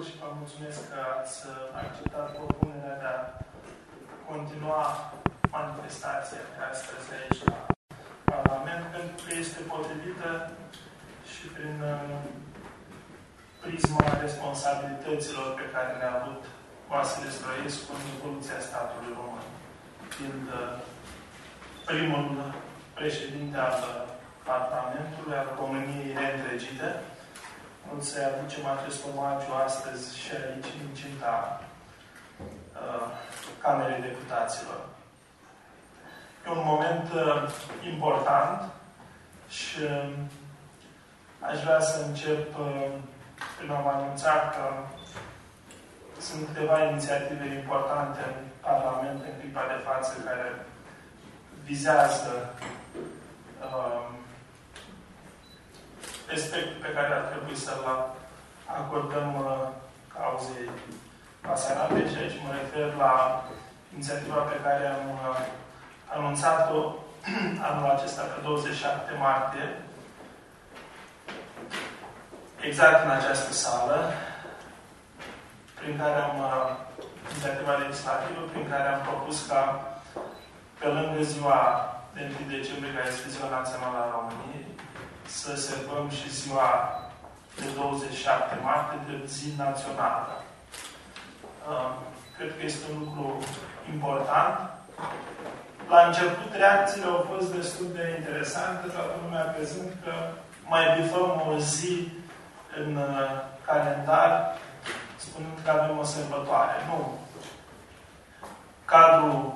bucur și vă mulțumesc că ați acceptat propunerea de a continua manifestația de astăzi aici la Parlament, pentru că este potrivită și prin uh, prisma responsabilităților pe care le-a avut Vasile Stroiescu în evoluția statului român, fiind uh, primul președinte al Parlamentului, al României reîntregite, o să aducem acest omagiu astăzi și aici, în cinta uh, Camerei Deputaților. E un moment uh, important și uh, aș vrea să încep uh, prin a vă anunța că sunt câteva inițiative importante în Parlament în clipa de față care vizează uh, respectul pe care ar trebui să-l acordăm uh, cauzei Basarabe și aici mă refer la inițiativa pe care am uh, anunțat-o anul acesta pe 27 martie, exact în această sală, prin care am uh, inițiativa legislativă, prin care am propus ca pe lângă ziua de 1 decembrie, care este ziua națională a României, să sărbăm și ziua de 27 martie de zi națională. Uh, cred că este un lucru important. La început, reacțiile au fost destul de interesante, toată lumea crezând că mai bifăm o zi în uh, calendar, spunând că avem o sărbătoare. Nu. Cadrul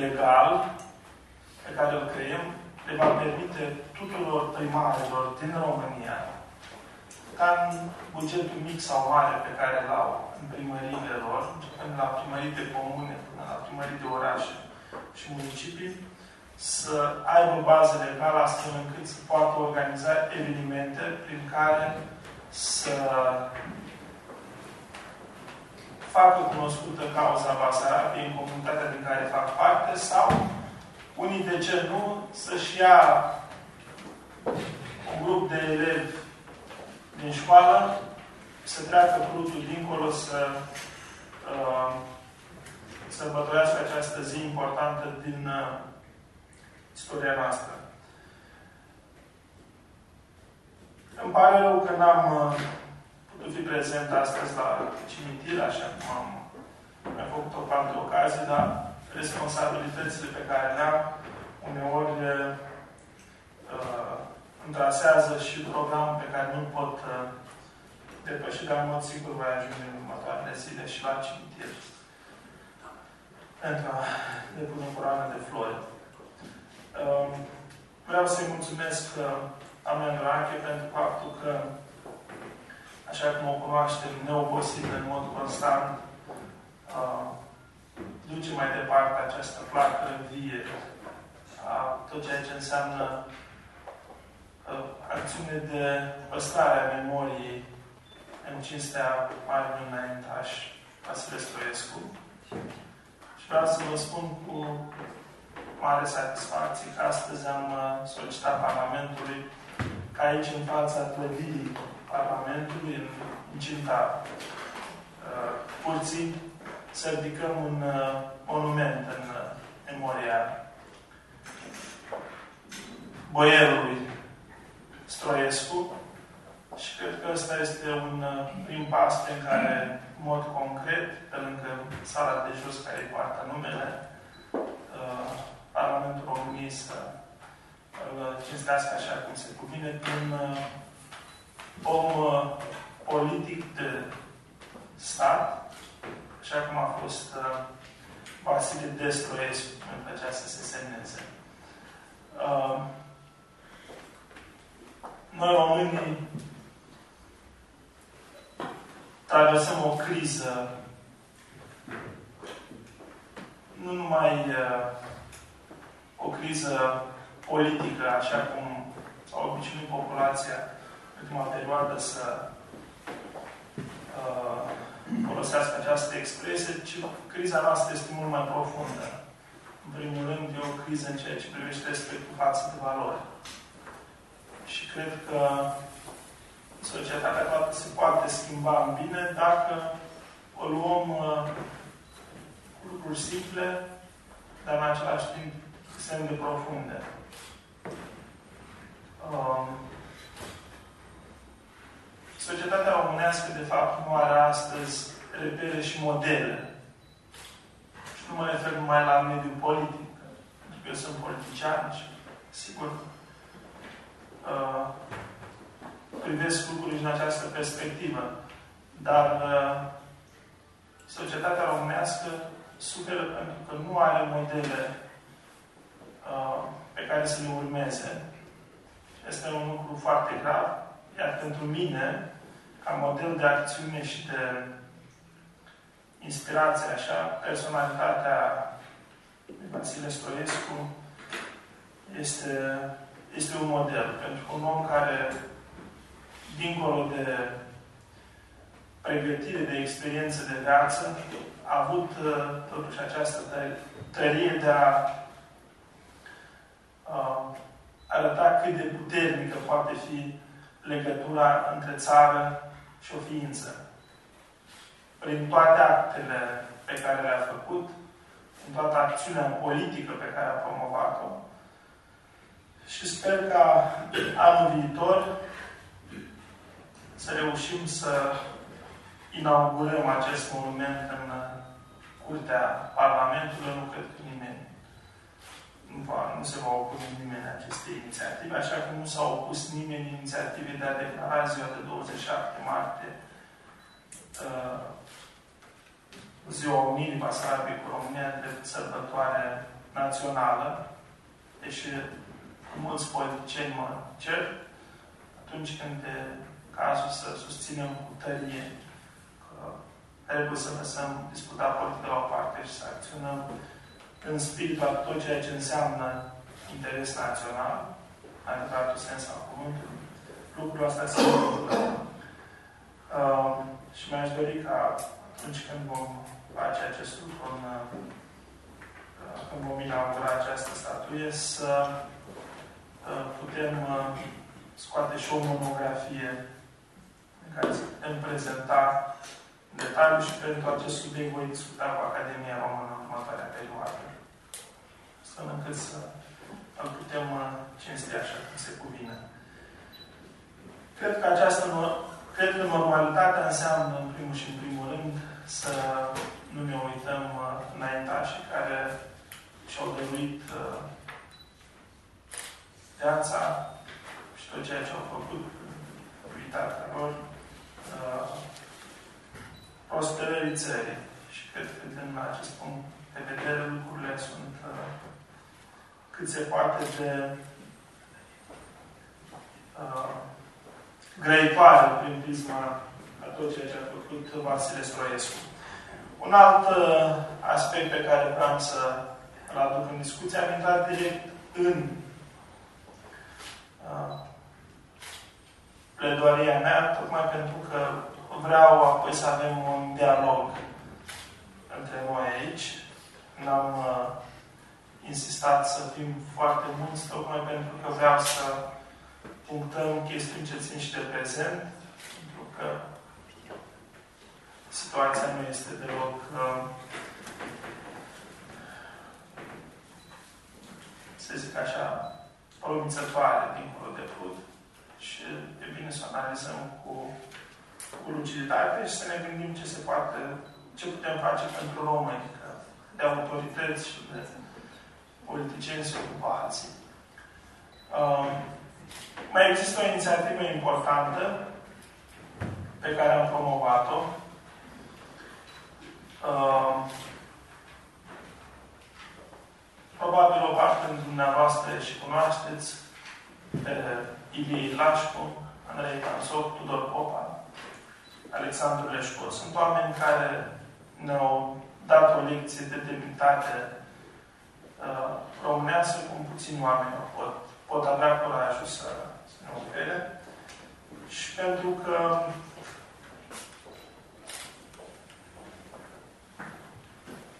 legal pe care îl creăm le va permite tuturor primarilor din România, ca în bugetul mic sau mare pe care îl au în primăriile lor, începând la primării de comune până la primării de orașe și municipii, să aibă bază legală astfel încât să poată organiza evenimente prin care să facă cunoscută cauza Basarabiei în comunitatea din care fac parte sau unii, de ce nu, să-și ia un grup de elevi din școală, să treacă plutul dincolo, să uh, sărbătorească această zi importantă din uh, istoria noastră. Îmi pare rău că n-am uh, putut fi prezent astăzi la cimitir, așa cum am mai făcut o altă ocazie, dar responsabilitățile pe care le-am, uneori uh, întrasează și programul pe care nu pot uh, depăși, dar în mod sigur voi ajunge în următoarele zile și la cimitir pentru a depune coroană de flori. Uh, vreau să-i mulțumesc uh, Amen Rache pentru faptul că, așa cum o cunoaștem, neobosit în mod constant, uh, duce mai departe această placă vie a tot ceea ce înseamnă uh, acțiune de păstrare a memoriei în cinstea marilor înaintași Vasile Stoiescu. Și vreau să vă spun cu mare satisfacție că astăzi am uh, solicitat Parlamentului ca aici, în fața clădirii Parlamentului, în incinta uh, curții, să ridicăm un uh, monument în uh, memoria boierului Stroiescu și cred că ăsta este un uh, prim pas în care, în mod concret, pe lângă sala de jos care îi poartă numele, uh, Parlamentul României să îl cinstească așa cum se cuvine, un uh, om uh, politic de stat, așa cum a fost uh, Vasile Destroiescu, îmi plăcea să se semneze. Uh, noi românii traversăm o criză nu numai uh, o criză politică, așa cum s-a obișnuit populația în ultima perioadă să uh, folosească această expresie, ci criza noastră este mult mai profundă. În primul rând, e o criză în ceea ce privește respectul față de valori. Și cred că societatea toată poate, se poate schimba în bine dacă o luăm uh, cu lucruri simple, dar în același timp semn de profunde. Um, societatea românească, de fapt, nu are astăzi repere și modele. Și nu mă refer numai la mediul politic, pentru că eu sunt politician și, sigur, uh, privesc lucrurile în această perspectivă. Dar uh, societatea românească suferă pentru că nu are modele uh, pe care să le urmeze. Este un lucru foarte grav, iar pentru mine, ca model de acțiune și de inspirație, așa, personalitatea lui Vasile Stoescu este, este un model. Pentru că un om care dincolo de pregătire, de experiență de viață, a avut uh, totuși această tărie de a uh, arăta cât de puternică poate fi legătura între țară și o ființă. Prin toate actele pe care le-a făcut, în toată acțiunea politică pe care a promovat-o. Și sper ca anul viitor să reușim să inaugurăm acest monument în curtea Parlamentului, nu cred că nimeni nu, va, nu se va opune nimeni aceste inițiative, așa cum nu s-a opus nimeni inițiative de a declara ziua de 27 martie uh, ziua Unirii Basarabiei cu România de sărbătoare națională, deși mulți politicieni mă cer, atunci când de cazul să susținem cu tărie că trebuie să lăsăm discuta politică la o parte și să acționăm în spiritul tot ceea ce înseamnă interes național, în adevăratul sens al cuvântului. Lucrul ăsta se întâmplă. Uh, și mi-aș dori ca atunci când vom face acest lucru, în, uh, când vom inaugura această statuie, să uh, putem uh, scoate și o monografie care să putem prezenta în detaliu și pentru acest subiect voi discuta cu Academia Română în următoarea perioadă. Astfel încât să îl putem uh, cinsti așa cum se cuvine. Cred că această cred că normalitatea înseamnă, în primul și în primul rând, să nu ne uităm uh, înaintașii care și-au dăruit uh, viața și tot ceea ce au făcut, uitatea lor, uh, prosperării țării. Și cred că din acest punct de vedere lucrurile sunt uh, cât se poate de uh, grăitoare prin prisma a tot ceea ce a făcut Vasile Stroiescu. Un alt uh, aspect pe care vreau să îl aduc în discuție, am intrat direct în uh, pledoaria mea, tocmai pentru că vreau apoi să avem un dialog între noi aici. N-am uh, insistat să fim foarte mulți, tocmai pentru că vreau să punctăm chestiuni ce țin și de prezent, pentru că situația nu este deloc uh, să zic așa, promițătoare dincolo de prut și e bine să analizăm cu, cu luciditate și să ne gândim ce se poate, ce putem face pentru români, că de autorități și de politicieni și ocupații. Um, mai există o inițiativă importantă pe care am promovat-o. Um, probabil o parte din dumneavoastră și cunoașteți pe Ilie Lașcu, Andrei Cansov, Tudor Popa, Alexandru Leșco. Sunt oameni care ne-au dat o lecție de demnitate uh, românească, cum puțini oameni o pot, pot avea curajul să, să ne ofere. Și pentru că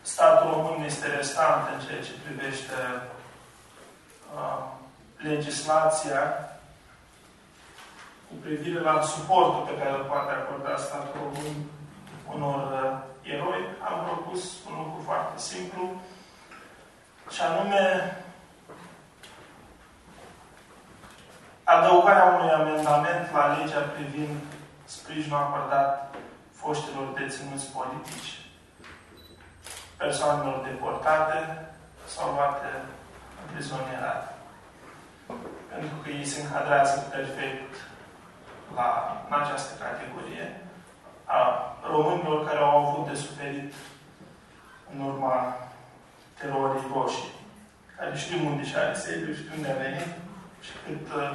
statul român este restant în ceea ce privește uh, legislația cu privire la suportul pe care îl poate acorda statul român unor uh, eroi, am propus un lucru foarte simplu, și anume adăugarea unui amendament la legea privind sprijinul acordat foștilor deținuți politici, persoanelor deportate sau luate în prizonierat. Pentru că ei se încadrează perfect la, în această categorie a românilor care au avut de suferit în urma terorii roșii, care știm unde și are sediu, știm unde a venit și cât uh,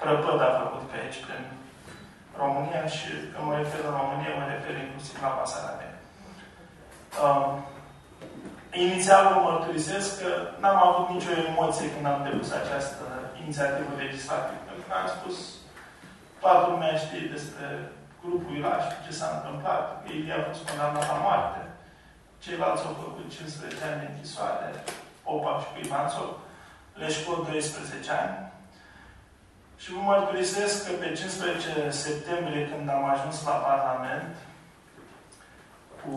prăpăd a făcut pe aici, prin România și când mă refer la România, mă refer inclusiv la Basarabia. Um, inițial vă mărturisesc că n-am avut nicio emoție când am depus această inițiativă legislativă. Pentru că am spus, toată lumea știe despre grupul Ilaș, ce s-a întâmplat, că Ilie a fost condamnat la moarte. Ceilalți au făcut 15 ani de închisoare, Popa și cu Ivanțov, Leșco 12 ani, și vă mărturisesc că pe 15 septembrie, când am ajuns la Parlament, cu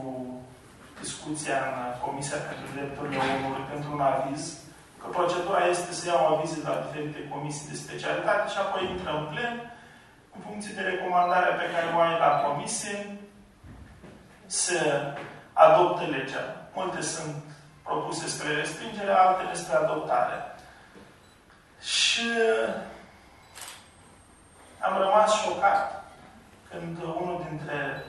discuția în Comisia pentru Drepturile Omului pentru un aviz, că procedura este să iau avize la diferite comisii de specialitate și apoi intră în plen, în funcție de recomandarea pe care o ai la comisie, se adoptă legea. Multe sunt propuse spre respingere, altele spre adoptare. Și am rămas șocat când unul dintre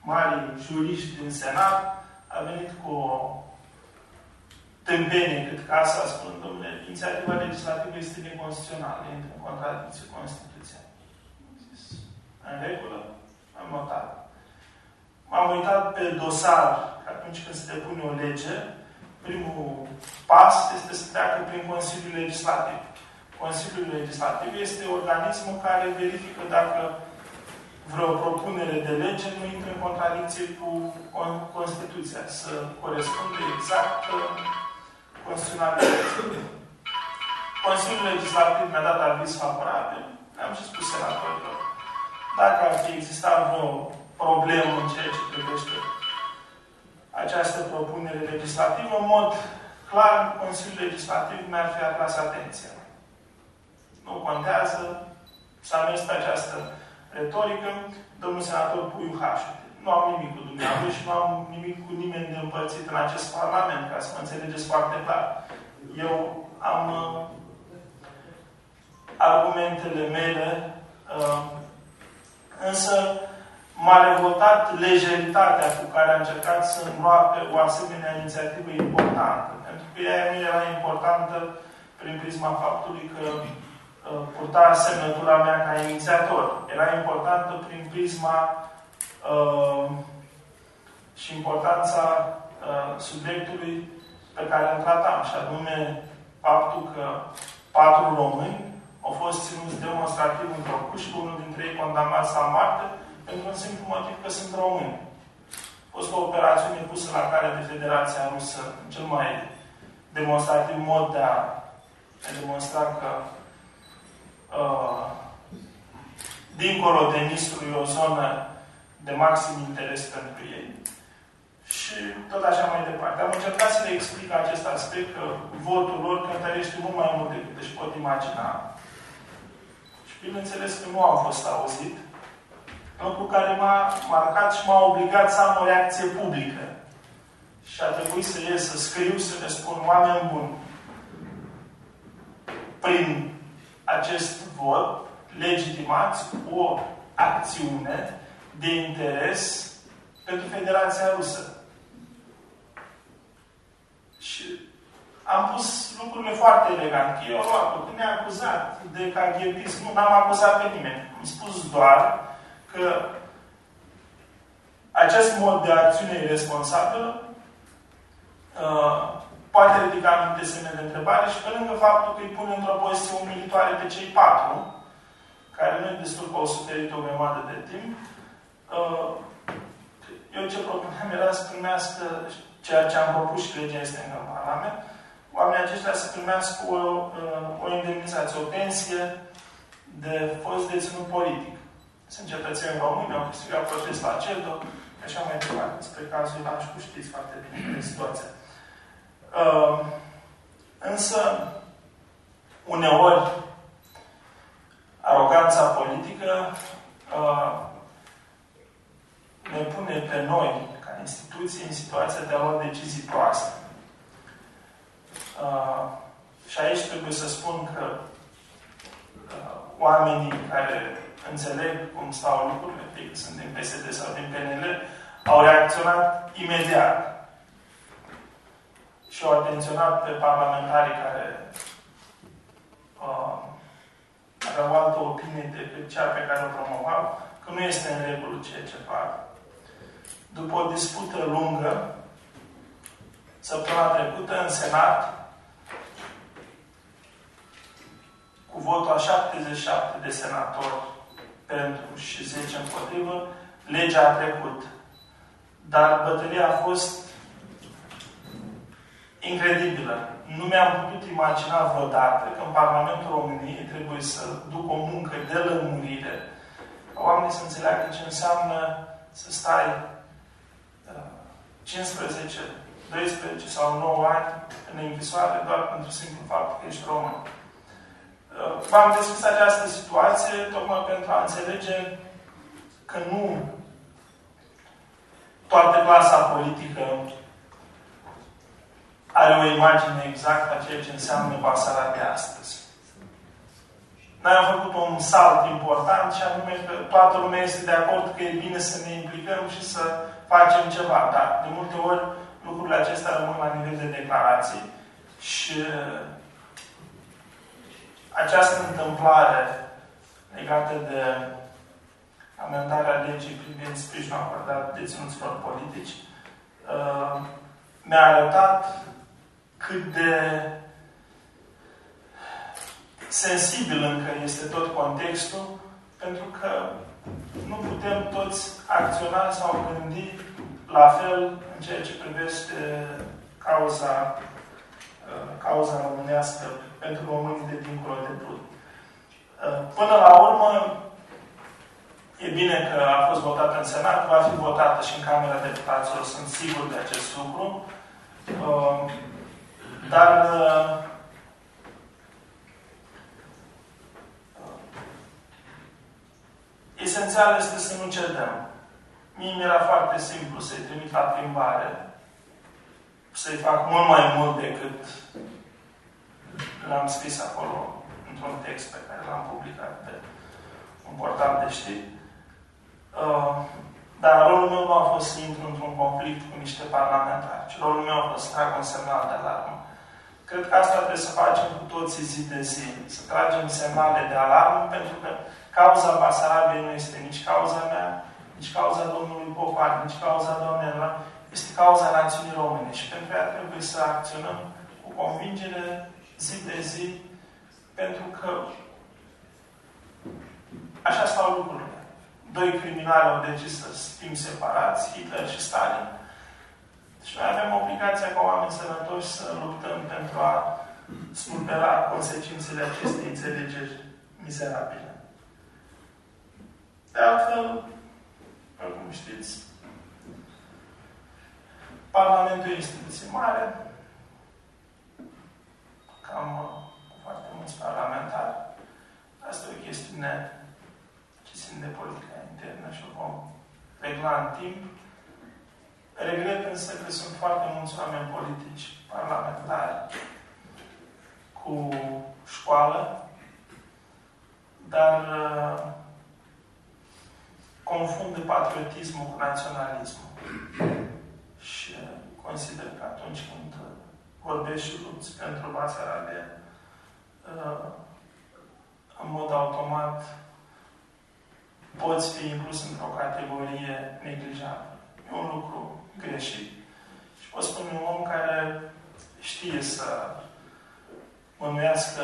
mari juriști din Senat a venit cu o tâmpenie cât casa, spunând, domnule, inițiativa legislativă este neconstituțională, intră în contradicție cu Constituția. Am zis, în regulă, am notat. M-am uitat pe dosar, că atunci când se depune o lege, primul pas este să treacă prin Consiliul Legislativ. Consiliul Legislativ este organismul care verifică dacă vreo propunere de lege nu intră în contradicție cu Constituția, să corespunde exact constituționalității. Consiliul Legislativ mi-a dat aviz favorabil, am și spus senatorilor, dacă ar fi existat vreo problemă în ceea ce privește această propunere legislativă, în mod clar, Consiliul Legislativ mi-ar fi atras atenția nu contează, s-a mers pe această retorică, domnul senator Puiu Hașu. Nu am nimic cu dumneavoastră și nu am nimic cu nimeni de împărțit în acest Parlament, ca să mă înțelegeți foarte clar. Eu am uh, argumentele mele, uh, însă m-a revoltat lejeritatea cu care a încercat să înroape o asemenea inițiativă importantă. Pentru că ea nu era importantă prin prisma faptului că Uh, purta semnătura mea ca inițiator. Era importantă prin prisma uh, și importanța uh, subiectului pe care îl tratam, și anume faptul că patru români au fost ținuți demonstrativ într-o cușcă, unul dintre ei condamnat la moarte, pentru un simplu motiv că sunt români. A fost o operațiune pusă la care de Federația Rusă, în cel mai demonstrativ mod de a demonstra că uh, dincolo de Nistru e o zonă de maxim interes pentru ei. Și tot așa mai departe. Am încercat să le explic acest aspect, că votul lor cântărește mult mai mult decât își pot imagina. Și bineînțeles că nu am fost auzit, lucru care m-a marcat și m-a obligat să am o reacție publică. Și a trebuit să ies, să scriu, să le spun, oameni buni, prin acest vot legitimați o acțiune de interes pentru Federația Rusă. Și am pus lucrurile foarte elegant. Eu luat, când ne-a acuzat de KGBism, nu am acuzat pe nimeni. Am spus doar că acest mod de acțiune irresponsabilă uh, poate ridica anumite semne de întrebare și pe lângă faptul că îi pune într-o poziție umilitoare pe cei patru, care nu e destul că au suferit o grămadă de timp, uh, eu ce propuneam era să primească ceea ce am propus și legea este în Parlament, oamenii aceștia să primească o, uh, o indemnizație, o pensie de fost deținut politic. Sunt cetățeni români, au câștigat proces la CEDO, și așa mai departe. Spre cazul Ilașcu știți foarte bine situația. Uh, însă, uneori, aroganța politică uh, ne pune pe noi, ca instituții, în situația de a lua decizii proaste. Uh, și aici trebuie să spun că uh, oamenii care înțeleg cum stau lucrurile, fie că sunt din PSD sau din PNL, au reacționat imediat și au atenționat pe parlamentarii care uh, aveau altă opinie decât cea pe care o promovau, că nu este în regulă ceea ce fac. După o dispută lungă, săptămâna trecută, în Senat, cu votul a 77 de senatori pentru și 10 împotrivă, legea a trecut. Dar bătălia a fost incredibilă. Nu mi-am putut imagina vreodată că în Parlamentul României trebuie să duc o muncă de lămurire, ca oamenii să înțeleagă ce înseamnă să stai 15, uh, 12 sau 9 ani în închisoare doar pentru simplu fapt că ești român. Uh, v-am deschis această situație tocmai pentru a înțelege că nu toată clasa politică are o imagine exactă a ceea ce înseamnă pasarea de astăzi. Noi am făcut un salt important și anume că toată lumea este de acord că e bine să ne implicăm și să facem ceva. Dar de multe ori lucrurile acestea rămân la nivel de declarații și această întâmplare legată de amendarea legii privind sprijinul acordat deținuților politici uh, mi-a arătat cât de sensibil încă este tot contextul, pentru că nu putem toți acționa sau gândi la fel în ceea ce privește cauza, uh, cauza românească pentru românii de dincolo de Prut. Uh, până la urmă, e bine că a fost votată în Senat, va fi votată și în Camera Deputaților, sunt sigur de acest lucru. Uh, dar esențial este să nu cedăm. Mie mi-era foarte simplu să-i trimit la plimbare, să-i fac mult mai mult decât l-am scris acolo într-un text pe care l-am publicat pe un portal de știri. Uh, dar rolul meu nu a fost să intru într-un conflict cu niște parlamentari, ci rolul meu a fost să trag un semnal de alarmă. Cred că asta trebuie să facem cu toții zi de zi, să tragem semnale de alarmă, pentru că Cauza Basarabiei nu este nici cauza mea, nici cauza domnului Popar, nici cauza doamnei este cauza națiunii române. Și pentru ea trebuie să acționăm cu convingere zi de zi, pentru că așa stau lucrurile. Doi criminali au decis să fim separați, Hitler și Stalin. Și noi avem obligația ca oameni sănătoși să luptăm pentru a smulpera consecințele acestei înțelegeri mizerabile. De altfel, cum știți, Parlamentul este instituție mare, cam cu foarte mulți parlamentari. Asta e o chestiune ce țin de politica internă și o vom regla în timp. Regret însă că sunt foarte mulți oameni politici parlamentari cu școală, dar confundă patriotismul cu naționalismul. Și consider că atunci când vorbești și lupți pentru Basarabia, uh, în mod automat poți fi inclus într-o categorie neglijabilă. E un lucru greșit. Și pot spune un om care știe să mânuiască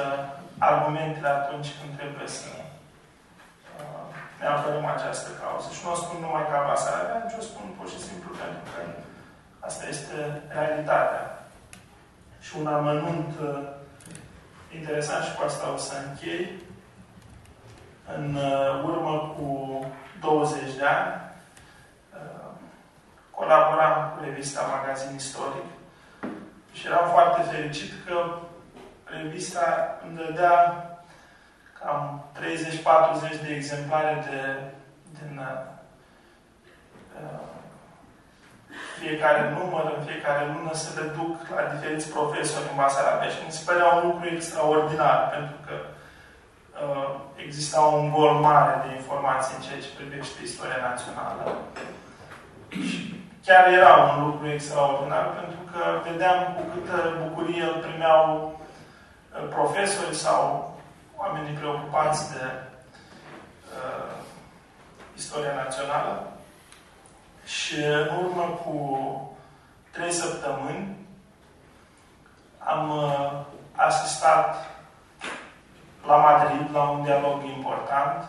argumentele atunci când trebuie să ne apărăm această cauză. Și nu o spun numai ca Basarabia, ci o spun pur și simplu pentru că asta este realitatea. Și un amănunt uh, interesant și cu asta o să închei. În uh, urmă cu 20 de ani, uh, colaboram cu revista Magazin Istoric și eram foarte fericit că revista îmi dădea cam 30-40 de exemplare de, din uh, fiecare număr, în fiecare lună, să le duc la diferiți profesori în Basarabia și mi se părea un lucru extraordinar, pentru că uh, exista un gol mare de informații în ceea ce privește istoria națională. Și chiar era un lucru extraordinar, pentru că vedeam cu câtă bucurie îl primeau uh, profesori sau oamenii preocupați de uh, istoria națională. Și în urmă cu trei săptămâni am uh, asistat la Madrid la un dialog important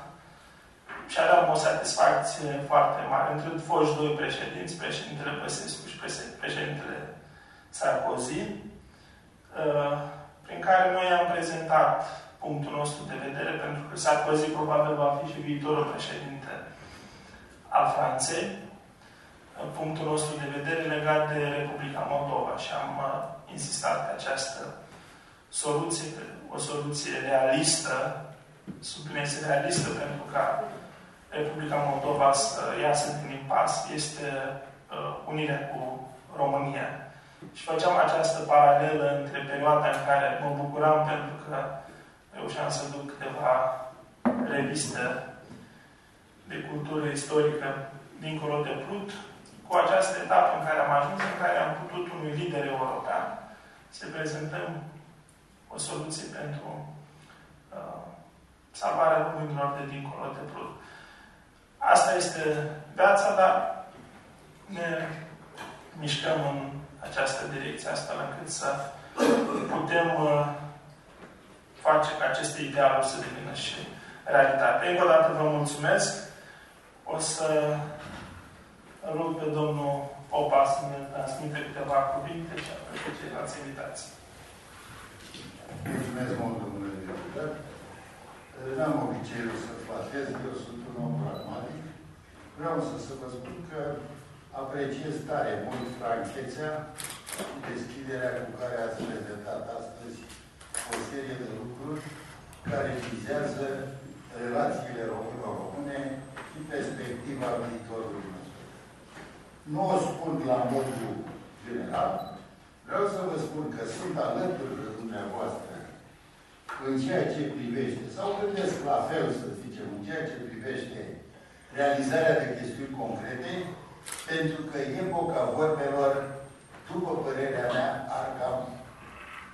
și aveam o satisfacție foarte mare. Între foști doi președinți, președintele Băsescu și președintele Sarkozy, uh, prin care noi am prezentat punctul nostru de vedere, pentru că Sarkozy probabil va fi și viitorul președinte al Franței punctul nostru de vedere legat de Republica Moldova și am uh, insistat pe această soluție, o soluție realistă, subliniez realistă, pentru ca Republica Moldova să iasă din impas, este uh, unirea cu România. Și făceam această paralelă între perioada în care mă bucuram pentru că reușeam să duc câteva reviste de cultură istorică dincolo de Plut, cu această etapă în care am ajuns, în care am putut unui lider european să prezentăm o soluție pentru uh, salvarea românilor de dincolo de Prut. Asta este viața, dar ne mișcăm în această direcție, astfel încât să putem uh, face ca aceste idealuri să devină și realitate. Încă o dată vă mulțumesc. O să rog pe domnul Popa să ne transmite câteva cuvinte și apoi pe ceilalți invitați. Mulțumesc mult, domnule deputat. N-am obiceiul să flatez, eu sunt un om pragmatic. Vreau să, să vă spun că apreciez tare mult franchețea și deschiderea cu care ați prezentat astăzi o serie de lucruri care vizează relațiile româno-române și perspectiva viitorului nu o spun la modul general. Vreau să vă spun că sunt alături de dumneavoastră în ceea ce privește, sau gândesc la fel, să zicem, în ceea ce privește realizarea de chestiuni concrete, pentru că epoca vorbelor, după părerea mea, ar cam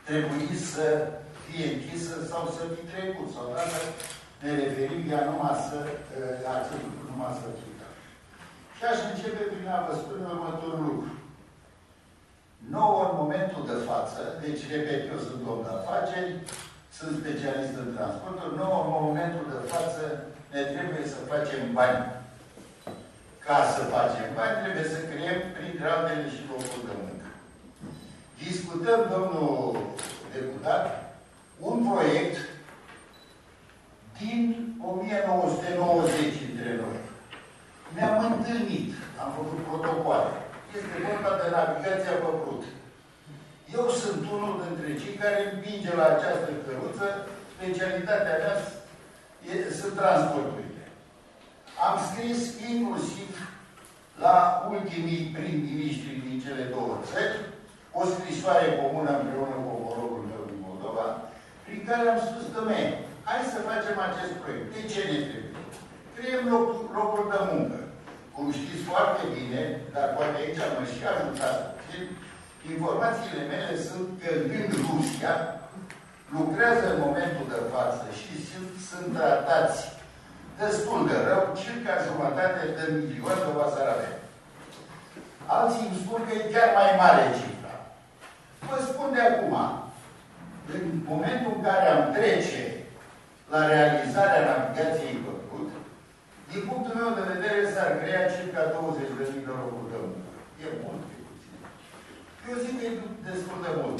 trebui să fie închisă sau să fi trecut, sau dacă ne referim ea numai să, acest lucru numai să fie. Și aș începe prin a vă spune următorul lucru. Nouă în momentul de față, deci, repet, eu sunt domn de afaceri, sunt specialist în transporturi, nouă în momentul de față ne trebuie să facem bani. Ca să facem bani, trebuie să creăm, printre altele, și locuri de muncă. Discutăm, domnul deputat, un proiect din 1990 între noi ne-am întâlnit, am făcut protocoale. Este vorba de navigația pe brut. Eu sunt unul dintre cei care împinge la această căruță, specialitatea mea e, sunt transporturile. Am scris inclusiv la ultimii prim-ministri din cele două țări, o scrisoare comună împreună cu omologul meu din Moldova, prin care am spus, domnule, hai să facem acest proiect. De ce ne trebuie? Creăm locuri de muncă. Cum știți foarte bine, dar poate aici mă și ajutat, informațiile mele sunt că în Rusia lucrează în momentul de față și sunt, sunt tratați destul de rău, circa jumătate de milion de Basarabeni. Alții îmi spun că e chiar mai mare cifra. Vă spun de acum, în momentul în care am trece la realizarea navigației din punctul meu de vedere, s-ar crea circa 20 de mii de locuri de muncă. E mult, e puțin. Eu zic că e destul de mult.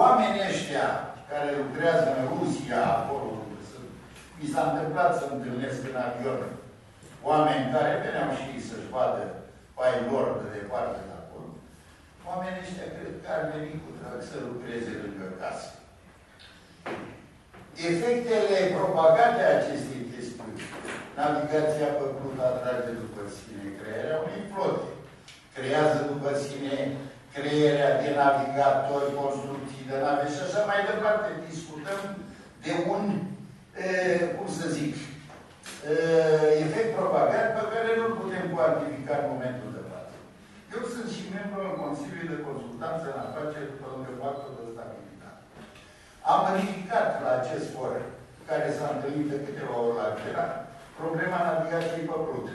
Oamenii ăștia care lucrează în Rusia, acolo unde sunt Mi s-a întâmplat să întâlnesc în avion oameni care veneau și ei să-și vadă pai lor de departe de acolo. Oamenii ăștia cred că ar veni cu drag să lucreze lângă casă. Efectele propagate a acestei chestiuni, navigația pe plut atrage după sine crearea unei flote, creează după sine crearea de navigatori, construcții de nave și așa mai departe. Discutăm de un, e, cum să zic, e, efect propagat pe care nu-l putem cuantifica în momentul de față. Eu sunt și membru al Consiliului de Consultanță în afaceri pe lângă pactul de stabilitate. Am ridicat la acest for care s-a întâlnit de câteva ori la Vera, problema navigației pe brut.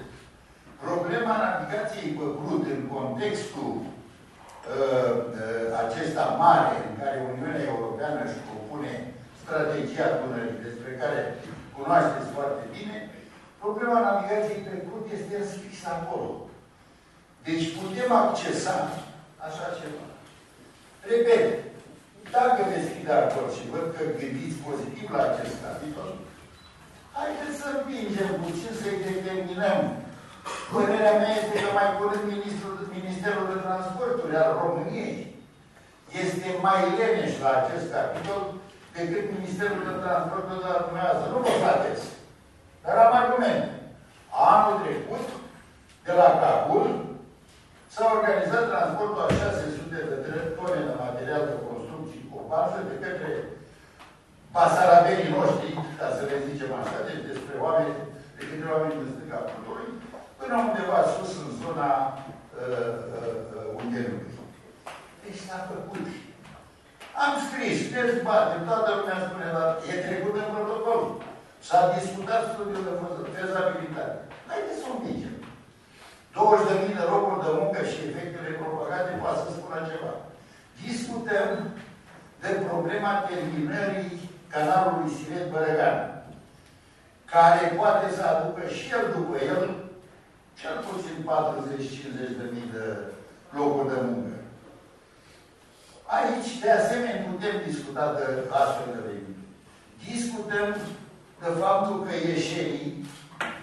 Problema navigației pe brut în contextul uh, uh, acesta mare în care Uniunea Europeană își propune strategia Dunării, despre care cunoașteți foarte bine, problema navigației pe brut este înscrisă acolo. Deci putem accesa așa ceva. Repet, dacă veți fi de acord și văd că gândiți pozitiv la acest capitol, haideți să împingem puțin să-i determinăm. Părerea mea este că mai curând Ministrul, Ministerul de Transporturi al României este mai leneș la acest capitol decât Ministerul de Transporturi de la dumneavoastră. Nu vă faceți. Dar am argument. Anul trecut, de la Kabul, s-a organizat transportul a 600 de tone de material de construcții cu bază de către pasaraberii noștri, ca să le zicem așa, deci despre oameni, de către oameni din stânga Putului, până undeva sus în zona uh, uh, uh, Ungherului. Deci s-a făcut. Am scris, dezbatem, toată lumea spune, dar e trecut în protocol. S-a discutat studiul de fezabilitate. Haideți să o împingem. 20.000 de locuri de muncă și efectele propagate poate să spună ceva. Discutăm de problema terminării canalului Siret Bărăgan, care poate să aducă și el după el cel puțin 40-50 de mii de locuri de muncă. Aici, de asemenea, putem discuta de astfel de reguli. Discutăm de faptul că ieșenii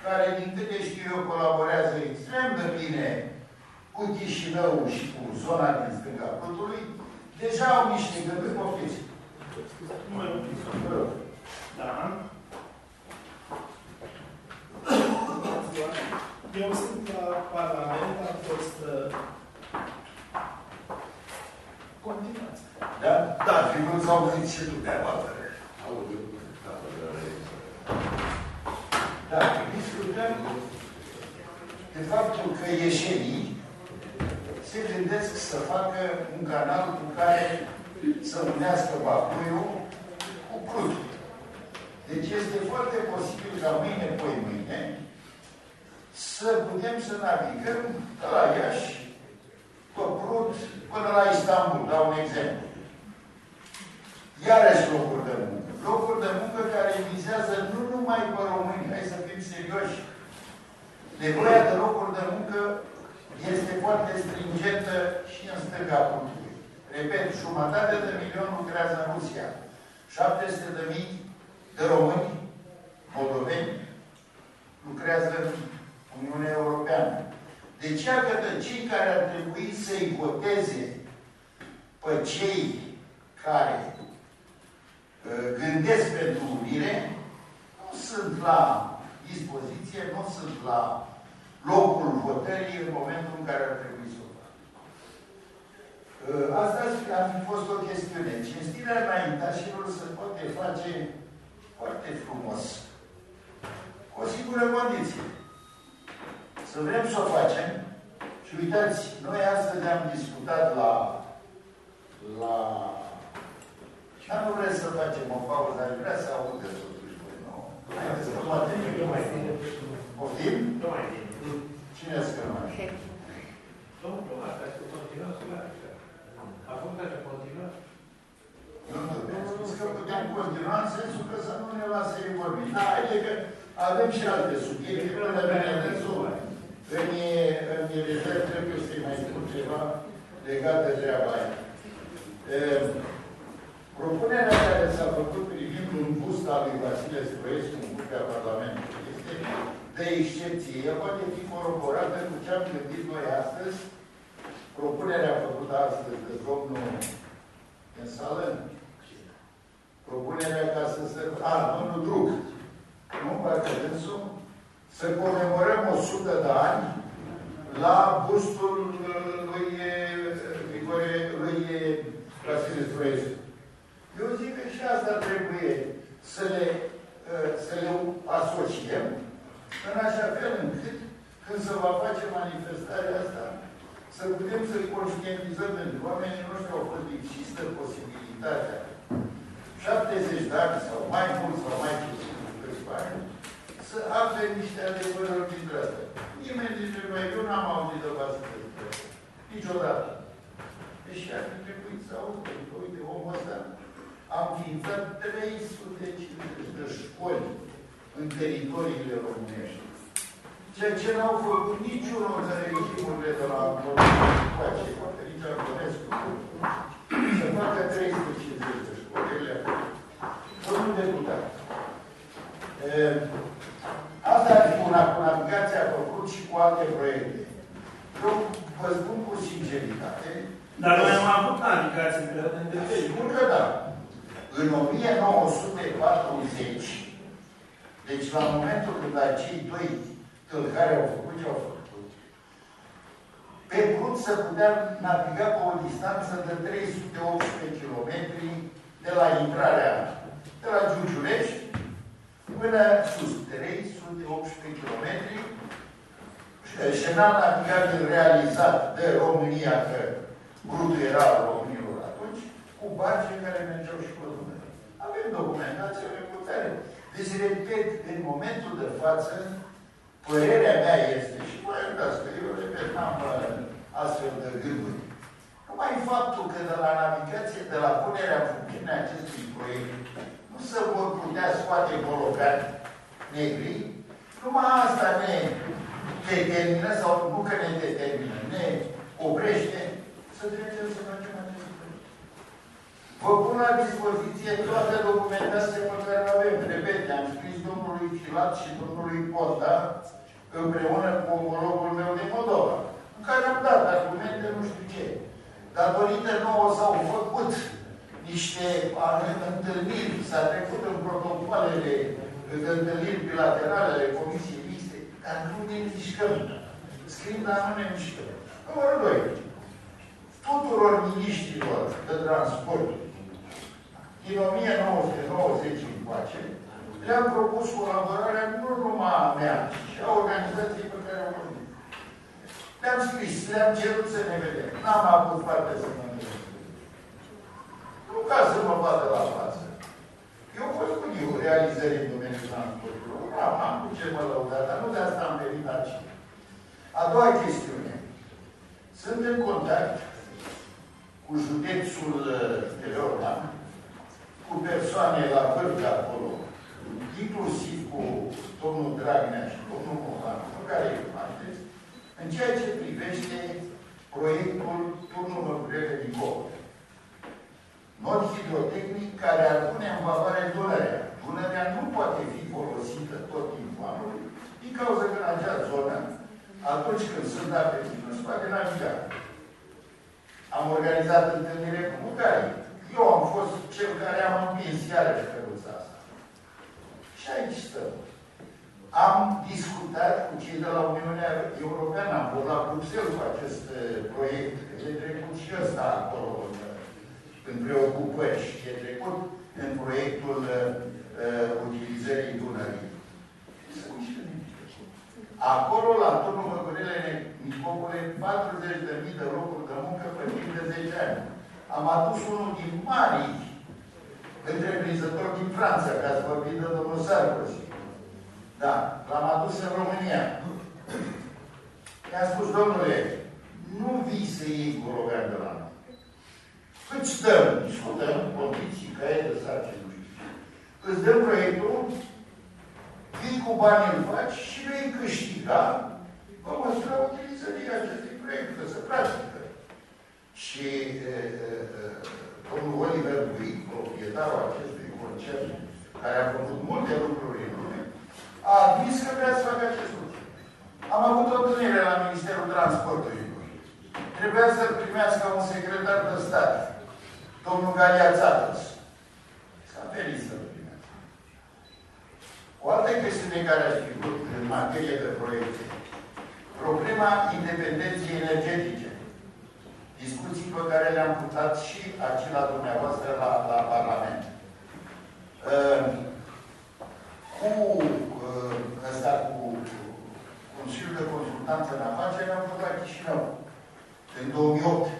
care, din câte știu eu, colaborează extrem de bine cu Chișinău și cu zona din stânga Prutului, deja au niște gânduri poftiți. Da. Eu sunt la Parlament, am fost... Uh, continuați. Da? Da, fi vrut să auziți și dumneavoastră. Da, discutăm de faptul că ieșenii se gândesc să facă un canal cu care să unească Bacuiul cu Prutul. Deci este foarte posibil ca mâine, poi mâine, să putem să navigăm de la Iași, pe Prut, până la Istanbul, dau un exemplu. Iarăși locuri de muncă. Locuri de muncă care vizează nu numai pe români, hai să fim serioși. Nevoia de locuri de muncă este foarte stringentă și în stânga punctului. Repet, jumătate de milion lucrează în Rusia. 700 de mii de români, moldoveni, lucrează în Uniunea Europeană. Deci, iată de cei care ar trebui să-i voteze pe cei care uh, gândesc pentru unire, nu sunt la dispoziție, nu sunt la locul votării în momentul în care ar trebui să o facă. Uh, asta ar fi fost o chestiune. Cinstirea înaintașilor se poate face foarte frumos. Cu o singură condiție. Să vrem să o facem și uitați, noi astăzi am discutat la la dar nu vreți să facem o pauză, aș vrea să audă totuși voi, nu? Haideți că poate nu mai bine. Poftim? Nu mai bine. Cine zice că nu mai bine? Domnul Tomaș, hai să continuăm să meargă. Acum care continuă? Nu, nu, mi-am spus că putem continua în sensul că să nu ne lasă ei vorbi. Da, haide că avem și alte subiecte, până vine de zonă. În, în refer trebuie să-i mai spun ceva legat de treaba aia. E, propunerea care s-a făcut privind un bust al lui Vasile Stroescu în Curtea Parlamentului este de excepție. El poate fi coroborată cu ce am gândit noi astăzi, propunerea făcută astăzi de domnul în sală, propunerea ca să se... A, domnul Drug. Nu, parcă dânsul? Să comemorăm 100 de ani la bustul lui, lui, lui Vasile Stroescu. Eu zic că și asta trebuie să le, să le asociem în așa fel încât când se va face manifestarea asta, să putem să conștientizăm pentru oamenii noștri au fost există posibilitatea 70 de ani sau mai mult sau mai puțin câțiva ani să afle niște adevăruri dintre astea. Nimeni dintre noi, eu n-am auzit de bază despre Niciodată. Deși ar fi trebuit să aud, pentru că, uite, omul ăsta a înființat 350 de școli în teritoriile românești. Ceea ce n-au făcut niciunul de regimurile de la Coace, nici Arconescu, să facă 350 de școli. Domnul deputat, asta ar fi una cu navigația a făcut și cu alte proiecte. Eu vă spun cu sinceritate. Dar noi am avut navigație în perioada de Spun că da. În 1940, deci la momentul când acei doi tâlhari au făcut ce au făcut, pe brut să putea naviga pe o distanță de 318 km de la intrarea de la Giugiulești până sus, 318 km șenal navigabil realizat de România, că brutul era al românilor atunci, cu barge care mergeau și pe Dunăre. Avem documentație, avem putere. Deci, repet, în momentul de față, părerea mea este, și mă iertați că eu, repet, n-am uh, astfel de gânduri. Numai faptul că de la navigație, de la punerea funcțiunii acestui proiect, nu se vor putea scoate bolocani negri, numai asta ne determină, sau nu că ne determină, ne oprește să trecem să facem acest proiect. Vă pun la dispoziție toată documentația pe care o avem. Repet, am scris domnului Filat și domnului Ponta împreună cu omologul meu din Moldova, în care am dat argumente nu știu ce. Datorită nouă s-au făcut niște întâlniri, s-a trecut în protocoalele de întâlniri bilaterale ale Comisiei Mixte, dar nu ne mișcăm. Scriu, dar nu ne mișcăm. Numărul 2. Tuturor miniștrilor de transport din 1990 încoace, le-am propus colaborarea nu numai a mea, ci și a organizației pe care o vorbim. Le-am scris, le-am cerut să ne vedem. N-am avut parte să mă vedem. Nu ca să mă vadă la față. Eu voi cu eu realizări în domeniul transportului. Am, am cu ce mă lăuda, dar nu de asta am venit aici. A doua chestiune. Sunt în contact cu județul Teleorman, cu persoane la vârf de acolo, inclusiv cu domnul Dragnea și domnul Mohan, pe care îi cunoașteți, în ceea ce privește proiectul Turnul Mărgurele din Cobre. Not hidrotehnic care ar pune în valoare Dunărea. Dunărea nu poate fi folosită tot timpul anului, din cauza că în acea zonă, atunci când sunt ape nu se poate naviga. Am organizat întâlnire cu Bucarii. Eu am fost cel care am împins iarăși căruța asta. Și aici stăm. Am discutat cu cei de la Uniunea Europeană, am fost la Bruxelles cu acest uh, proiect, e trecut și ăsta acolo în, în preocupări și e trecut în proiectul uh, uh utilizării Dunării. Acolo, la turnul Măgurele Nicopole, 40.000 de locuri de muncă pe timp de 10 ani. Am adus unul din mari întreprinzători din Franța, ca să vorbim de domnul Sarkozy. Da, l-am adus în România. I-am spus, domnule, nu vii să iei Gologan de la noi. Îți dăm, discutăm condiții, caie de sarcini, nu știu. Îți dăm proiectul, vii cu bani îl faci și vei câștiga pe măsura utilizării acestui proiect, că se practică. Și e, e, domnul Oliver Brick, proprietarul acestui concert, care a făcut multe lucruri în lume, a admis că vrea să facă acest lucru. Am avut o întâlnire la Ministerul Transportului. Trebuia să primească un secretar de stat, domnul Galia Țatos. S-a ferit să primească. O altă chestiune care a fi în materie de proiecte. Problema independenței energetice. Discuții pe care le-am purtat și aici la dumneavoastră la, la Parlament. Uh, cu uh, ăsta, cu Consiliul de Consultanță în Afaceri, am fost la Chișinău în 2008.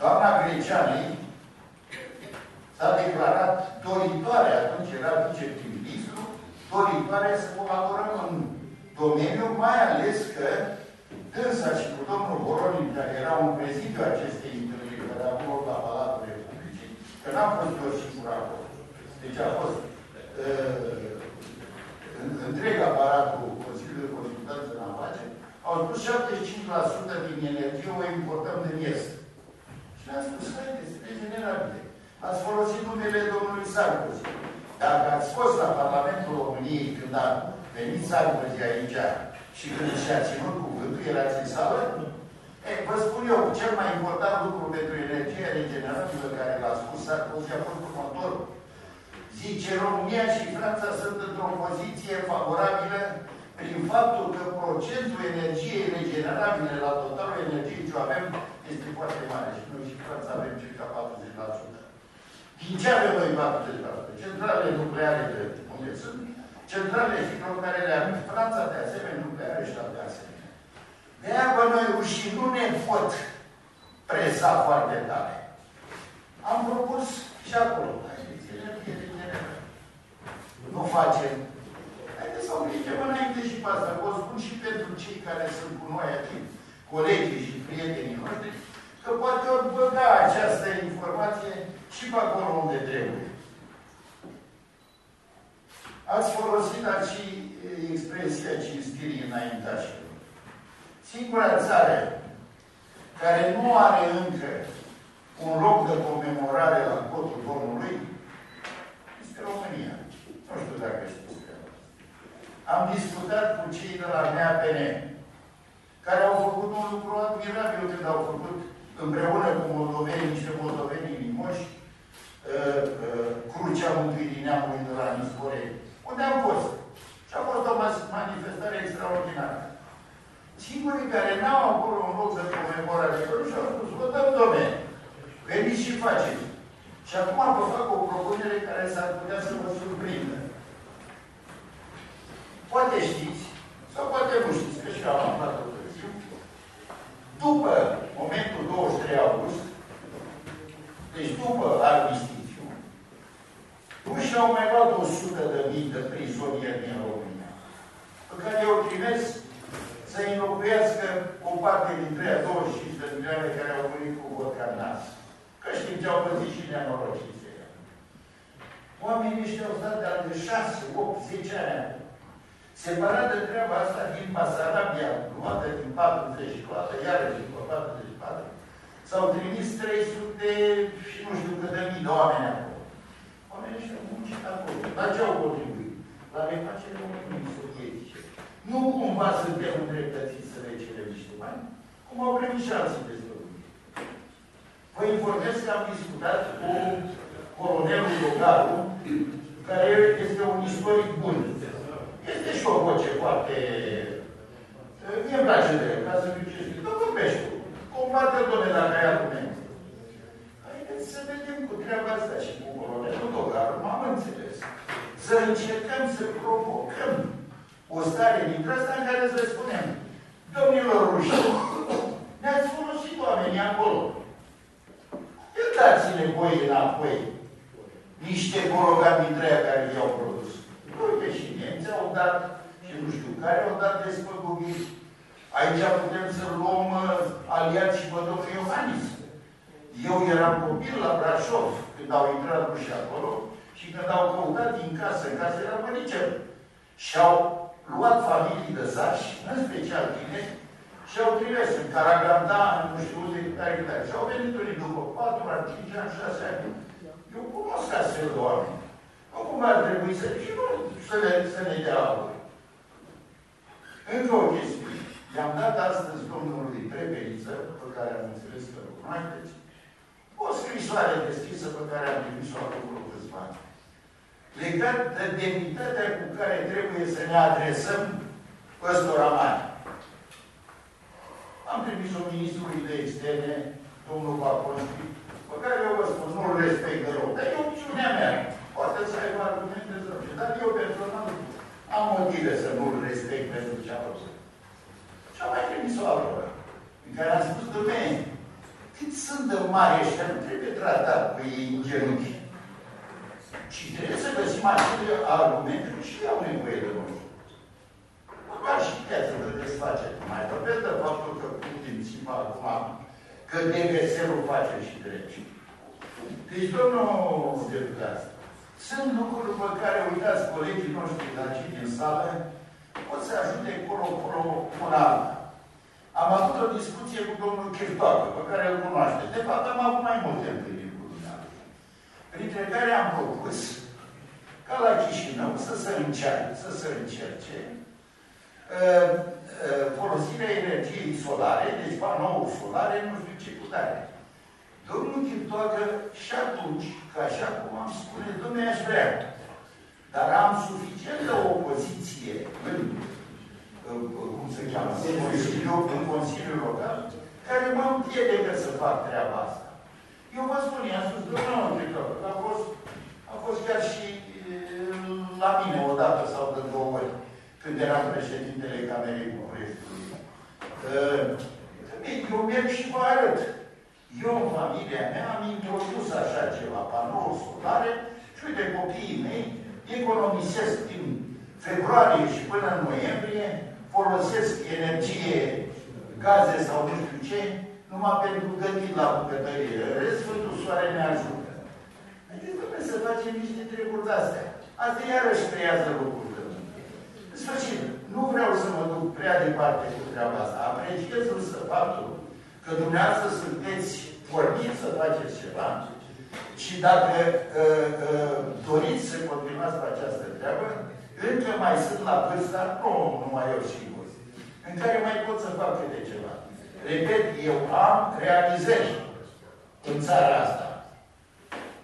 Doamna Greceanei s-a declarat doritoare, atunci era viceprim-ministru, doritoare să colaborăm în domeniu, mai ales că dânsa și cu domnul Voronin, care era un prezidiu acestei întâlniri, care a fost la Palatul Republicii, că n-am fost eu singur acolo. Deci a fost uh, întreg aparatul Consiliului de Consultanță în afaceri, au spus 75% din energie o importăm din Est. Și ne-a spus, haideți, regenerabile. Ați folosit numele domnului Sarkozy. Dacă ați fost la Parlamentul României când a venit Sarkozy aici și când și-a ținut cuvântul, erați în sală? E, vă spun eu, cel mai important lucru pentru energia regenerabilă care l-a spus Sarkozy a fost următorul. Zice, România și Franța sunt într-o poziție favorabilă prin faptul că procentul energiei regenerabile la totalul energiei ce avem este foarte mare. Și noi și Franța avem circa 40%. Din ce avem noi 40%? Centralele nucleare de unde sunt, centralele hidronucleare avem, Franța de asemenea nucleare și de asemenea. De aia, bă, noi rușii nu ne pot presa foarte tare. Am propus și acolo. Nu facem. Haideți să o mergem înainte și pe asta. Vă spun și pentru cei care sunt cu noi aici, colegii și prietenii noștri, că poate ori băga această informație și pe acolo unde trebuie. Ați folosit și expresia cinstirii înaintașilor. Singura țară care nu are încă un loc de comemorare la cotul Domnului este România. Nu știu dacă știți că Am discutat cu cei de la NEAPN, care au făcut un lucru admirabil când au făcut împreună să ne adresăm ăstora mari. Am trimis-o ministrului de externe, domnul Baconski, pe care eu vă spun, nu-l respect deloc. Dar e opțiunea mea. Poate să aibă argumente zărușe. Dar eu personal am motive să nu-l respect pentru ce a făcut. Și am mai trimis o altă în care am spus, domnule, cât sunt de mari ăștia, nu trebuie tratat pe ei în genunchi. Și trebuie să găsim acele argumente și au nevoie de noi. Măcar și piața de desfacere. Mai vorbesc de faptul că Putin țipă acum că DGS-ul face și trece. Deci, domnul deputat, sunt lucruri pe care, uitați, colegii noștri de aici din sală, pot să ajute acolo, acolo, una alta. Am avut o discuție cu domnul Chirtoacă, pe care îl cunoaște. De fapt, am avut mai multe întâlniri cu dumneavoastră. Printre care am propus ca la Chișinău să se încerce, să se încerce uh, uh, folosirea energiei solare, deci panouri solare, nu știu ce cu tare. Domnul Chirtoacă și atunci, ca așa cum am spune, domnule, aș vrea. Dar am suficientă opoziție în cum se cheamă, Consiliul, în Consiliul Local, care mă împiedică să fac treaba asta. Eu vă spun, i-am spus, domnul a fost, a fost chiar și la mine o dată sau de două ori, când eram președintele Camerei Bucureștiului. Eu merg și vă arăt. Eu, în familia mea, am introdus așa ceva, panouri solare, și uite, copiii mei economisesc din februarie și până în noiembrie folosesc energie, gaze sau nu știu ce, numai pentru gătit la bucătărie. Rest, Sfântul Soare ne ajută. Adică trebuie să facem niște treburi de-astea. Asta iarăși creează lucruri de În sfârșit, nu vreau să mă duc prea departe cu treaba asta. Apreciez însă faptul că dumneavoastră sunteți porniți să faceți ceva și dacă uh, uh, doriți să continuați pe această treabă, încă mai sunt la vârsta, nu numai eu singur, în care mai pot să fac câte ceva. Repet, eu am realizări în țara asta.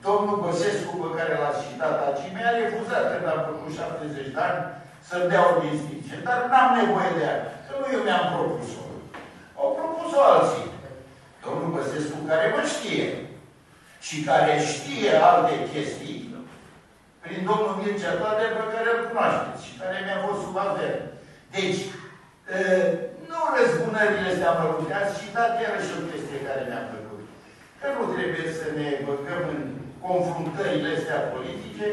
Domnul Băsescu, pe care l-ați citat aici, mi-a refuzat când am făcut 70 de ani să-mi dea o distinție. Dar n-am nevoie de ea, că nu eu mi-am propus-o. Au propus-o alții. Domnul Băsescu, care mă știe și care știe alte chestii, prin domnul Mircea Toate, pe care îl cunoașteți și care mi-a fost subaltern. Deci, nu răzbunările astea mărunte, ați citat iarăși o chestie care mi-a plăcut. Că nu trebuie să ne băgăm în confruntările astea politice,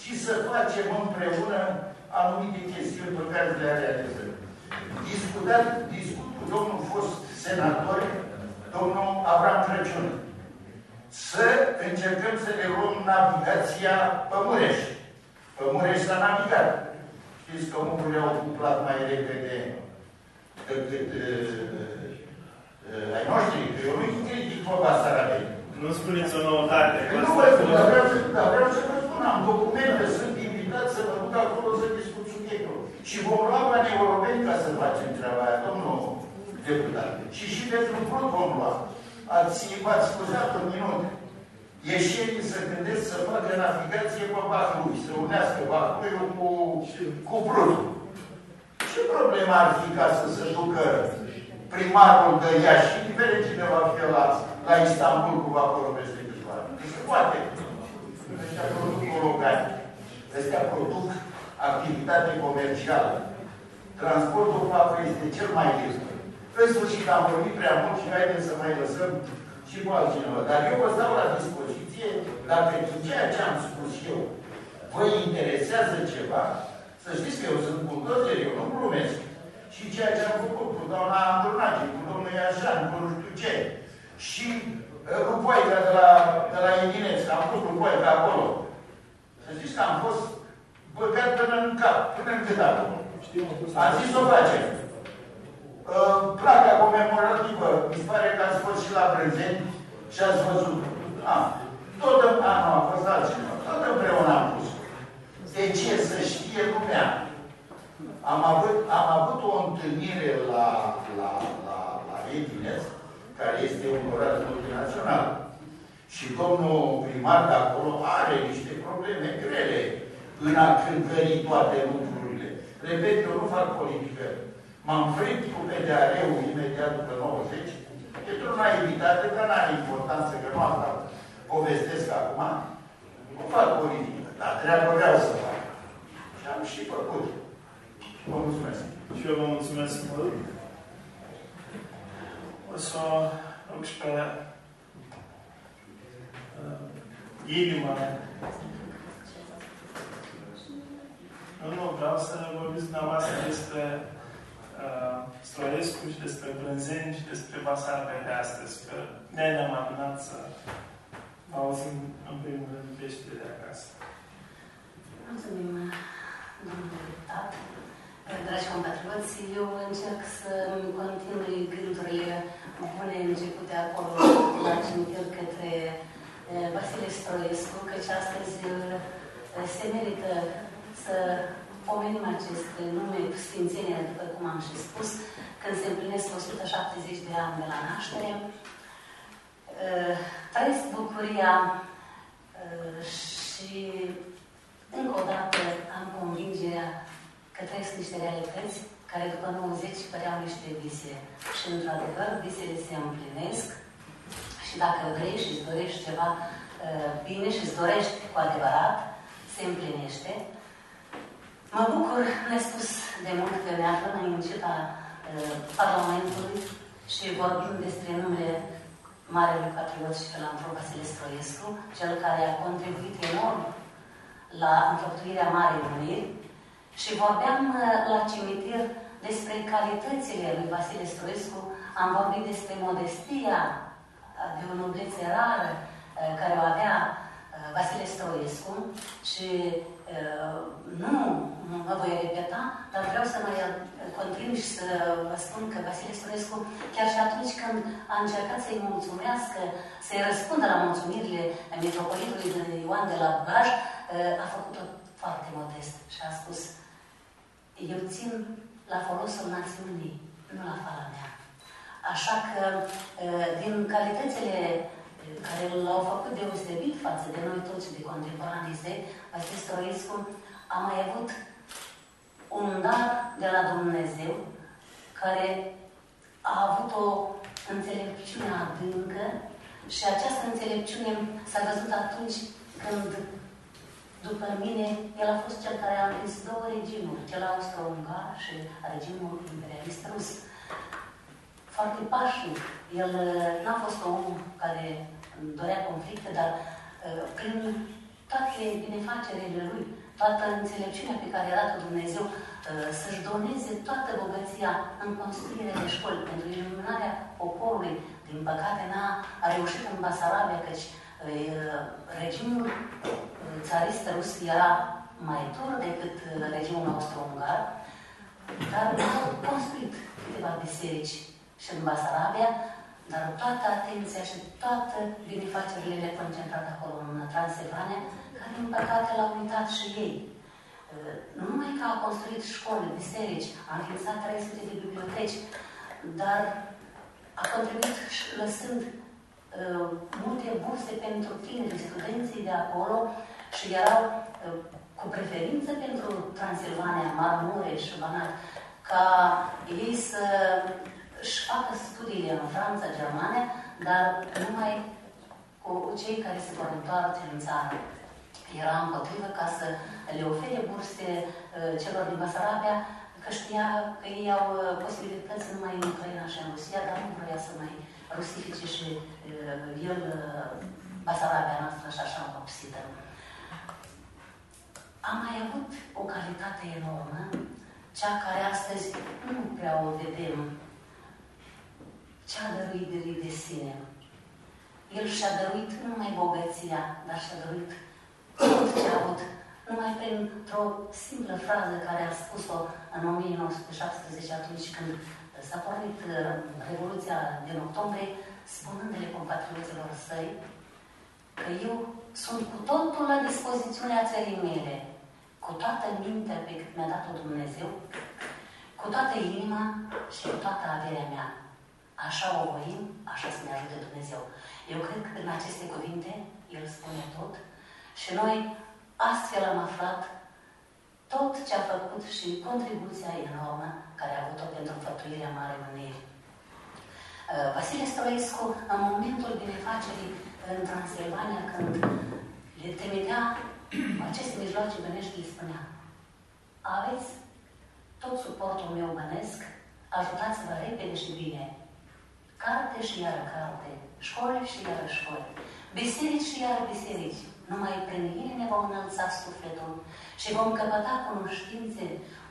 ci să facem împreună anumite chestiuni pe care le realizăm. Discutat, discut cu domnul fost senator, domnul Avram Crăciun, să încercăm să ne luăm navigația pe Mureș. Pe Mureș s-a navigat. Știți că murile au cuplat mai repede decât uh, uh, ai noștri, că eu nu-i critic pe Basarabeni. Nu spuneți o noutate. Nu vă spun, dar vreau, să, dar vreau să vă spun, am documente, sunt invitat să mă duc acolo să discut subiectul. Și vom lua bani europeni ca să facem treaba aia, domnul deputat. Și și pentru prot vom lua. Ați, v-ați scuzat un minut. Ieșenii să gândesc să facă navigație pe Bahrui, să unească Bahruiul cu, cu Prutul. Ce problemă ar fi ca să se ducă primarul de Iași, indiferent cine va fi la, la Istanbul cu vaporul peste câțiva ani? Se poate. Ăștia produc cologani. Ăștia produc activitate comercială. Transportul cu apă este cel mai ieftin. În sfârșit am vorbit prea mult și haideți să mai lăsăm și cu altcineva. Dar eu vă stau la dispoziție, dacă din ceea ce am spus eu vă interesează ceva, să știți că eu sunt buldozer, eu nu glumesc. Și ceea ce am făcut cu doamna Andrunache, cu domnul Iașan, cu nu știu ce. Și Lupoica de la, de la Ilineț, am pus Lupoica acolo. Să știți că am fost băgat până în cap, până în cât acolo. Am zis o facem. Uh, placa comemorativă, mi se pare că ați fost și la prezent și ați văzut. A, tot în, a, nu, a fost altcineva. Tot împreună am pus. De ce? Să știe lumea am avut, am avut o întâlnire la, la, la, la Edines, care este un oraș multinațional. Și domnul primar de acolo are niște probleme grele în a cântări toate lucrurile. Repet, eu nu fac politică. M-am fript cu PDR-ul imediat după 90, pentru o naivitate, dar nu are importanță, că nu asta povestesc acum. Nu fac politică, dar treabă vreau să fac. Și am și făcut. Vă mulțumesc. Și eu vă mulțumesc mult. O să rog și pe uh, inima. Nu, nu, vreau să vorbiți dumneavoastră despre uh, Stroiescu și despre Brânzeni și despre Basarbe de astăzi, că ne-am adunat să vă auzim în primul rând veștile de acasă. Mulțumim, domnule deputat. Dragi compatrioți, eu încerc să continui gândurile bune începute acolo la cimitir către Vasile Stroiescu, căci astăzi se merită să pomenim acest nume cu sfințenie, după cum am și spus, când se împlinesc 170 de ani de la naștere. Trăiesc bucuria și încă o dată am convingerea că trăiesc niște realități care după 90 păreau niște vise. Și într-adevăr, visele se împlinesc și dacă vrei și îți dorești ceva uh, bine și îți dorești cu adevărat, se împlinește. Mă bucur, ne spus de mult că ne aflăm în incita uh, Parlamentului și vorbim despre numele Marelui Patriot și Filantrop Vasile Stroiescu, cel care a contribuit enorm la înfăptuirea Marei Uniri, și vorbeam uh, la cimitir despre calitățile lui Vasile Stroescu, am vorbit despre modestia uh, de o noblețe rară uh, care o avea Vasile Stroescu și nu mă voi repeta, dar vreau să mai continui și să vă spun că Vasile Stroescu, chiar și atunci când a încercat să-i mulțumească, să-i răspundă la mulțumirile metropolitului de Ioan de la Braj, a făcut-o foarte modest și a spus eu țin la folosul națiunii, nu la fala mea. Așa că, din calitățile care l-au făcut deosebit față de noi toți, de contemporanii săi, acest Roescu a mai avut un dar de la Dumnezeu care a avut o înțelepciune adâncă și această înțelepciune s-a văzut atunci când după mine, el a fost cel care a învins două regimuri, cel austro-ungar și regimul imperialist rus. Foarte pașnic. El uh, n-a fost om care dorea conflicte, dar uh, prin toate binefacerile lui, toată înțelepciunea pe care a dat Dumnezeu, uh, să-și doneze toată bogăția în construirea de școli, pentru iluminarea poporului. Din păcate n-a reușit în Basarabia, căci regimul țarist rus era mai dur decât regimul austro-ungar, dar au construit câteva biserici și în Basarabia, dar toată atenția și toate binefacerile le concentrat acolo în Transilvania, care în păcate l-au uitat și ei. Nu numai că a construit școli, biserici, a înființat 300 de biblioteci, dar a contribuit lăsând uh, multe burse pentru tineri, studenții de acolo și erau uh, cu preferință pentru Transilvania, Marmureș, Banat, ca ei să își facă studiile în Franța, Germania, dar numai cu cei care se vor întoarce în țară. Era împotrivă ca să le ofere burse uh, celor din Basarabia, că știa că ei au uh, posibilități numai în Ucraina și în Rusia, dar nu vrea să mai rusifice și uh, el uh, Basarabia noastră și așa vopsită. Am mai avut o calitate enormă, cea care astăzi nu prea o vedem, cea dăruirii de sine. El și-a dăruit nu numai bogăția, dar și-a dăruit tot ce a avut, numai printr-o simplă frază care a spus-o în 1917, atunci când s-a pornit uh, Revoluția din octombrie, spunându-le compatrioților săi că eu sunt cu totul la dispoziționea țării mele, cu cu toată mintea pe cât mi-a dat-o Dumnezeu, cu toată inima și cu toată averea mea. Așa o voim, așa să ne ajute Dumnezeu. Eu cred că prin aceste cuvinte El spune tot și noi astfel am aflat tot ce a făcut și contribuția enormă care a avut-o pentru înfăptuirea Marei Mânieri. Uh, Vasile Stălăescu, în momentul binefacerii în Transilvania, când le trimitea aceste mijloace bănești, îi spunea aveți tot suportul meu bănesc, ajutați-vă repede și bine. Carte și iară carte, școli și iară școli, biserici și iară biserici. Numai prin ele ne vom înălța sufletul și vom căpăta cunoștințe,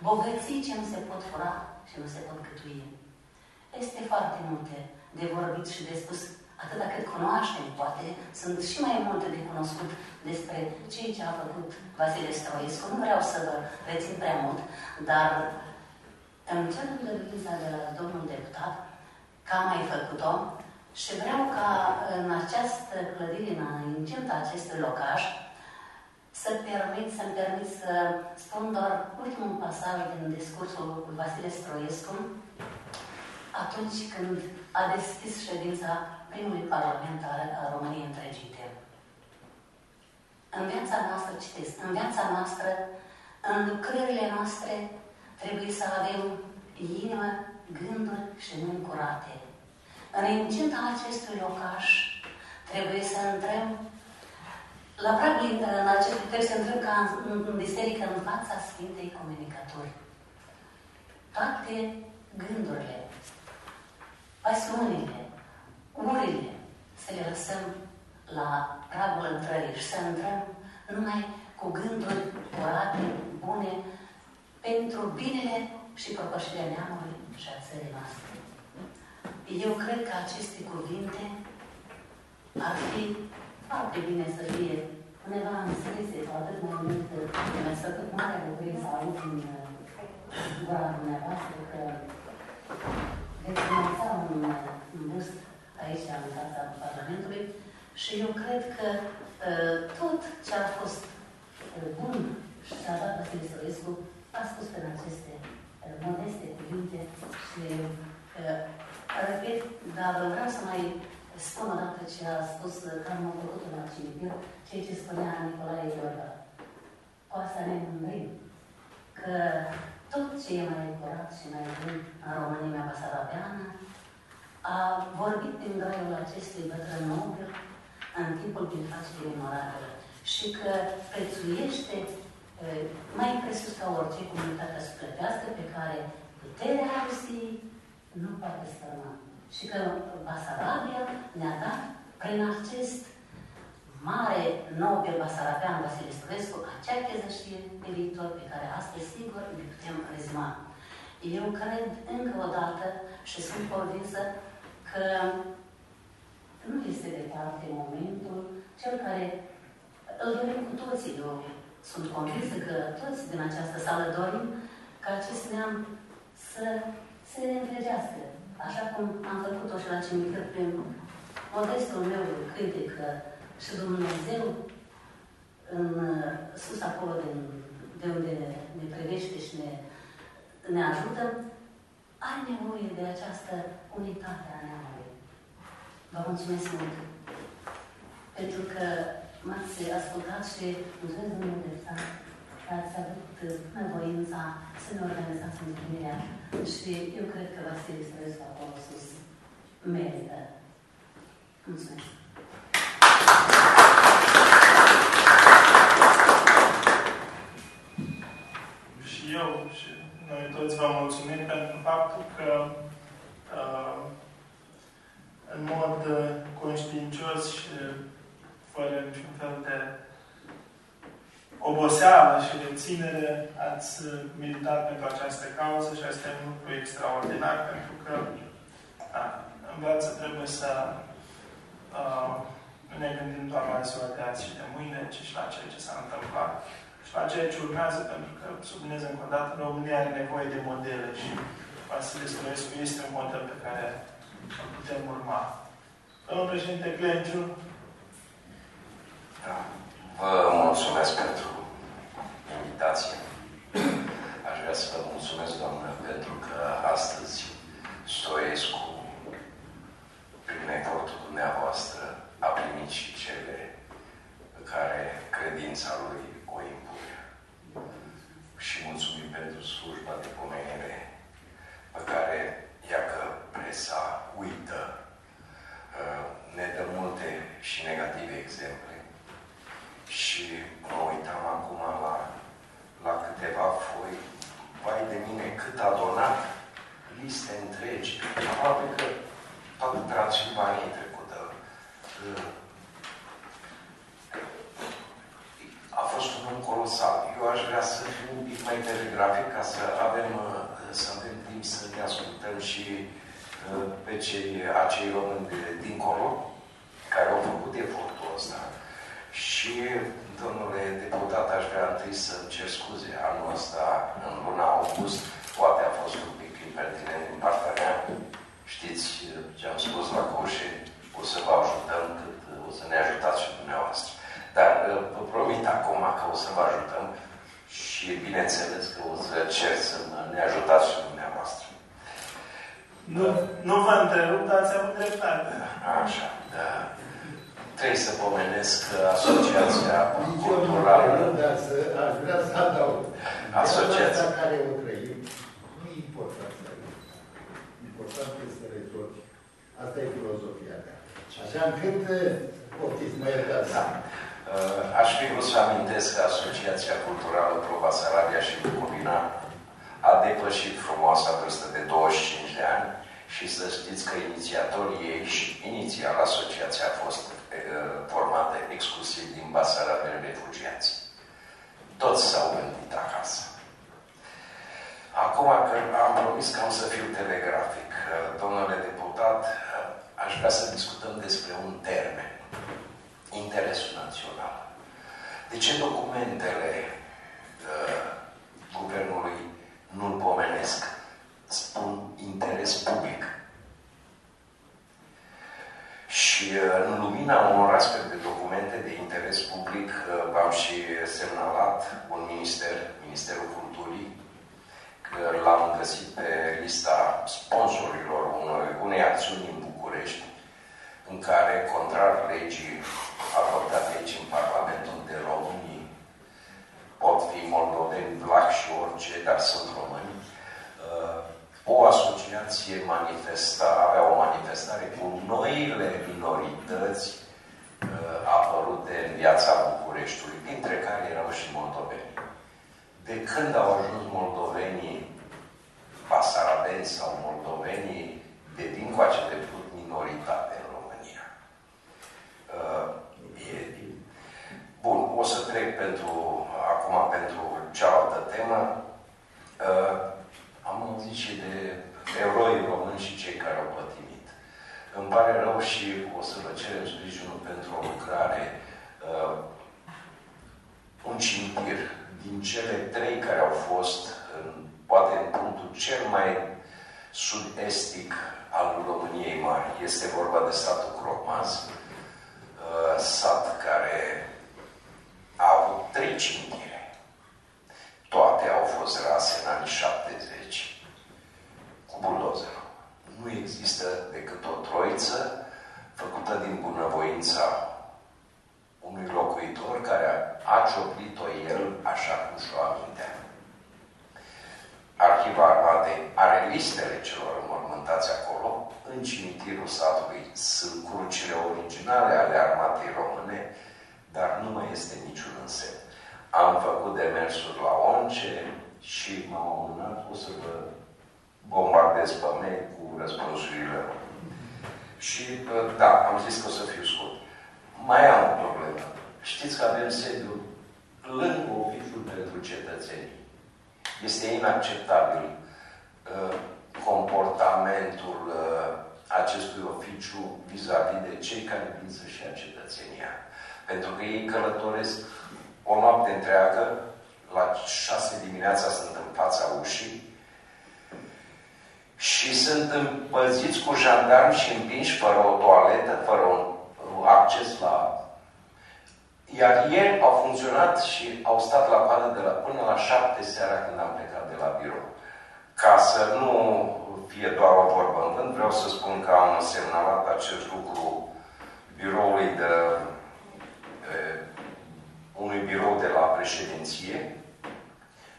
bogății ce nu se pot fura și nu se pot gătui. Este foarte multe de vorbit și de spus, atât cât cunoaștem, poate sunt și mai multe de cunoscut despre ceea ce a făcut Vasile Stroescu. Nu vreau să vă rețin prea mult, dar în cer îngăduința de la domnul deputat, că am mai făcut-o și vreau ca în această clădire, în incinta acestui locaș, să permit, să-mi permit să spun doar ultimul pasaj din discursul lui Vasile Stroiescu, atunci când a deschis ședința primului parlament al României întregite. În viața noastră, citesc, în viața noastră, în lucrările noastre, trebuie să avem inimă, gânduri și mâini curate. În incinta acestui locaș trebuie să intrăm la pragul în acest trebuie să intrăm ca în, în biserică în fața Sfintei Comunicaturi. Toate gândurile, pasiunile, urile, să le lăsăm la pragul intrării și să intrăm numai cu gânduri curate, bune, pentru binele și propășirea neamului și a țării noastre. Eu cred că aceste cuvinte ar fi foarte bine să fie undeva înscrise cu atât mai mult mi-ați făcut mare bucurie să aud în gura dumneavoastră că veți înălța un, un bust aici în fața Parlamentului și eu cred că uh, tot ce a fost uh, bun și ce a dat Vasile Sărescu a spus în aceste uh, modeste cuvinte și uh, repet, dar vreau să mai spun o dată ce a spus că am făcut la cimitir, ceea ce spunea Nicolae Iorga. Cu asta ne mândrim că tot ce e mai curat și mai bun în România Basarabeană a vorbit din graiul acestui bătrân nobil în timpul binfacerii memorabile și că prețuiește mai presus ca orice comunitate sufletească pe care puterea Rusiei nu poate stărma. Și că Basarabia ne-a dat prin acest mare nobil basarabean Vasile Stănescu acea chezăștie de viitor pe care astăzi sigur ne putem rezuma. Eu cred încă o dată și sunt convinsă că nu este departe momentul cel care îl dorim cu toții. Eu sunt convinsă că toți din această sală dorim ca acest neam să se întregească. Așa cum am făcut-o și la cimitir prin modestul meu critic și Dumnezeu în sus acolo din, de unde ne privește și ne, ne ajută, are nevoie de această unitate a neamului. Vă mulțumesc mult pentru că m-ați ascultat și mulțumesc Domnul de că ați avut voința să ne organizați întâlnirea și eu cred că Vasile Stărescu acolo sus merită. Mulțumesc! Și eu și noi toți vă mulțumim pentru faptul că uh, în mod uh, conștiincios și fără niciun fel de oboseală și reținere ați militat pentru această cauză și asta e un lucru extraordinar pentru că da, în viață trebuie să uh, nu ne gândim doar la ziua de azi și de mâine, ci și la ceea ce s-a întâmplat și la ceea ce urmează, pentru că, sublinez încă o dată, România are nevoie de modele și Vasile Stănescu este un model pe care îl putem urma. Domnul președinte Clenciu. Da. Vă mulțumesc pentru invitație. Aș vrea să vă mulțumesc, Doamnă, pentru că astăzi Stoescu, prin efortul dumneavoastră, a primit și cele care credința lui o impune. Și mulțumim pentru slujba de pomenire pe care, iacă presa uită, uh, ne dă multe și negative exemple. Și mă uitam acum la la câteva foi, vai de mine, cât a donat, liste întregi, aproape că toată Transilvania trecută. Uh, a fost un om colosal. Eu aș vrea să fiu un pic mai telegrafic ca să avem, uh, să avem timp să ne ascultăm și uh, pe cei, acei români de dincolo, care au făcut efortul ăsta. Și, domnule deputat, aș vrea întâi să cer scuze. Anul ăsta, în luna august, poate a fost un pic impertinent din partea mea. Știți ce am spus la coșe, o să vă ajutăm cât o să ne ajutați și dumneavoastră. Dar uh, vă promit acum că o să vă ajutăm și bineînțeles că o să cer să ne ajutați și dumneavoastră. Nu, nu vă întrerup, dar ați avut dreptate. Așa, da. Trebuie să pomenesc Asociația Culturală. Dar să, aș vrea să adaug. Asociația. Asta care o trăim, nu e important să Important este să rezolvi. Asta e filozofia mea. Așa încât, poftiți, mă iertați. Da. Uh, Aș fi vrut să amintesc că Asociația Culturală Pro Basarabia și Bucovina a depășit frumoasa vârstă de 25 de ani și să știți că inițiatorii ei și inițial asociația a fost uh, formată exclusiv din Basarabia refugiați. Toți s-au gândit acasă. Acum că am promis că am să fiu telegrafic, uh, domnule deputat, uh, aș vrea să discutăm despre un termen interesul național. De ce documentele uh, guvernului nu-l pomenesc? Spun interes public. Și uh, în lumina unor astfel de documente de interes public, uh, v-am și semnalat un minister, Ministerul Culturii, că l-am găsit pe lista sponsorilor unei, unei acțiuni în București, în care, contrar legii adoptate aici în Parlamentul de Românii, pot fi moldoveni, vlach și orice, dar sunt români, uh, o asociație manifesta, avea o manifestare cu noile minorități uh, apărute în viața Bucureștiului, dintre care erau și moldoveni. De când au ajuns moldovenii basarabeni sau moldovenii de dincoace de plut minoritate în România. Uh, e, bun, o să trec pentru, acum pentru cealaltă temă. Uh, am auzit și de eroi români și cei care au pătimit. Îmi pare rău și o să vă cerem sprijinul pentru o lucrare, uh, un cimitir din cele trei care au fost, în, poate în punctul cel mai sud-estic al României Mari. Este vorba de satul Crocmaz, uh, sat care a avut trei cimitire. Toate au fost rase în anii 70 cu buldozerul. Nu există decât o troiță făcută din bunăvoința unui locuitor care a cioplit-o el așa cum și-o amintea. Arhiva Armatei are listele celor înmormântați acolo. În cimitirul satului sunt crucile originale ale armatei române, dar nu mai este niciun însemn. Am făcut demersuri la ONCE și m-am amânat, o să vă bombardez pe mail cu răspunsurile. Și da, am zis că o să fiu scurt. Mai am o problemă. Știți că avem sediul lângă oficiul pentru cetățenii. Este inacceptabil uh, comportamentul uh, acestui oficiu vis-a-vis de cei care vin să-și ia cetățenia. Pentru că ei călătoresc o noapte întreagă, la șase dimineața sunt în fața ușii și sunt împăziți cu jandarmi și împinși fără o toaletă, fără un acces la iar ieri au funcționat și au stat la coadă de la, până la șapte seara când am plecat de la birou. Ca să nu fie doar o vorbă în vânt, vreau să spun că am semnalat acest lucru biroului de, de unui birou de la președinție,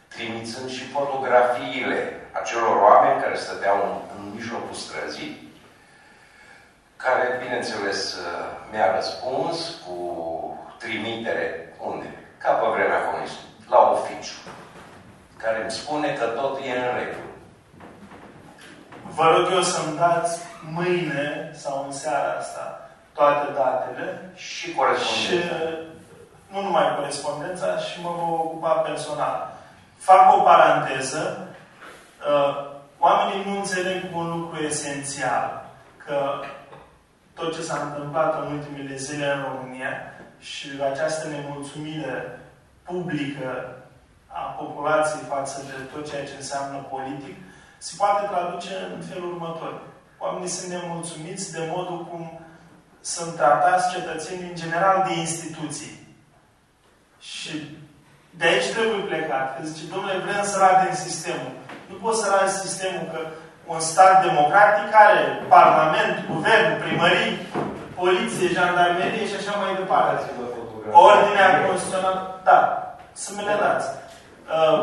trimițând și fotografiile acelor oameni care stăteau în, în mijlocul străzii, care, bineînțeles, mi-a răspuns cu trimitere unde? Ca pe vremea comunismului, la oficiu, care îmi spune că tot e în regulă. Vă rog eu să-mi dați mâine sau în seara asta toate datele și corespondența. Și, nu numai corespondența, și mă voi ocupa personal. Fac o paranteză. Uh, oamenii nu înțeleg un lucru esențial. Că tot ce s-a întâmplat în ultimele zile în România și această nemulțumire publică a populației față de tot ceea ce înseamnă politic, se poate traduce în felul următor. Oamenii sunt nemulțumiți de modul cum sunt tratați cetățenii în general de instituții. Și de aici trebuie plecat. Că zice, domnule, vrem să radem sistemul. Nu poți să radi sistemul că un stat democratic are parlament, guvern, primării, poliție, jandarmerie și așa mai departe. Ordinea constituțională, da, să mi le dați. Uh,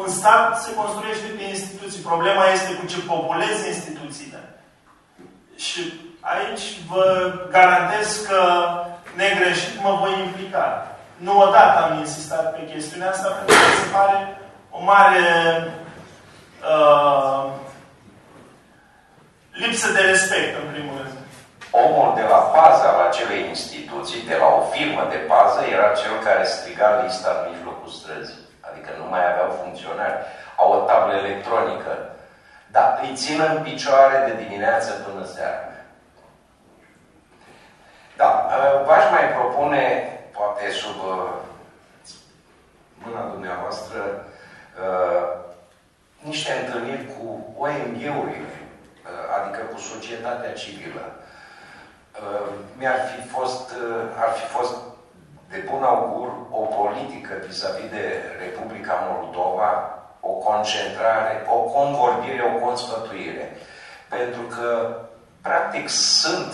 un stat se construiește pe instituții. Problema este cu ce populezi instituțiile. Și aici vă garantez că negreșit mă voi implica. Nu odată am insistat pe chestiunea asta, pentru că se pare o mare uh, lipsă de respect, în primul rând. Omul de la pază al acelei instituții, de la o firmă de pază, era cel care striga lista în mijlocul străzii. Adică nu mai aveau funcționari. Au o tablă electronică. Dar îi țin în picioare de dimineață până seara. Da, uh, v-aș mai propune, poate sub uh, mâna dumneavoastră, uh, niște întâlniri cu ONG-urile, adică cu societatea civilă. Mi-ar fi fost, ar fi fost de bun augur o politică vis-a-vis -vis de Republica Moldova, o concentrare, o convorbire, o consfătuire. Pentru că, practic, sunt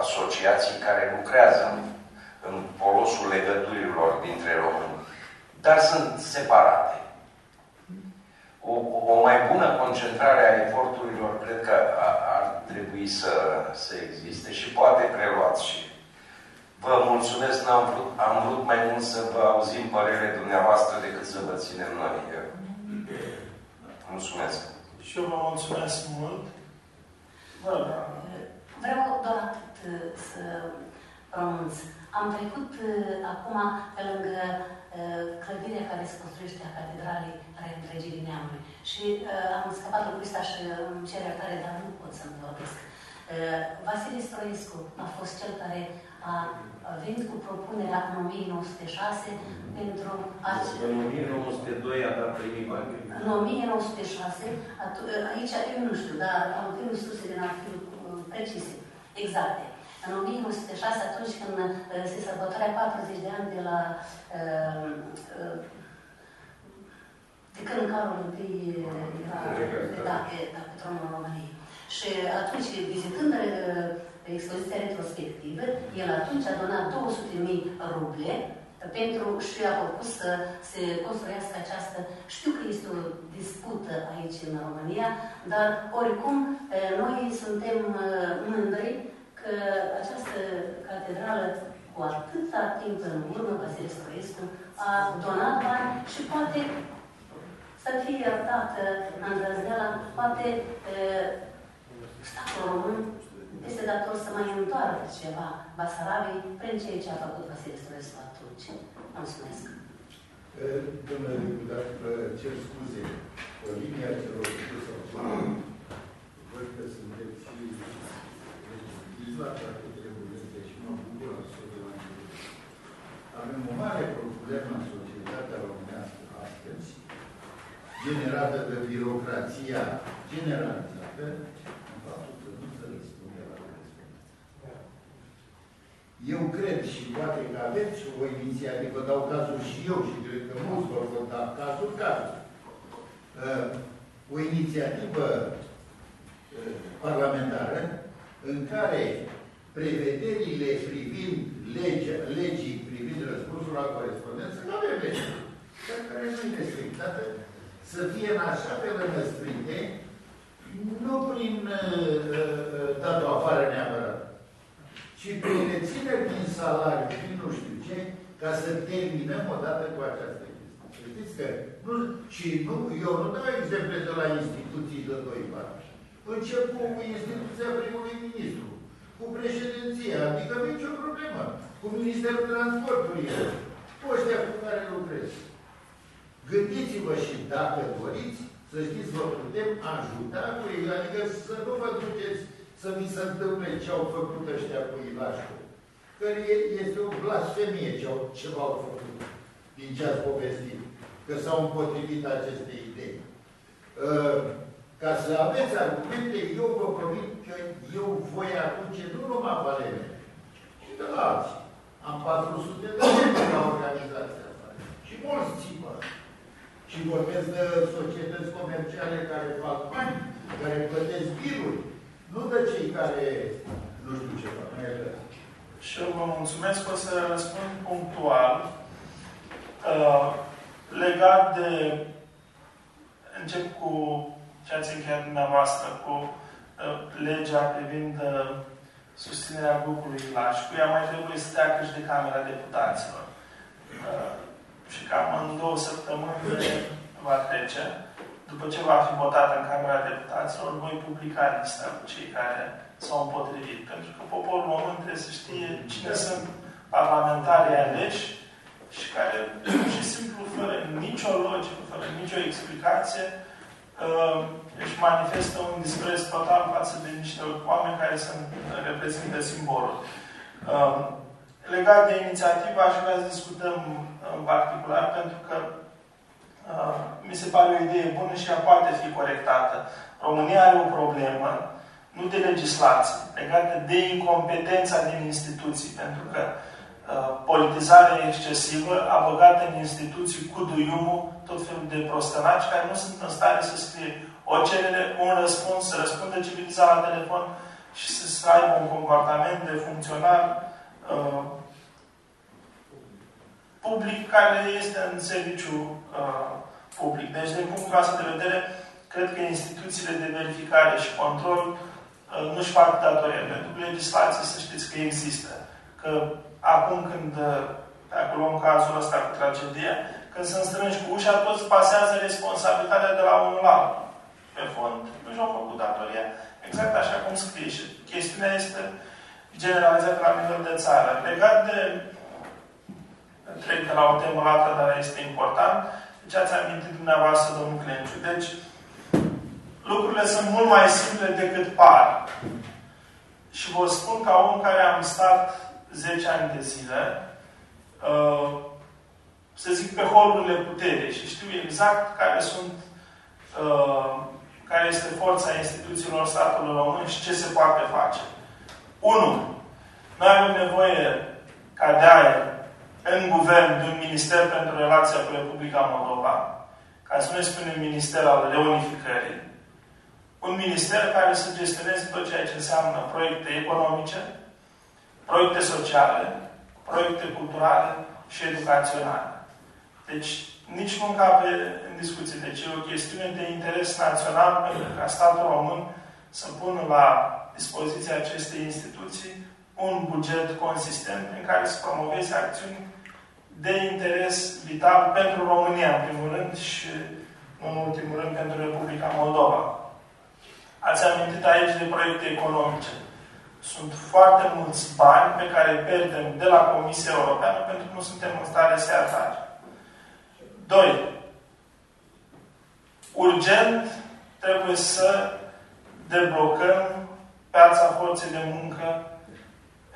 asociații care lucrează în, în folosul legăturilor dintre români, dar sunt separate. O, o mai bună concentrare a eforturilor cred că ar trebui să, să existe și poate preluat și Vă mulțumesc, am vrut, am vrut mai mult să vă auzim părerile dumneavoastră decât să vă ținem noi. Mulțumesc. Și eu vă mulțumesc mult. Vă Vreau doar atât uh, să pronunț. Am trecut uh, acum pe lângă uh, clădirea care se construiește a Catedralei Reîntregirii Neamului. Și am scăpat lucrul ăsta și îmi cer iertare, dar nu pot să-mi vorbesc. Vasile Stroescu a fost cel care a venit cu propunerea în 1906 pentru a... În 1902 a dat primii bani. În 1906, aici eu nu știu, dar am primit surse din arhivul precise, exacte. În 1906, atunci când uh, se sărbătorea 40 de ani de la uh, uh, de când Carol I era da, pe, da, pe tronul României. Și atunci, vizitând expoziția retrospectivă, el atunci a donat 200.000 ruble pentru și a propus să se construiască această, știu că este o dispută aici în România, dar oricum noi suntem mândri că această catedrală cu atâta timp în urmă, Vasile Scorescu, a donat bani și poate să fie iertată îndrăzneala, poate statul român este dator să mai întoarcă ceva Basarabiei prin ceea ce a făcut Vasile Stănescu atunci. Mulțumesc. Domnule deputat, cer scuze. Linia celor sau văd că sunteți utilizați toate treburile și mă bucur absolut Avem o mare problemă în societatea românească astăzi, generată de birocrația generalizată, Eu cred și poate că aveți o inițiativă, dau cazul și eu și cred că mulți vor da cazul, cazul. Uh, o inițiativă uh, parlamentară în care prevederile privind legea, legii privind răspunsul la corespondență nu avem lege, care nu este respectată, să fie în așa fel înăstrite, nu prin uh, uh, datul afară neapărat, ci prin rețineri din salariu, prin nu știu ce, ca să terminăm odată cu această chestie. Știți că, nu, și nu, eu nu dau exemple de la instituții de doi pași. Încep cu instituția primului ministru, cu președinția, adică nicio problemă, cu Ministerul Transporturilor, cu ăștia cu care lucrez. Gândiți-vă și dacă doriți, să știți, vă putem ajuta cu ei, adică să nu vă duceți să vi se întâmple ce au făcut ăștia cu Ilașcu. Că este o blasfemie ce au, ce au făcut din ce ați povestit, că s-au împotrivit aceste idei. Uh, ca să aveți argumente, eu vă promit că eu voi aduce nu numai valere, ci de la alții. Am 400 de membri la organizația asta. Și mulți țipă. Și vorbesc de societăți comerciale care fac bani, care plătesc biluri, nu de cei care nu știu ce fac. Și eu vă mulțumesc. O să răspund punctual uh, legat de încep cu ce ați încheiat dumneavoastră, cu uh, legea privind uh, susținerea grupului Ilașcu. Ea mai trebuie să treacă și de Camera Deputaților. Uh, și cam în două săptămâni va trece. După ce va fi votat în Camera Deputaților, voi publica lista cu cei care s-au împotrivit. Pentru că poporul român trebuie să știe cine sunt parlamentarii aleși și care, pur și simplu, fără nicio logică, fără nicio explicație, uh, își manifestă un dispreț total față de niște oameni care sunt, reprezintă simbolul. Uh, legat de inițiativă, aș vrea să discutăm în particular, pentru că uh, mi se pare o idee bună și ea poate fi corectată. România are o problemă, nu de legislație, legată de incompetența din instituții, pentru că uh, politizarea excesivă a băgat în instituții cu duiumul tot felul de prostănaci care nu sunt în stare să scrie o cerere, un răspuns, să răspundă civilizat la telefon și să aibă un comportament de funcționar uh, public care este în serviciu uh, public. Deci, din punctul ăsta de vedere, cred că instituțiile de verificare și control uh, nu-și fac datoria. Pentru că legislație, să știți că există. Că acum când, uh, dacă luăm cazul ăsta cu tragedia, când sunt strânși cu ușa, toți pasează responsabilitatea de la unul la altul. Pe fond, nu și-au făcut datoria exact așa cum scrie. Și chestiunea este generalizată la nivel de țară. Legat de trec de la o temă la alta, dar este important. Deci ați amintit dumneavoastră, domnul Clenciu. Deci, lucrurile sunt mult mai simple decât par. Și vă spun ca om care am stat 10 ani de zile, uh, să zic, pe holurile puterii și știu exact care sunt uh, care este forța instituțiilor statului român și ce se poate face. 1. Noi avem nevoie ca de aer în guvern de un minister pentru relația cu Republica Moldova, ca să nu spunem minister al reunificării, un minister care să gestioneze tot ceea ce înseamnă proiecte economice, proiecte sociale, proiecte culturale și educaționale. Deci, nici nu încape în discuție. Deci e o chestiune de interes național pentru ca statul român să pună la dispoziția acestei instituții un buget consistent în care să promoveze acțiuni de interes vital pentru România, în primul rând, și nu în ultimul rând pentru Republica Moldova. Ați amintit aici de proiecte economice. Sunt foarte mulți bani pe care îi pierdem de la Comisia Europeană pentru că nu suntem în stare să atragem. Doi. Urgent trebuie să deblocăm piața forței de muncă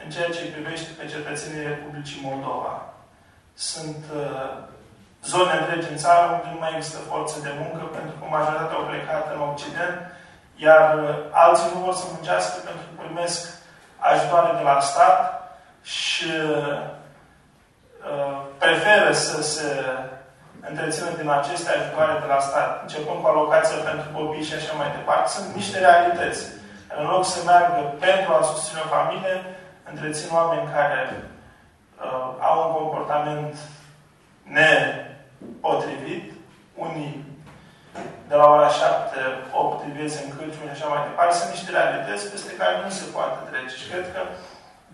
în ceea ce privește pe cetățenii Republicii Moldova. Sunt uh, zone întregi în țară unde nu mai există forță de muncă pentru că majoritatea au plecat în Occident, iar uh, alții nu vor să muncească pentru că primesc ajutoare de la stat și uh, preferă să se întrețină din aceste ajutoare de la stat, începând cu alocația pentru copii și așa mai departe. Sunt niște realități. În loc să meargă pentru a susține o familie, întrețin oameni care uh, au un comportament nepotrivit, unii de la ora 7, 8 vieți în cârciumi și așa mai departe, sunt niște realități peste care nu se poate trece. Și cred că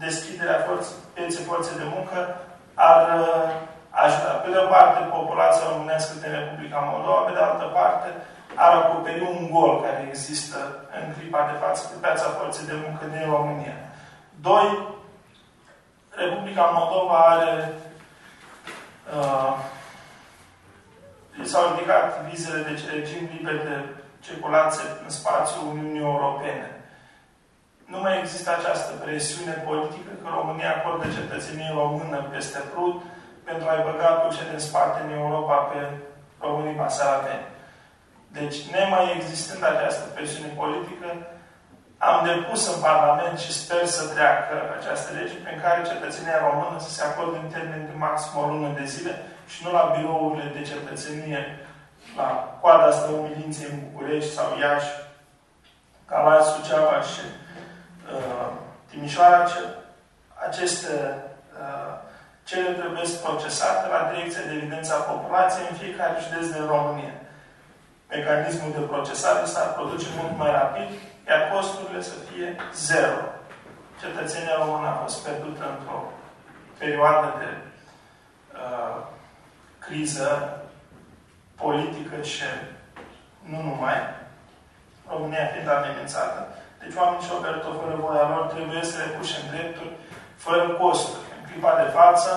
deschiderea pieței forței de muncă ar uh, ajuta, pe de o parte, populația românească din Republica Moldova, pe de altă parte, ar acoperi un gol care există în clipa de față pe piața forței de muncă din România. Doi, Republica Moldova are uh, s-au ridicat vizele de regim liber de circulație în spațiul Uniunii Europene. Nu mai există această presiune politică că România acordă cetățenii română peste prut pentru a-i băga pe cei din spate în Europa pe românii basarabeni. Deci, nemai existând această presiune politică, am depus în Parlament și sper să treacă această lege prin care cetățenia română să se acorde în termen de maxim o lună de zile și nu la birourile de cetățenie, la coada asta umilinței în București sau Iași, Galați, Suceava și uh, Timișoara, ce, aceste uh, cele trebuie procesate la Direcția de Evidență a Populației în fiecare județ din România. Mecanismul de procesare s-ar produce mult mai rapid, iar costurile să fie zero. Cetățenia română a fost pierdută într-o perioadă de uh, criză politică și nu numai, România fiind amenințată. Deci oamenii și-au pierdut fără voia lor, trebuie să le puși în drepturi, fără costuri clipa de față,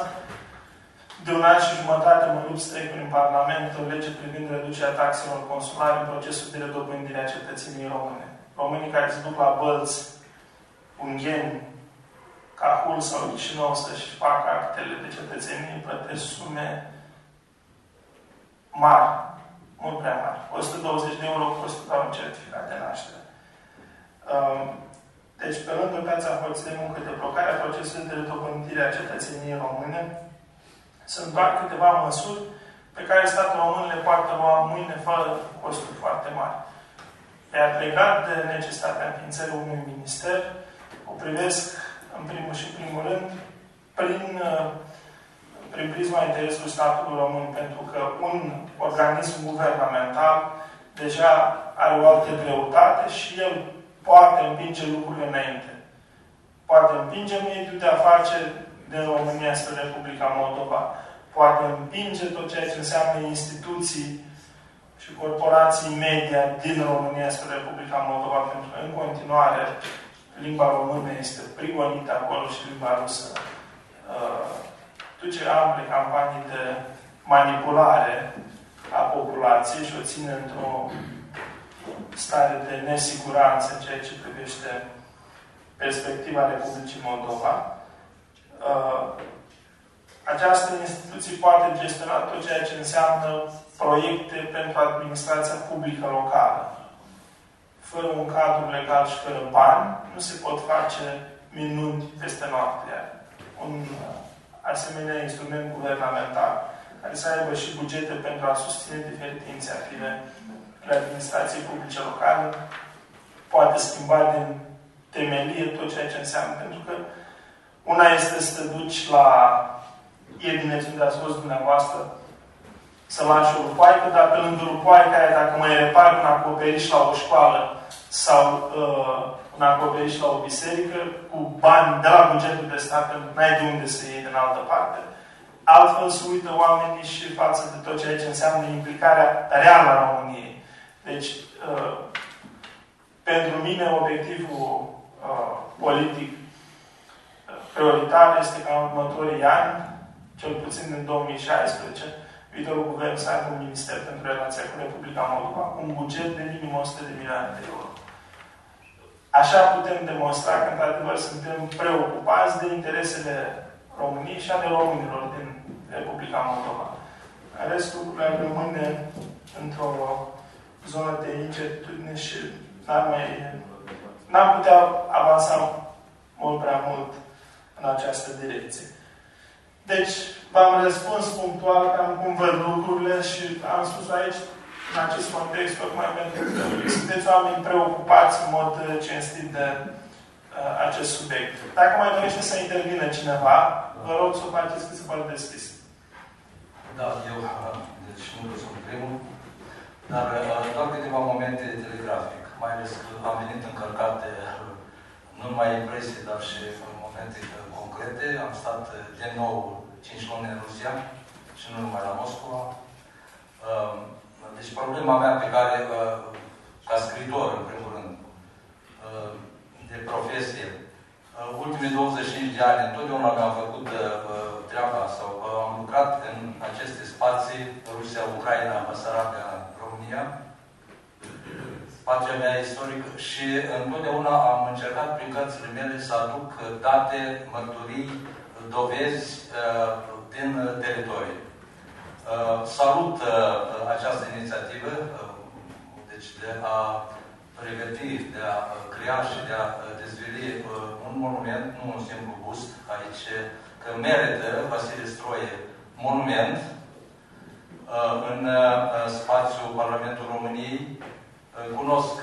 de un an și jumătate mă lupt să trec prin Parlament o lege privind reducerea taxelor consulare în procesul de redobândire a cetățenii române. Românii care se duc la bălți, ungheni, Cahul sau Chișinău să-și facă actele de cetățenie, plătesc sume mari, mult prea mari. 120 de euro costă doar un certificat de naștere. Um, deci, pe lângă piața forței de muncă de blocare a procesului de redobândire a cetățeniei române, sunt doar câteva măsuri pe care statul român le poate lua mâine fără costuri foarte mari. Iar legat de necesitatea înființării unui minister, o privesc în primul și primul rând prin, prin prisma interesului statului român, pentru că un organism guvernamental deja are o altă greutate și el poate împinge lucrurile înainte. Poate împinge mediul de afaceri din România spre Republica Moldova. Poate împinge tot ceea ce înseamnă instituții și corporații media din România spre Republica Moldova, pentru că în continuare limba română este prigonită acolo și limba rusă uh, duce ample campanii de manipulare a populației și o ține într-o stare de nesiguranță în ceea ce privește perspectiva Republicii Moldova. Uh, această instituție poate gestiona tot ceea ce înseamnă proiecte pentru administrația publică locală. Fără un cadru legal și fără bani, nu se pot face minuni peste noapte. Un asemenea instrument guvernamental care să aibă și bugete pentru a susține diferite inițiative ale administrației publice locale, poate schimba din temelie tot ceea ce înseamnă. Pentru că una este să te duci la Iedineț, unde ați fost dumneavoastră, să lași o rupoaică, dar pe lângă rupoaică aia, dacă mai repari un acoperiș la o școală sau uh, un acoperiș la o biserică, cu bani de la bugetul de stat, pentru că n-ai de unde să iei din altă parte, altfel se uită oamenii și față de tot ceea ce înseamnă implicarea reală a României. Deci, uh, pentru mine, obiectivul uh, politic uh, prioritar este ca în următorii ani, cel puțin în 2016, viitorul guvern să aibă un minister pentru relația cu Republica Moldova, cu un buget de minim 100 de milioane de euro. Așa putem demonstra că, într-adevăr, suntem preocupați de interesele României și ale românilor din Republica Moldova. Restul lucrurile rămâne într-o zonă de incertitudine și n-ar mai... n-am putea avansa mult prea mult în această direcție. Deci, v-am răspuns punctual cam cum văd lucrurile și am spus aici, în acest context, tocmai pentru că sunteți oameni preocupați în mod cinstit de uh, acest subiect. Dacă mai dorește să intervină cineva, vă rog să o faceți cât se poate deschis. Da, eu, deci nu sunt primul. dar doar câteva momente telegrafic, mai ales că am venit încărcat de nu numai impresii, dar și momente concrete. Am stat din nou 5 luni în Rusia și nu numai la Moscova. Deci problema mea pe care, ca scriitor, în primul rând, de profesie, ultimii 25 de ani, întotdeauna mi-am făcut treaba sau am lucrat în aceste spații, Rusia, Ucraina, Basarabia, România, spația mea istorică și întotdeauna am încercat prin cărțile mele să aduc date, mărturii, dovezi din teritorii. Salut această inițiativă, deci de a pregăti, de a crea și de a dezveli un monument, nu un simplu bust, aici că merită Vasile Stroie monument în spațiul Parlamentului României. Cunosc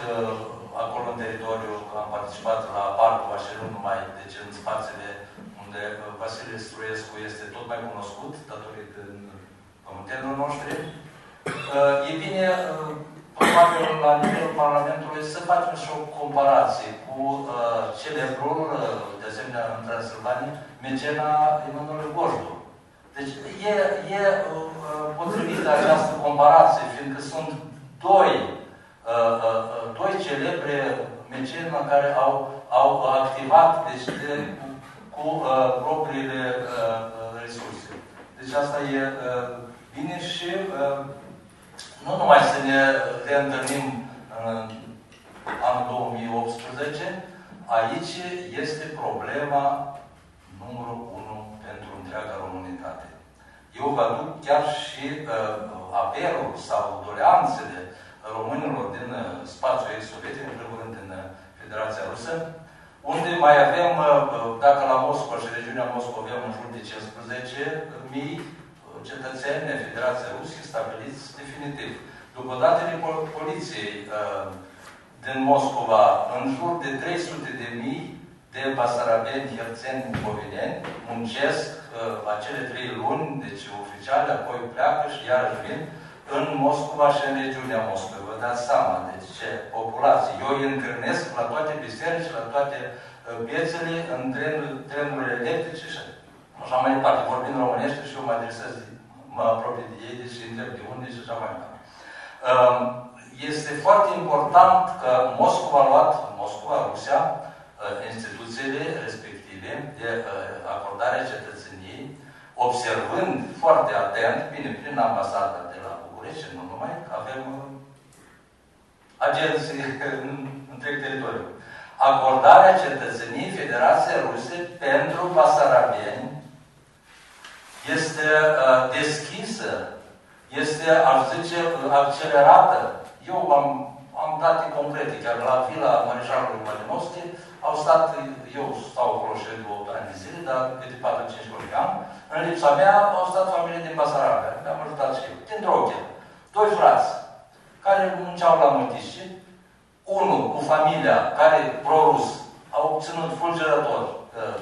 acolo în teritoriu, am participat la parcul și nu numai, deci în spațiile unde Vasile Struiescu este tot mai cunoscut, datorită pământenilor noștri. E bine, probabil la nivelul Parlamentului, să facem și o comparație cu celebrul, de asemenea, în Transilvania, Mecena Emanuel Gojdu. Deci e, e potrivită această comparație, fiindcă sunt doi, doi celebre mecena care au, au activat deci, de, cu uh, propriile uh, resurse. Deci asta e uh, bine și uh, nu numai să ne reîntâlnim în anul 2018, aici este problema numărul unu pentru întreaga românitate. Eu vă aduc chiar și uh, apelul sau doleanțele românilor din uh, spațiul ex-sovietic, în primul rând din uh, Federația Rusă, unde mai avem, uh, dacă la Moscova și regiunea Moscova avem în jur de 15.000 cetățeni ai Federației Rusiei stabiliți definitiv. După datele poliției uh, din Moscova, în jur de 300 de mii de basarabeni, hierțeni, bucovineni, muncesc uh, acele trei luni, deci oficiale, apoi pleacă și iarăși vin în Moscova și în regiunea Moscovei. Vă dați seama, deci ce populație. Eu îi întâlnesc la toate biserici, la toate uh, piețele, în trenurile electrice și așa mai departe. Vorbind românește și eu mă adresez mă apropii de ei, deci întreb de unde și așa mai departe. Ehm, este foarte important că Moscova a luat, Moscova, Rusia, eh, instituțiile respective de eh, acordare cetățeniei, observând foarte atent, bine, prin ambasada de la București, nu numai, avem eh, agenții în întreg teritoriu. Acordarea cetățeniei Federației Ruse pentru basarabieni este uh, deschisă, este, aș zice, accelerată. Eu am, am date concrete, chiar la vila Marișalului Malinovski, au stat, eu stau acolo și de 8 ani de zile, dar câte 4-5 ani, în lipsa mea au stat familie din Basarabia, mi-am ajutat și eu, din Droghia. Doi frați, care munceau la Mătișe, unul cu familia, care pro-rus, au obținut fulgerător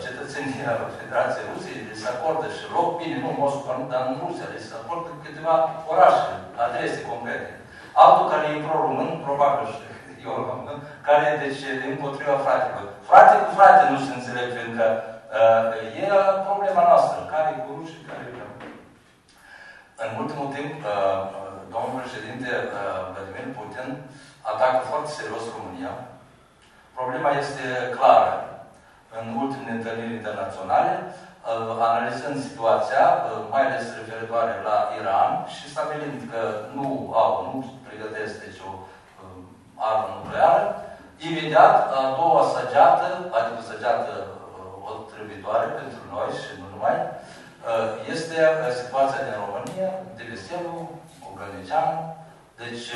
cetățenia Federației Rusiei, le se acordă și loc, bine, nu Moscova, nu, dar în Rusia, le se acordă câteva orașe, adrese concrete. Altul care e pro-român, probabil și eu român, care deci e împotriva fratelor. Frate cu frate nu se înțeleg, fiindcă uh, e problema noastră, care e cu rușii, care e În ultimul timp, uh, domnul președinte uh, Vladimir Putin atacă foarte serios România. Problema este clară în ultimele întâlniri internaționale, uh, analizând situația, uh, mai ales referitoare la Iran și stabilind că nu au, nu pregătesc deci o uh, armă nucleară, imediat a doua săgeată, adică săgeată otrăvitoare pentru noi și nu numai, este situația din România, de Veselu, Ogălnicianu, deci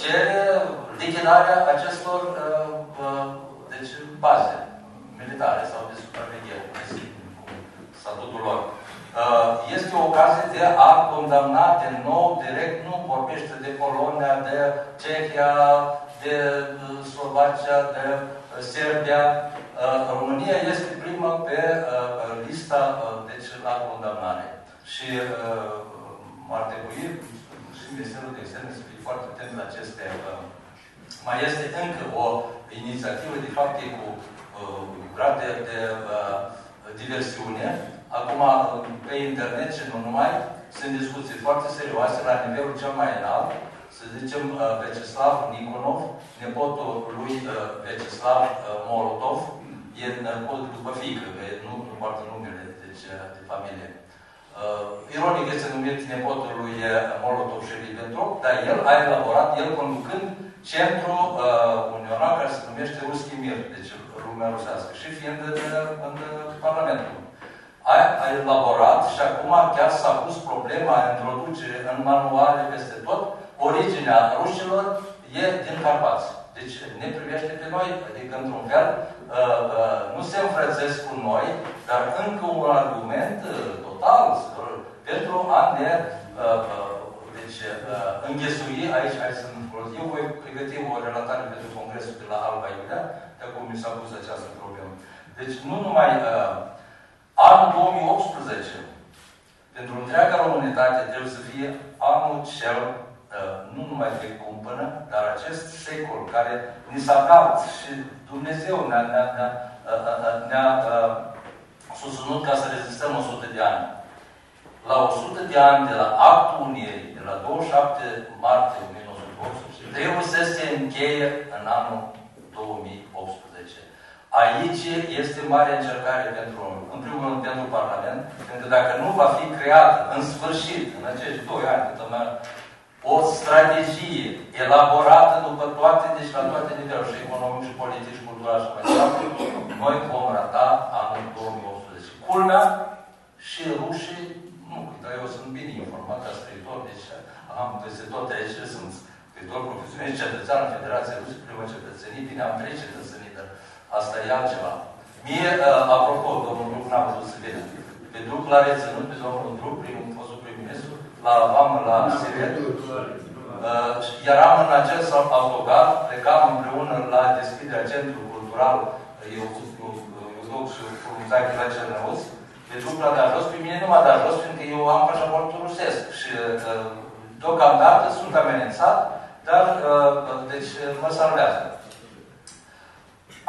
cere lichidarea acestor deci, baze militare sau de supraveghere, statutul lor. Uh, este o ocazie de a condamna din nou direct, nu vorbește de Polonia, de Cehia, de uh, Slovacia, de uh, Serbia. România este prima pe lista, deci, la condamnare. Și ar trebui, și și Ministerul de Externe să fie foarte atent la aceste... Uh, mai este încă o inițiativă, de fapt, e cu uh, grad de, de uh, diversiune. Acum, pe internet și nu numai, sunt discuții foarte serioase la nivelul cel mai înalt. Să zicem, uh, Veceslav Nikonov, nepotul lui uh, Veceslav uh, Molotov, e după fiică, nu, nu poartă numele deci, de familie. Uh, ironic este numit nepotul lui Molotov și Ribbentrop, dar el a elaborat, el conducând centru uh, unional care se numește Ruski Mir, deci lumea rusească, și fiind în, în Parlamentul. A, a elaborat și acum chiar s-a pus problema a introduce în manuale peste tot originea rușilor e din Carpați. Deci ne privește pe noi, adică într-un fel uh, uh, nu se înfrățesc cu noi, dar încă un argument uh, total pentru a ne deci, înghesui aici, hai să nu folosim. Eu voi pregăti o relatare pentru Congresul de la Alba Iulia, de acum mi s-a pus această problemă. Deci nu numai uh, anul 2018, pentru întreaga românitate trebuie să fie anul cel uh, nu numai de cumpănă, dar acest secol care ni s-a dat și Dumnezeu ne-a, ne-a, ne-a, ne-a susținut ca să rezistăm 100 de ani. La 100 de ani de la actul Unirii, de la 27 martie 1918, trebuie să se încheie în anul 2018. Aici este mare încercare pentru, în primul rând, pentru Parlament, pentru că dacă nu va fi creată în sfârșit, în acești doi ani, cât mai o strategie elaborată după toate, deci la toate nivelurile, și economic, și politic, și cultural, și mai departe, noi vom rata anul 2018. Culmea și rușii, nu, dar eu sunt bine informat ca scriitor, deci am peste tot aici, sunt scriitor profesionist, cetățean în Federația Rusă, primă cetățenie, bine, am trei cetățenii, dar asta e altceva. Mie, uh, apropo, domnul Druc n-a vrut să vină. Pe Druc l-a reținut pe domnul Druc, primul fostul prim-ministru, la vamă la Siret. Uh, eram în acel autocar, plecam împreună la deschiderea Centrului Cultural Iudoc și Furunțachi la Cernăuț. Pe Druc l-a dat jos, pe mine nu m-a dat jos, pentru că eu am pașaportul rusesc. Și uh, deocamdată sunt amenințat, dar uh, deci mă salvează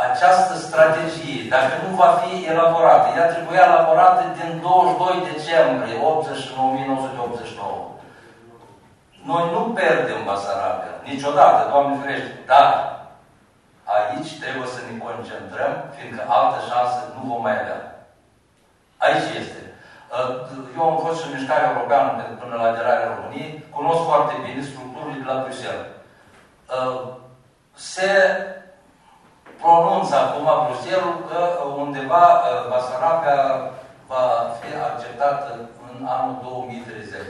această strategie, dacă nu va fi elaborată, ea trebuie elaborată din 22 decembrie 1989. Noi nu pierdem Basarabia, niciodată, Doamne ferește, dar aici trebuie să ne concentrăm, fiindcă altă șansă nu vom mai avea. Aici este. Uh, eu am fost și în mișcarea europeană până la aderarea României, cunosc foarte bine structurile de la Bruxelles. Uh, se pronunță acum Bruselul că undeva uh, Basarabia va fi acceptată în anul 2030.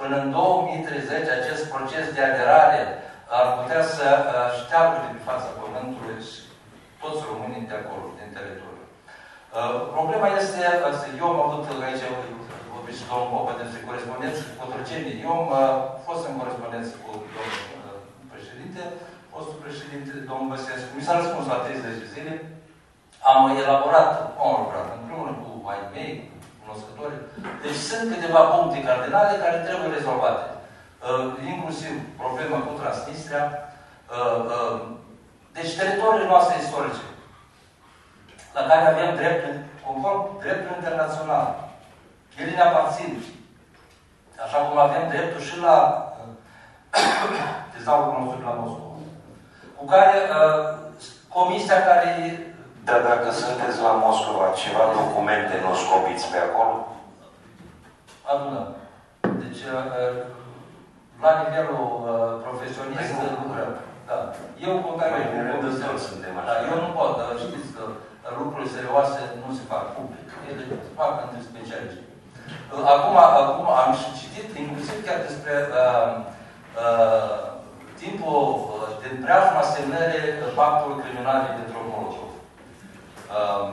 Până în 2030, acest proces de aderare ar putea să uh, șteargă de pe fața Pământului toți românii de acolo, din teritoriu. Uh, problema este, eu am avut aici, vorbit și domnul Popă despre corespondență cu Cotroceni. Eu am fost în corespondență cu domnul președinte, fostul președinte, domnul Băsescu, mi s-a răspuns la 30 de zile, am elaborat, am lucrat împreună cu mai mei, cunoscători. Deci sunt câteva puncte cardinale care trebuie rezolvate. Uh, inclusiv problema cu Transnistria. Uh, uh, deci teritoriile noastre istorice, la care avem dreptul, conform dreptul internațional. Ele ne aparțin. Așa cum avem dreptul și la tezaurul nostru la Moscova cu care uh, comisia care... Dar dacă sunteți la Moscova, ceva documente nu scopiți pe acolo? Adunăm. Deci, uh, uh la nivelul uh, profesionist păi lucrăm. Da. Eu cu care eu suntem Da, eu nu pot, dar știți că lucrurile serioase nu se fac public. Ele se fac între specialiști. Uh, acum, acum am și citit, inclusiv chiar despre uh, uh, timpul uh, din preajma semnării pactului criminal pentru Molotov. Um,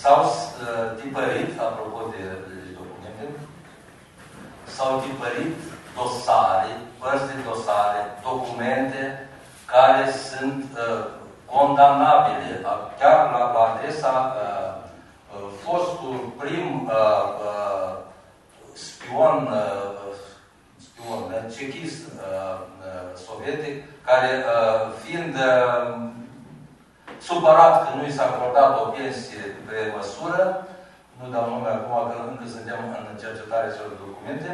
s-au uh, tipărit, apropo de, de documente, s-au tipărit dosare, părți de dosare, documente care sunt uh, condamnabile, chiar la, la adresa uh, uh, fostul prim uh, uh, spion, uh, spion, cechist sovietic, care fiind supărat că nu i s-a acordat o pensie pe măsură, nu dau nume acum că încă suntem în cercetare celor documente,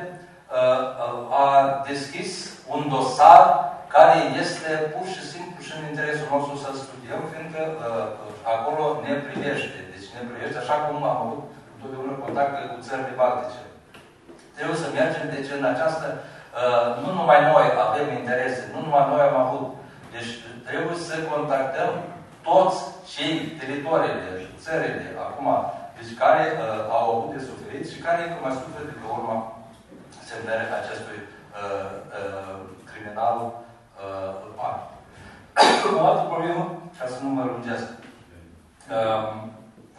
a deschis un dosar care este pur și simplu și în interesul nostru să studiem, fiindcă acolo ne privește. Deci ne privește așa cum am avut întotdeauna contacte cu țările baltice. Trebuie să mergem, deci în această, nu numai noi avem interese, nu numai noi am avut, deci trebuie să contactăm toți cei teritoriile, țările, acum, deci care uh, au avut de suferit și care încă mai suferă de pe urma semnării acestui uh, uh, criminal uh, urban. o altă problemă, ca să nu mă lungesc. Uh,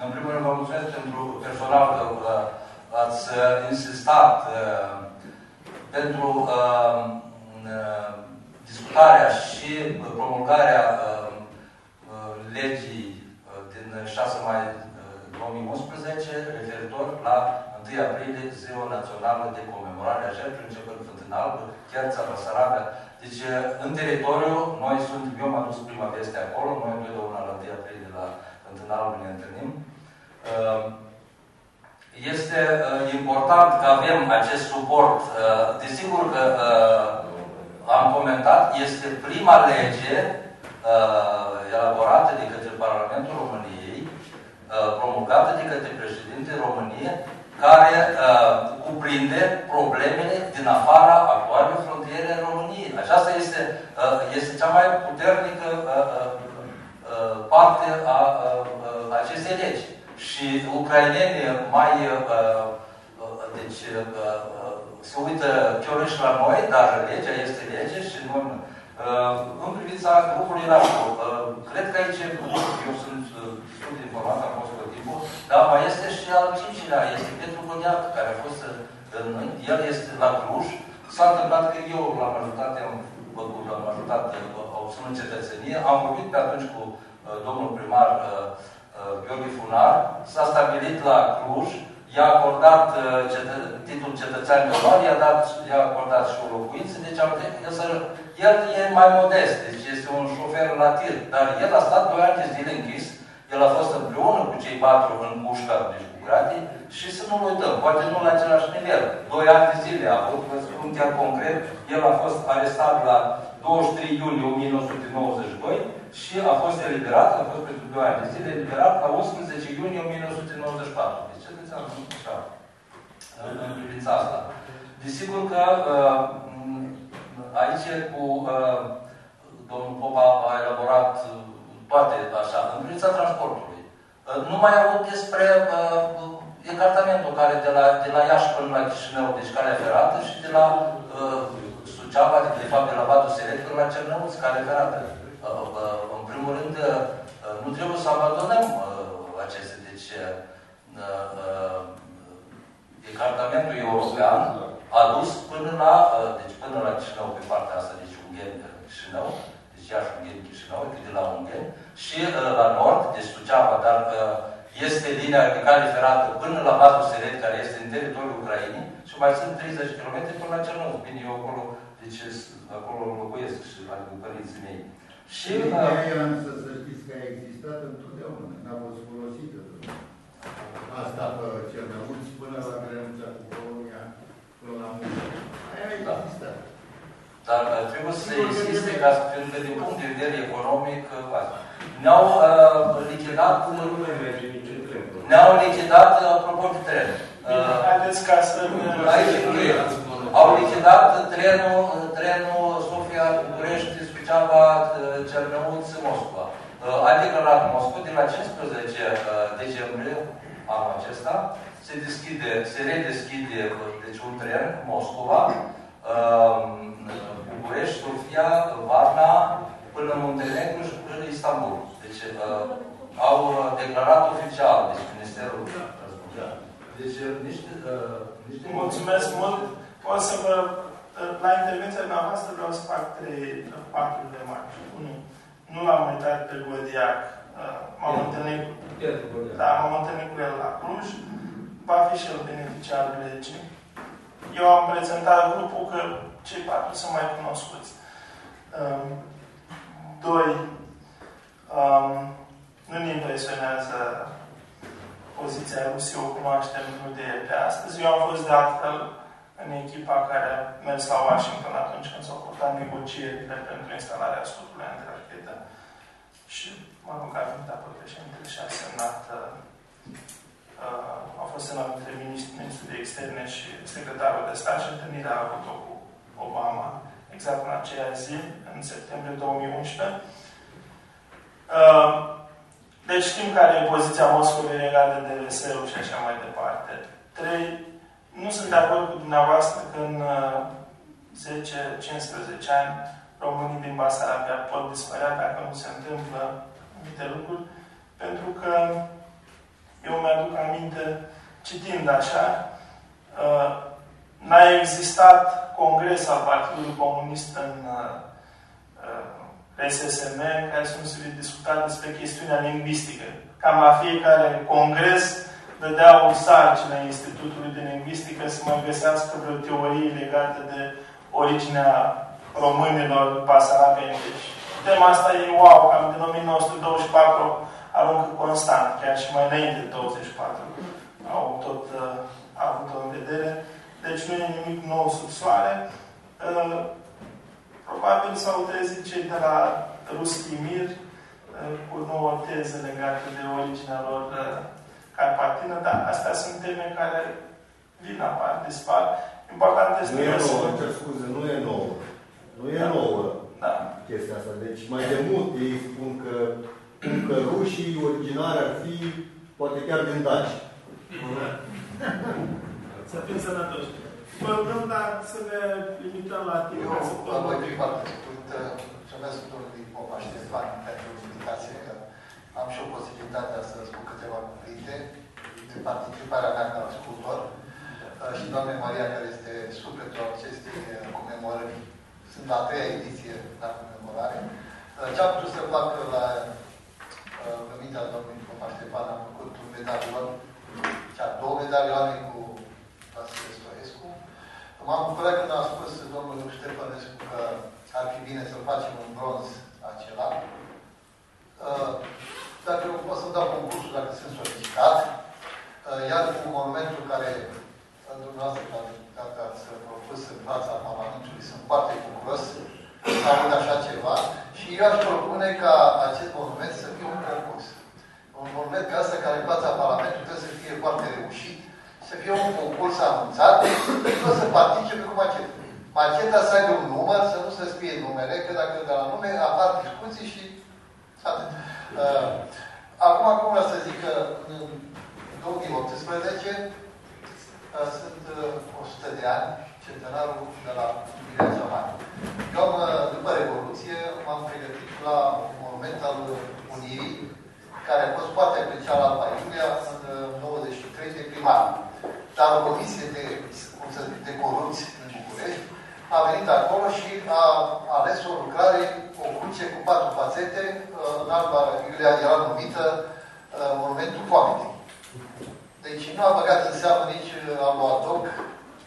în primul rând, vă mulțumesc pentru personal că uh, ați insistat uh, pentru uh, uh, discutarea și promulgarea uh, legii uh, din 6 mai 2011 uh, referitor la 1 aprilie, Ziua Națională de Comemorare a Jertfei, începând Fântâna Albă, Cherța, Băsarabia. Deci, uh, în teritoriu, noi suntem, eu m-am dus prima veste acolo, noi întotdeauna la 1 aprilie la Fântâna Albă ne întâlnim. Este important că avem acest suport. Desigur că am comentat, este prima lege uh, elaborată de către Parlamentul României, uh, promulgată de către președinte României, care uh, cuprinde problemele din afara actualei frontiere în României. Aceasta este, uh, este cea mai puternică uh, uh, uh, parte a uh, uh, acestei legi. Și ucrainenii mai uh, uh, deci, uh, se uită chiorâși la noi, dar legea este lege și nu Uh, în privința grupului Rașcu, uh, cred că aici, eu sunt destul de informat, am fost tot timpul, dar mai este și al cincilea, este Petru Bădeac, care a fost în, el este la Cluj. S-a întâmplat că eu l-am ajutat, am făcut, l-am ajutat, au sunat cetățenie, am vorbit pe atunci cu uh, domnul primar Gheorghe Funar, s-a stabilit la Cluj, i-a acordat cetă, titlul cetățean de i-a, dat, i-a acordat și o locuință, deci am, el să el e mai modest, deci este un șofer la tir, dar el a stat doi ani de zile închis, el a fost împreună cu cei patru în pușca, deci cu gratii, și să nu uităm, poate nu la același nivel. Doi ani de zile a avut, vă spun chiar concret, el a fost arestat la 23 iulie 1992 și a fost eliberat, a fost pentru 2 ani de zile, eliberat la 11 iunie 1994. Deci ce înseamnă așa în privința asta. Desigur că uh, aici cu uh, domnul Popa a elaborat uh, toate așa, în privința transportului. Uh, nu mai aud despre uh, ecartamentul care de la, de la Iași până la Chișinău, deci calea ferată și de la uh, Suceava, de fapt de la Batu Seret până la Cernăuț, calea ferată. Uh, uh, în primul rând, uh, nu trebuie să abandonăm uh, aceste. Deci, uh, uh, ecartamentul european a dus până la, uh, deci până la Chișinău, pe partea asta, deci Ungheni Chișinău, deci Iași Ungheni Chișinău, de la Ungheni, și uh, la nord, deci Suceava, dar uh, este linia de cale ferată până la Batul Seret, care este în teritoriul Ucrainei, și mai sunt 30 km până la Cernăuț. Bine, eu acolo, deci acolo locuiesc și la părinții mei. Și linia însă să știți că a existat întotdeauna, n-a fost folosită. Asta pe Cernăuț până la granița cu Polonia da. Dar uh, trebuie să existe, ca, pentru că din punct de vedere economic, uh, ne-au uh, lichidat ne-au lichidat, apropo de tren. Uh, Haideți ca să... Aici Au lichidat trenul, trenul Sofia, București, Suceava, Cernăuț, Moscova. A declarat Moscova din la 15 decembrie anul acesta se deschide, se redeschide deci un tren, Moscova, um, București, Sofia, Varna, până Muntenegru și până Istanbul. Deci uh, au declarat oficial, deci Ministerul da. Deci uh, niște, uh, niște... Mulțumesc mult. Pot să vă... Uh, la intervenția dumneavoastră vreau să fac trei, patru remarci. Unu, nu l-am uitat pe Godiac. M-am întâlnit, da, m-am întâlnit cu el la Cluj va fi și el beneficiar legii. Eu am prezentat grupul că cei patru sunt mai cunoscuți. Um, doi, um, nu ne impresionează poziția Rusiei, o cunoaștem nu de pe astăzi. Eu am fost de altfel în echipa care a mers la Washington atunci când s-au purtat negocierile pentru instalarea scutului antirachete. Și, mă rog, a venit apoi președintele și a semnat uh, uh, a fost semnat între ministrul de externe și secretarul de stat și întâlnirea a avut-o cu Obama exact în aceea zi, în septembrie 2011. Uh, deci știm care e poziția Moscovei legată de VSU și așa mai departe. Trei, nu sunt de acord cu dumneavoastră că în 10-15 ani românii din Basarabia pot dispărea dacă nu se întâmplă anumite lucruri, pentru că eu mi-aduc aminte, citind așa, uh, n-a existat congres al Partidului Comunist în PSSM uh, în care să nu se discuta despre chestiunea lingvistică. Cam la fiecare congres dădea o sarcină Institutului de Lingvistică să mai găsească vreo teorie legată de originea românilor pasarabeni. Deci, tema asta e wow, cam din 1924 aruncă constant, chiar și mai înainte de 24 au tot uh, avut-o în vedere. Deci nu e nimic nou sub soare. Uh, probabil s-au trezit cei de la Ruski Mir uh, cu nouă teză legată de originea lor uh, carpatină, dar astea sunt teme care vin apar, dispar. Important este nu e nouă, cer scuze, nu e nouă. Nu e da. nouă da. chestia asta. Deci mai de mult ei spun că, spun că rușii originari ar fi poate chiar din Daci. Să fim sănătoși. Vă rog, dar să ne limităm la timp. Eu, la voi prima scurt, mulțumesc domnului Popa Ștefan pentru invitație, că am și o posibilitatea să spun câteva cuvinte de participarea mea ca sculptor și doamne Maria, care este sufletul acestei comemorări. Sunt la a treia ediție la comemorare. Ce am putut să fac la numirea domnului Popa Ștefan, am făcut un medalion, cea două medalioane cu Vasile Stoescu. M-am bucurat când a spus domnul Ștefănescu că ar fi bine să facem un bronz acela. Uh, dacă eu pot să dau concursul dacă sunt solicitat, uh, iar cu monumentul care dumneavoastră care ați propus în fața Parlamentului, sunt foarte bucuros să aud așa ceva și eu aș propune ca acest monument să fie un concurs. Un monument ca asta care în fața Parlamentului trebuie să fie foarte reușit, să fie un concurs anunțat, nu să participe cu macheta. Macheta să aibă un număr, să nu se scrie numele, că dacă de la nume apar discuții și atât. Uh, acum, acum vreau să zic că în 2018 uh, sunt uh, 100 de ani, centenarul de la Unirea cea Mare. Eu am, uh, după Revoluție, m-am pregătit la un monument al Unirii, care a fost foarte apreciat la Iulia în 93 de primar dar o comisie de, cum să zic, de corupți în București a venit acolo și a ales o lucrare, o cruce cu patru fațete, uh, în alba Iulia era numită uh, Monumentul Foametei. Deci nu a băgat în seamă nici uh, al lui Adoc,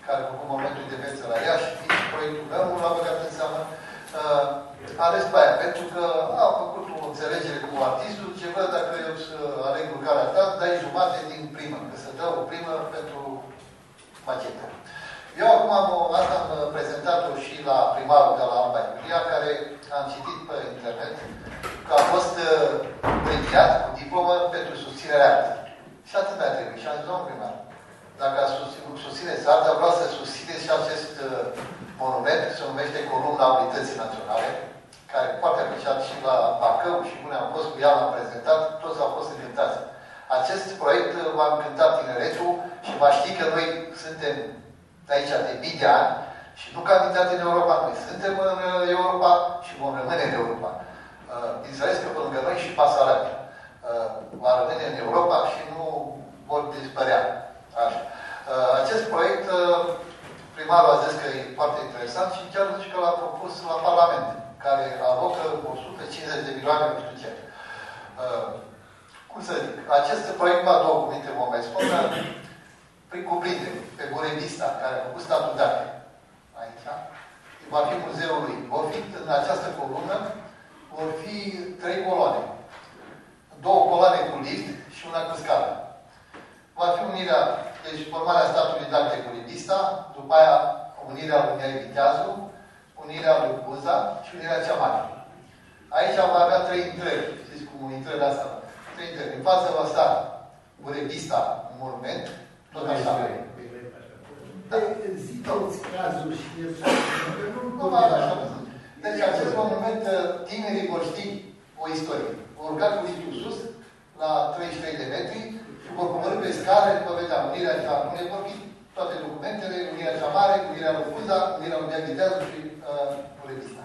care a făcut momentul de viață la ea și nici proiectul meu nu l-a băgat în seamă. A ales pe aia, pentru că a făcut o înțelegere cu artistul, ce văd dacă eu să aleg lucrarea ta, dai jumate din primă, că se dă o primă pentru machetă. Eu acum am, asta am prezentat-o și la primarul de la Alba Iulia, care am citit pe internet că a fost uh, premiat cu diplomă pentru susținerea artei. Și atât mi-a trebuit. Și am zis, domnul primar, dacă a susține arta, vreau să susțineți și acest uh, monument, se numește Columna Unității Naționale, care poate apreciat și la Bacău și unde am fost cu ea, l-am prezentat, toți au fost încântați. Acest proiect v-a încântat tineretul și va ști că noi suntem de aici de mii de ani și nu candidat în Europa. Noi suntem în Europa și vom rămâne în Europa. Uh, Bineînțeles că pe lângă noi și Pasarabia uh, va rămâne în Europa și nu vor dispărea. Așa. Uh, acest proiect, primarul a zis că e foarte interesant și chiar zice că l-a propus la Parlament, care alocă 150 de milioane, nu știu ce. Cum să zic, acest proiect, la două cuvinte vom mai spune, prin cuprinde pe Burebista, care a făcut statul dacă aici, va fi muzeul lui. Vor fi în această columnă, vor fi trei coloane. Două coloane cu lift și una cu scară. Va fi unirea, deci formarea statului Dante cu Lidista, după aia unirea lui Mihai Viteazu, unirea lui Buza și unirea cea mare. Aici va avea trei intrări, știți cum intrările asta, trei intrări. În față va sta cu revista, un monument, tot așa. Da. Ziceți cazul și nu va așa văzut. Deci acest monument, tinerii vor ști o istorie. Vor urca cu liftul sus, la 33 de metri, și vor coborâ pe scară, după vedea unirea cea, unde vor fi toate documentele, unirea cea mare, unirea lui Cuza, unirea lui Diagitează și uh, revista.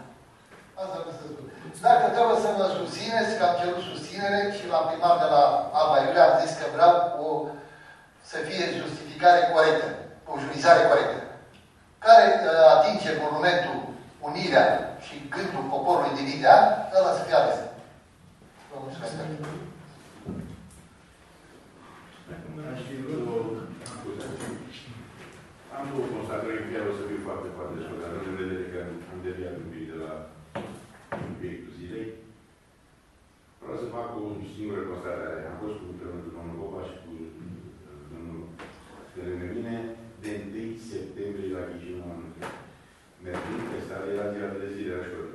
Asta vreau să spun. Dacă trebuie să mă susțineți, că am cerut susținere și la primar de la Alba Iulia am zis că vreau o, să fie justificare corectă, o jurizare corectă, care uh, atinge monumentul, unirea și gândul poporului din mii de ani, ăla să fie ales. Vă mulțumesc. Am două constatări, chiar o să fiu foarte, foarte scurt, în vedere că am deviat un pic de la subiectul zilei. Vreau să fac o singură constatare. Am fost cu domnul Popa și cu domnul de lângă mine de 1 septembrie la Chișinău anul Mergând pe stare, era ziua de zile la școală.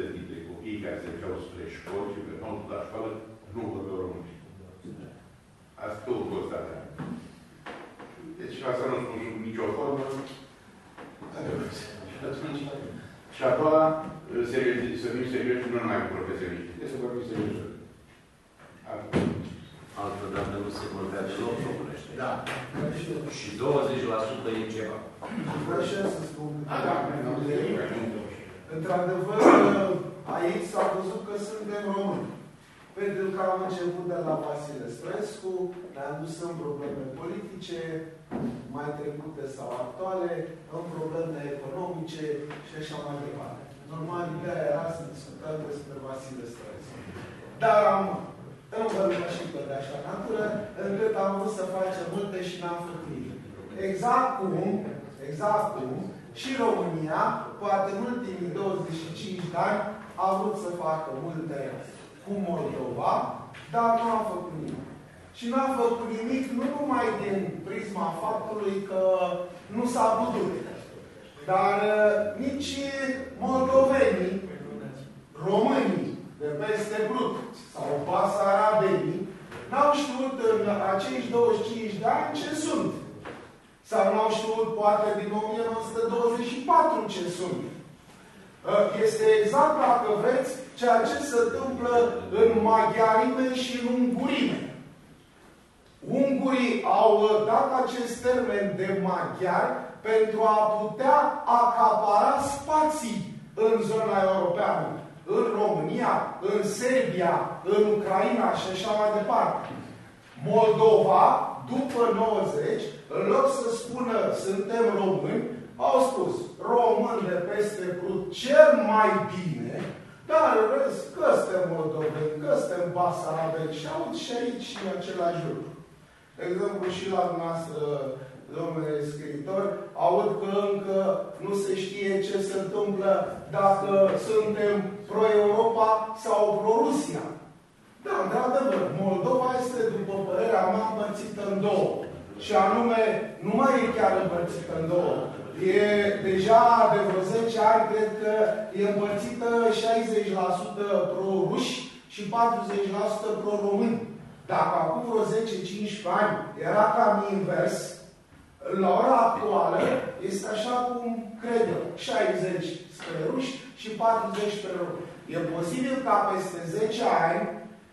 80% dintre copiii care se duceau spre școli și mergeau la școală nu vorbeau românește. Asta o constatare. Deci asta nu spun sub nicio formă. Și atunci, și a doua, serios, să fim serioși nu numai cu profesioniști. Trebuie să vorbim serios. Altă dată nu se vorbea deloc românește. Da. Și 20% e ceva. Vreau și eu să spun. A, da, Într-adevăr, aici s-a văzut că suntem români. Pentru că am început de la Vasile Strescu, ne-am dus în probleme politice, mai trecute sau actuale, în probleme economice și așa mai departe. Normal, ideea era să discutăm despre Vasile Strescu. Dar am învăluit de așa natură, încât am vrut să facem multe și n-am făcut nimic. Exact cum, exact cum, și România, poate în ultimii 25 de ani, a vrut să facă multe cu Moldova, dar nu a făcut nimic. Și nu a făcut nimic nu numai din prisma faptului că nu s-a putut, dar uh, nici moldovenii, românii de peste Brut sau basarabenii n-au știut în acești 25 de ani ce sunt. Sau n-au știut poate din 1924 ce sunt. Uh, este exact, dacă vreți, ceea ce se întâmplă în maghiarime și în ungurime. Ungurii au uh, dat acest termen de maghiari pentru a putea acapara spații în zona europeană. În România, în Serbia, în Ucraina și așa mai departe. Moldova, după 90, în loc să spună suntem români, au spus român de peste brut cel mai bine, dar în rest, că suntem moldoveni, că suntem basarabeni și aud și aici și în același lucru. De exemplu, și la noastră, domnule scriitor, aud că încă nu se știe ce se întâmplă dacă suntem pro-Europa sau pro-Rusia. Da, într-adevăr, Moldova este, după părerea mea, împărțită în două. Și anume, nu mai e chiar împărțită în două. E deja de vreo 10 ani, cred că e împărțită 60% pro-ruși și 40% pro-români. Dacă acum vreo 10-15 ani era cam invers, la ora actuală este așa cum cred eu, 60 spre ruși și 40 spre români. E posibil ca peste 10 ani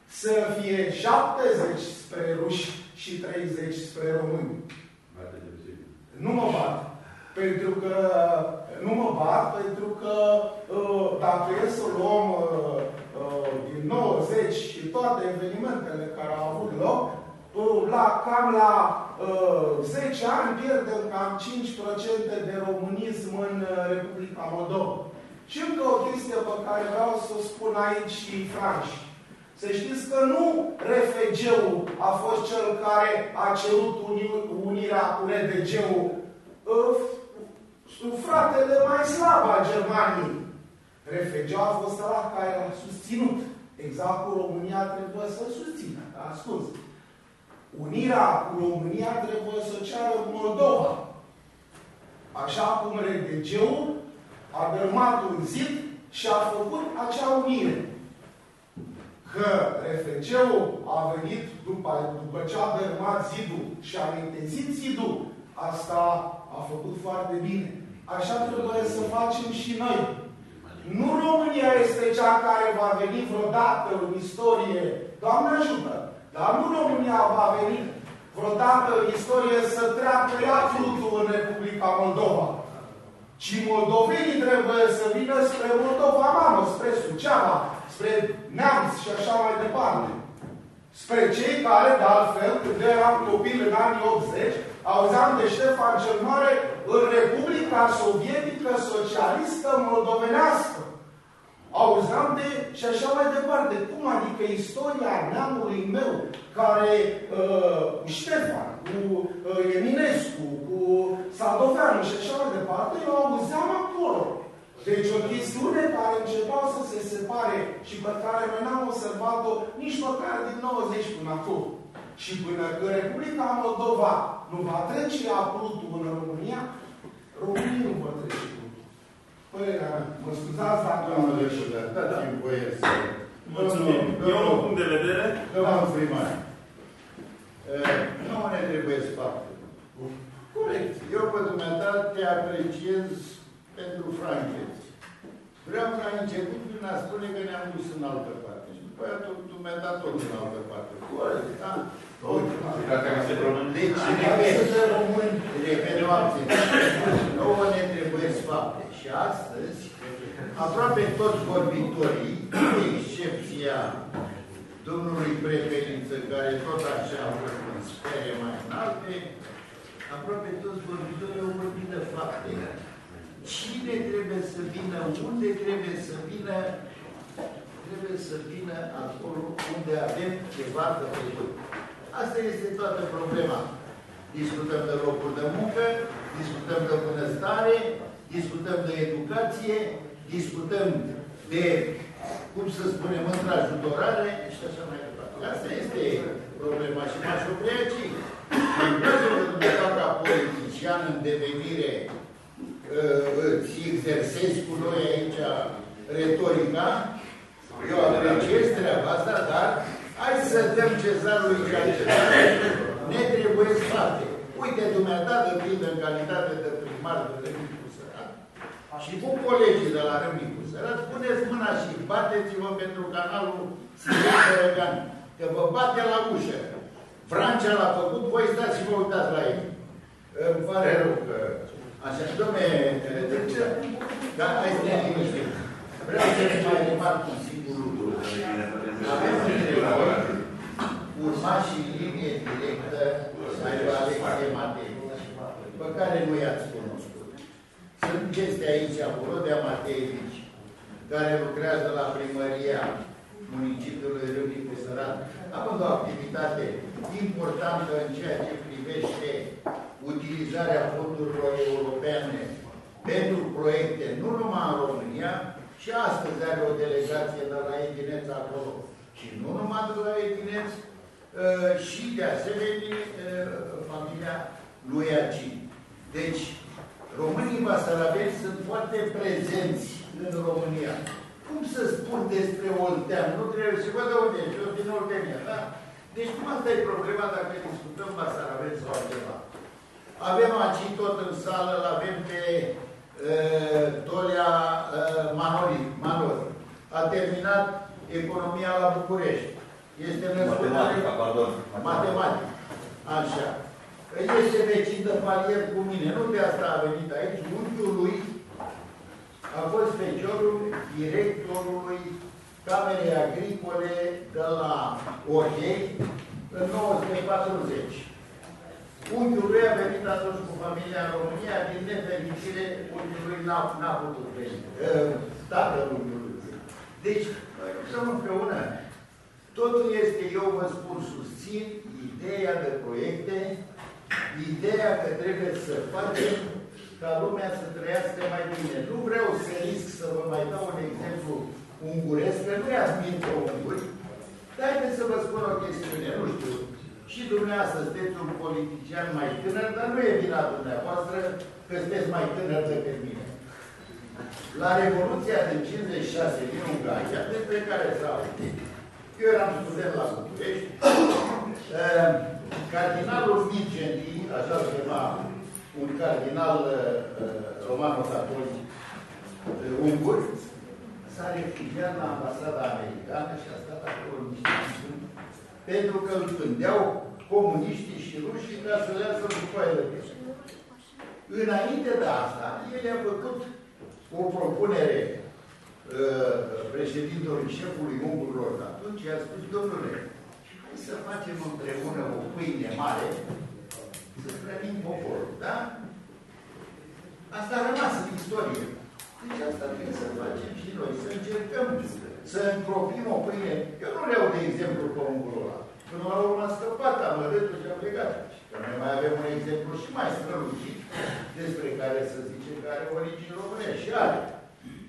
să fie 70 spre ruși și 30 spre români. Nu mă bat. Pentru că nu mă bat, pentru că uh, dacă e să luăm uh, uh, din 90 și toate evenimentele care au avut loc, la, cam la 10 ani pierdem cam 5% de românism în Republica Moldova. Și încă o chestie pe care vreau să o spun aici și franși. Să știți că nu RFG-ul a fost cel care a cerut uni unirea cu RDG-ul fratele mai slab al Germaniei. RFG a fost ăla care l-a susținut. Exact cu România trebuie să susțină. Da, ascult. Unirea cu România trebuie să ceară Moldova. Așa cum RDG-ul a dărmat un zid și a făcut acea unire. Că RFG-ul a venit după, după ce a dărmat zidul și a netezit zidul, asta a făcut foarte bine. Așa trebuie să facem și noi. Nu România este cea care va veni vreodată în istorie, Doamne ajută, dar nu România va veni vreodată în istorie să treacă ea flutul în Republica Moldova. Ci moldovenii trebuie să vină spre Moldova mamă, spre Suceava, spre Neamț și așa mai departe. Spre cei care, de altfel, când eram copil în anii 80, auzeam de Ștefan cel Mare în Republica Sovietică Socialistă Moldovenească. Auzeam de și așa mai departe. Cum adică istoria neamului meu, care uh, cu Ștefan, cu uh, Eminescu, cu Sadoveanu și așa mai departe, eu auzeam acolo. Deci o chestiune care începea să se separe și pe care noi n-am observat-o nici măcar din 90 până acum. Și până când Republica Moldova nu va trece aplutul în România, România nu va trece Părerea mea, mă scuzați dacă am Domnule Șuler, dați-mi voie să... Mulțumim. Eu un punct de vedere. Domnul primar, nu ne trebuie fapte. Corect. Eu pe dumneata te apreciez pentru franchețe. Vreau ca început prin a spune că ne-am dus în altă parte. Și după aia tu, dumneata tot în altă parte. Corect, da? Deci, repet, repet, nouă ne trebuie fapte. Și astăzi, aproape toți vorbitorii, cu excepția domnului Preferință, care tot așa a fost în sfere mai înalte, aproape toți vorbitorii au vorbit de fapte. Cine trebuie să vină, unde trebuie să vină, trebuie să vină acolo unde avem ceva de făcut. Asta este toată problema. Discutăm de locuri de muncă, discutăm de bunăstare, discutăm de educație, discutăm de, cum să spunem, întrajutorare și așa mai departe. Asta este problema și m-aș opri aici. În cazul că dumneavoastră ca politician în devenire uh, îți exersezi cu noi aici retorica, eu apreciez treaba asta, dar hai să dăm cezarului ceea ce ne trebuie fapte. Uite, dumneata, de pildă, în calitate de primar de Râmnicu Sărat, și cu colegii de la Râmnicu Sărat, puneți mâna și bateți-vă pentru canalul Silvestre Răgan, că vă bate la ușă. Francia l-a făcut, voi stați și vă uitați la el. Îmi pare rău că... Așa, domne, deci, da, hai să ne liniștim. Vreau să ne mai remarc un singur lucru. Avem întrebări, urmașii în linie directă să aibă alecție materie, pe care nu i-ați cunoscut. Sunt chestii aici, Volodea Mateevici, care lucrează la primăria municipiului Râmnicu Sărat, având o activitate importantă în ceea ce privește utilizarea fondurilor europene pentru proiecte, nu numai în România, și astăzi are o delegație de la Edineț acolo. Și nu numai de la Edineț, uh, și de asemenea uh, familia lui Agin. Deci, românii basarabeni sunt foarte prezenți în România. Cum să spun despre Oltean? Nu trebuie să văd de unde ești, eu din Oltenia, da? Deci cum asta e problema dacă discutăm basarabeni sau altceva? Avem aici tot în sală, îl avem pe uh, Tolia uh, Manori, Manori. A terminat economia la București. Este Matematica, pardon. Matematic. Așa. Este vecin de palier cu mine. Nu de asta a venit aici. Unchiul lui a fost feciorul directorului Camerei Agricole de la Orhei în 1940. Unchiul lui a venit atunci cu familia în România, din nefericire, unchiul lui n-a putut veni. Tatăl unchiului. Deci, noi lucrăm împreună. Totul este, eu vă spun, susțin ideea de proiecte, ideea că trebuie să facem ca lumea să trăiască mai bine. Nu vreau să risc să vă mai dau un exemplu unguresc, că nu i-ați minte unguri, dar haideți să vă spun o chestiune, nu știu, și dumneavoastră sunteți un politician mai tânăr, dar nu e vina dumneavoastră că sunteți mai tânăr decât mine. La Revoluția din 56 din Ungaria, despre care s-a eu eram student la București, uh, cardinalul Mirgenti, așa se chema un cardinal uh, romano-catolic uh, ungur, s-a refugiat la ambasada americană și a stat acolo niște ani pentru că îl pândeau comuniștii și rușii ca să le iasă după ele. Înainte de asta, el a făcut o propunere uh, președintelui șefului ungurilor de atunci, i-a spus, domnule, hai să facem împreună o pâine mare, să hrănim poporul, da? Asta a rămas în istorie. Deci asta trebuie să facem și noi, să încercăm să încropim o pâine. Eu nu le iau de exemplu pe ungurul ăla. Până la urmă a scăpat amărâtul și a plecat. Că noi mai avem un exemplu și mai strălucit despre care să zice că are origini românești și are.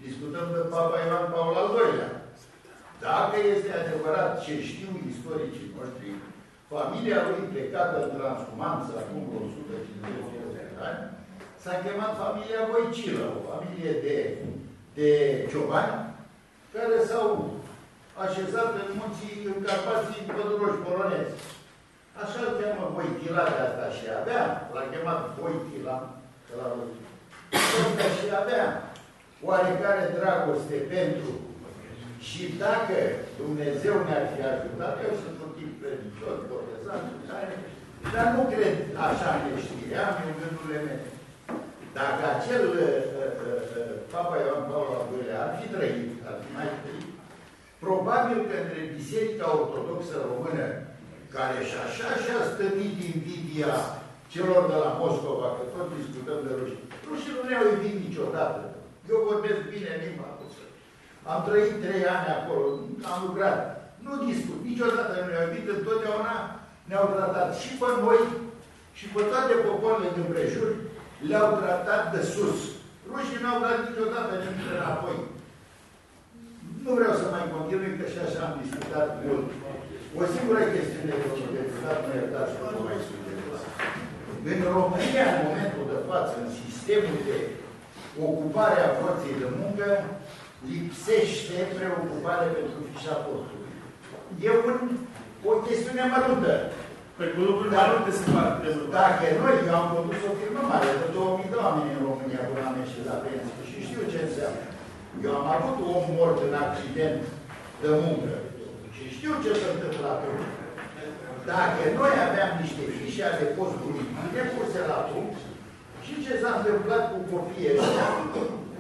Discutăm de Papa Ioan Paul al II-lea. Dacă este adevărat ce știu istoricii noștri, familia lui plecată în transhumanță acum 150 de ani, s-a chemat familia Voicilă, o familie de, de ciobani, care s-au așezat în munții, în Carpații păduroși polonezi. Așa îl cheamă Voitila de asta și avea, l-a chemat Voitila, că la Asta și avea oarecare dragoste pentru. Și dacă Dumnezeu ne-ar fi ajutat, eu sunt un tip credincios, botezat, dar nu cred așa neștire, am în gândurile mele. Dacă acel uh, uh, uh, Papa Ioan Paul al II-lea ar fi trăit, ar fi mai trăit, probabil că între Biserica Ortodoxă Română, care și așa și-a stănit invidia celor de la Moscova, că tot discutăm de ruși, rușii nu ne-au iubit niciodată. Eu vorbesc bine limba rusă. Am trăit trei ani acolo, am lucrat. Nu discut, niciodată nu ne-au iubit, întotdeauna ne-au tratat și pe noi și pe toate popoarele din prejur, le-au tratat de sus. Rușii n-au dat niciodată nimic înapoi. Nu vreau să mai continui, că și așa am discutat mult. O singură chestiune, domnul deputat, mă iertați că nu mai sunt deputat. În România, în momentul de față, în sistemul de ocupare a forței de muncă, lipsește preocupare pentru fișa postului. E un, o chestiune măruntă. Păi cu lucruri mărunte se fac Dacă noi, eu am condus o firmă mare de 2000 de oameni în România până am ieșit la pensie și știu ce înseamnă. Eu am avut om mort în accident de muncă și știu ce se întâmplă atunci. Dacă noi aveam niște fișe ale postului bine puse la punct, și ce s-a întâmplat cu copiii ăștia,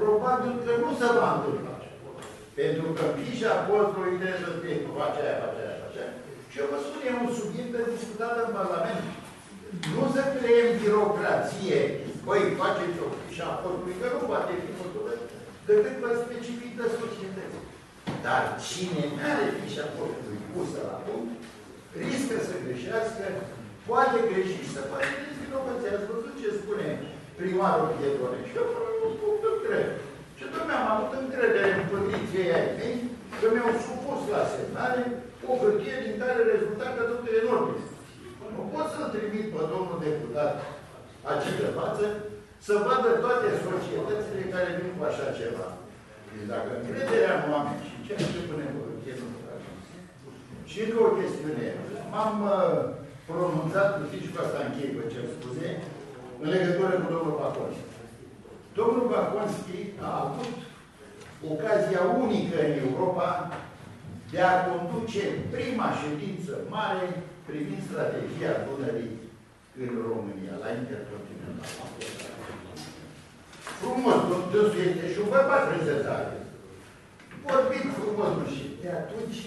probabil că nu se va întâmpla. Pentru că fișa postului trebuie să fie face aia, face aia, face aia. Și eu vă spun, e un subiect de discutat în Parlament. Nu să creăm birocrație. Băi, faceți o fișa postului, că nu poate fi făcută decât pe specific de societăți. Dar cine nu are fișa postului pusă la punct, riscă să greșească, poate greși și să poate dezinovăți. Ați văzut ce spune primarul Piedone. Și eu nu pot cred. Și domnule, am avut încredere în poziției ai mei că mi-au supus la semnare o hârtie din care rezulta că totul e enorm. Nu pot să-l trimit pe domnul deputat aici de față să vadă toate societățile care vin cu așa ceva. Deci dacă încrederea în oameni și ce ce punem pe hârtie nu Și încă o chestiune. M-am uh, pronunțat, știți cu asta închei, vă cer scuze, în legătură cu domnul Paconski. Domnul Paconski a avut ocazia unică în Europa de a conduce prima ședință mare privind strategia Dunării în România, la Intercontinental. Frumos, dânsul este și un bărbat prezentat. Vorbim frumos, nu și de atunci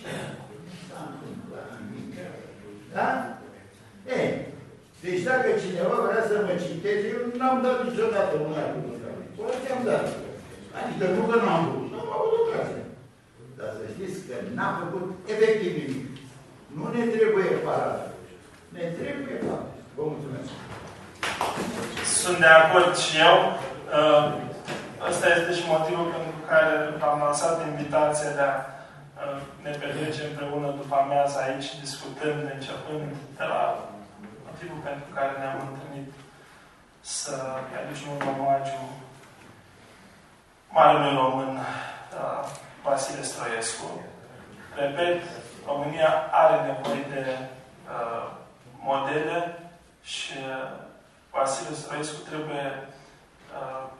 nu s-a întâmplat nimic. Da? Ei, deci dacă cineva vrea să mă citeze, eu n-am dat niciodată mâna cu Poate ți-am dat. Adică nu că n-am vrut, n-am avut ocazie. Dar să știți că n-am făcut efectiv nimic. Nu ne trebuie parată. Ne trebuie fapte. Vă mulțumesc. Sunt de acord și eu. Uh, ăsta este și motivul pentru care am lansat invitația de a uh, ne petrece împreună după amiază aici, discutând, începând de la motivul pentru care ne-am întâlnit să aducem un omagiu marelui român uh, Vasile Stroiescu. Repet, România are nevoie de uh, modele și uh, Vasile Stroiescu trebuie uh,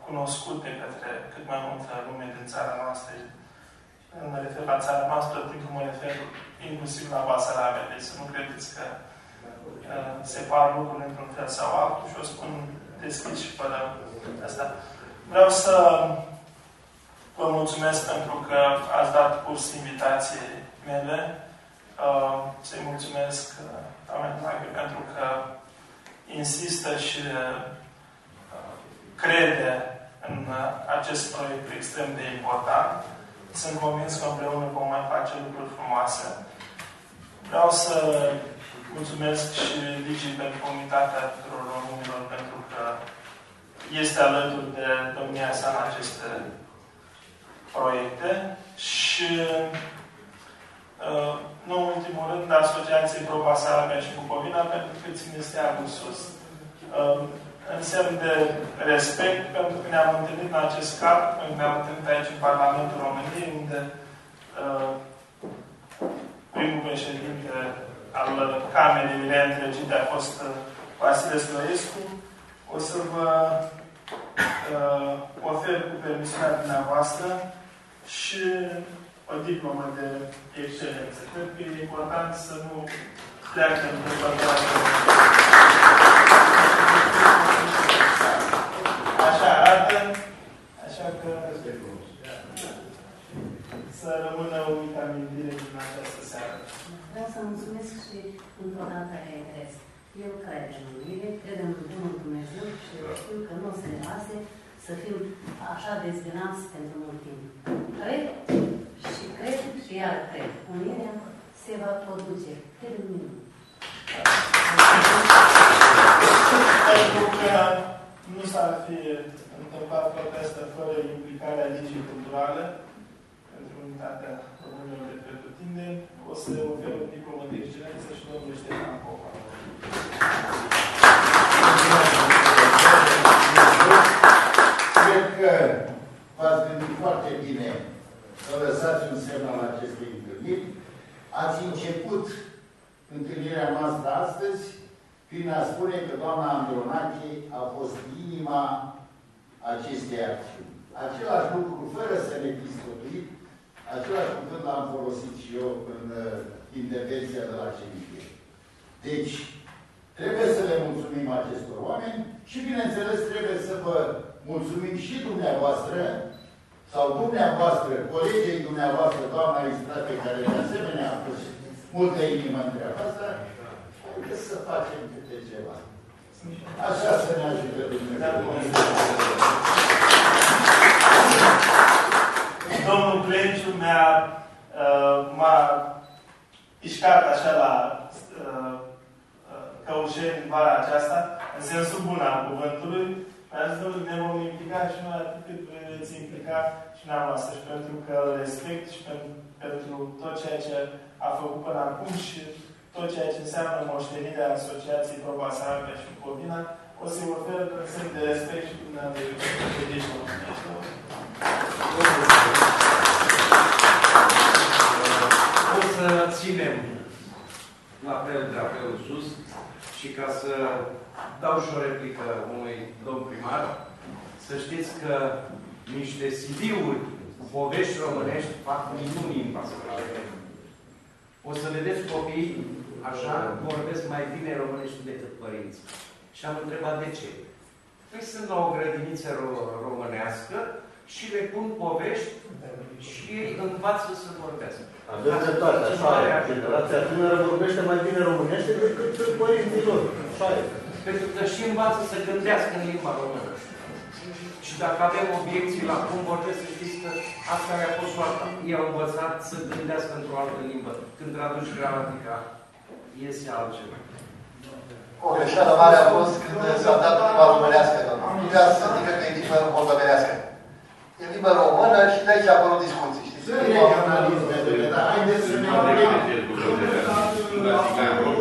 cunoscut de către cât mai multă lume din țara noastră. Mă refer la țara noastră, timpul mă refer inclusiv la Basarabia. Deci să nu credeți că uh, separ lucrurile într-un fel sau altul și o spun deschis și fără asta. Vreau să vă mulțumesc pentru că ați dat curs invitației mele. Uh, să-i mulțumesc uh, doamnei pentru că insistă și uh, crede în acest proiect extrem de important. Sunt convins că împreună vom mai face lucruri frumoase. Vreau să mulțumesc și Ligii pentru Comunitatea tuturor românilor pentru că este alături de domnia sa în aceste proiecte și uh, nu în ultimul rând Asociației Proba Sarabia și Bucovina pentru că ține steagul sus. Uh, în semn de respect pentru că ne-am întâlnit în acest cap, ne-am întâlnit aici în Parlamentul României, unde uh, primul președinte al Camerei reîntregite a fost Vasile Sloescu. O să vă uh, ofer cu permisiunea dumneavoastră și o diplomă de excelență. Cred că e important să nu pleacă în Așa arată, așa că să rămână o mică amintire din această seară. Vreau să mulțumesc și încă o dată reiterez. Eu cred în mine, cred în Bunul Dumnezeu și știu că nu o să ne lase să fim așa dezbinați pentru mult timp. Cred și cred și iar cred. Unirea se va produce. Cred în mine. Pentru că nu s-ar fi întâmplat toate astea fără implicarea legii culturale pentru unitatea românilor de pretutindeni, o să ofer o diplomă de excelență și domnul Ștefan Popa. Cred că v-ați gândit foarte bine să lăsați un semn al acestei întâlniri. Ați început întâlnirea noastră astăzi prin a spune că doamna Andronache a fost inima acestei acțiuni. Același lucru, fără să ne discutui, același cuvânt l-am folosit și eu în uh, intervenția de la cemisie. Deci, trebuie să le mulțumim acestor oameni și, bineînțeles, trebuie să vă mulțumim și dumneavoastră, sau dumneavoastră, colegii dumneavoastră, doamna Istrate, care de asemenea a pus multă inimă în treaba asta, haideți să facem câte ceva. Așa să ne ajute Dumnezeu. Domnul Plenciu mi-a uh, m-a pișcat așa la uh, uh, căușeni în vara aceasta, în sensul bun al cuvântului, mi-a zis, domnule, ne vom implica și noi atât cât veți implica și dumneavoastră și pentru că îl respect și pentru, pentru tot ceea ce a făcut până acum și tot ceea ce înseamnă moștenirea Asociației Proba Sarabia și Bucovina, o să-i ofer în semn de respect și dumneavoastră. O să ținem la apel de apelul sus și ca să dau și o replică unui domn primar, să știți că niște CD-uri povești românești fac minuni în Pascale. O să vedeți copii așa vorbesc mai bine românești decât părinți. Și am întrebat de ce. Păi sunt la o grădiniță românească și le pun povești și ei învață să vorbească. Avem dreptate, așa e. Generația tânără vorbește mai bine românește decât părinții lor. Așa e. Pentru că și învață să gândească în limba română. Și dacă avem obiecții la cum vorbesc, să știți că asta le-a fost soarta. Ei au învățat să gândească într-o altă limbă. Când traduci gramatica, iese altceva. O greșeală mare a fost când s-a dat limba românească. Nu vrea să zică că e limba limbă română și de aici apărut discuții. Știți? Sunt Prima analiză, dar haideți să ne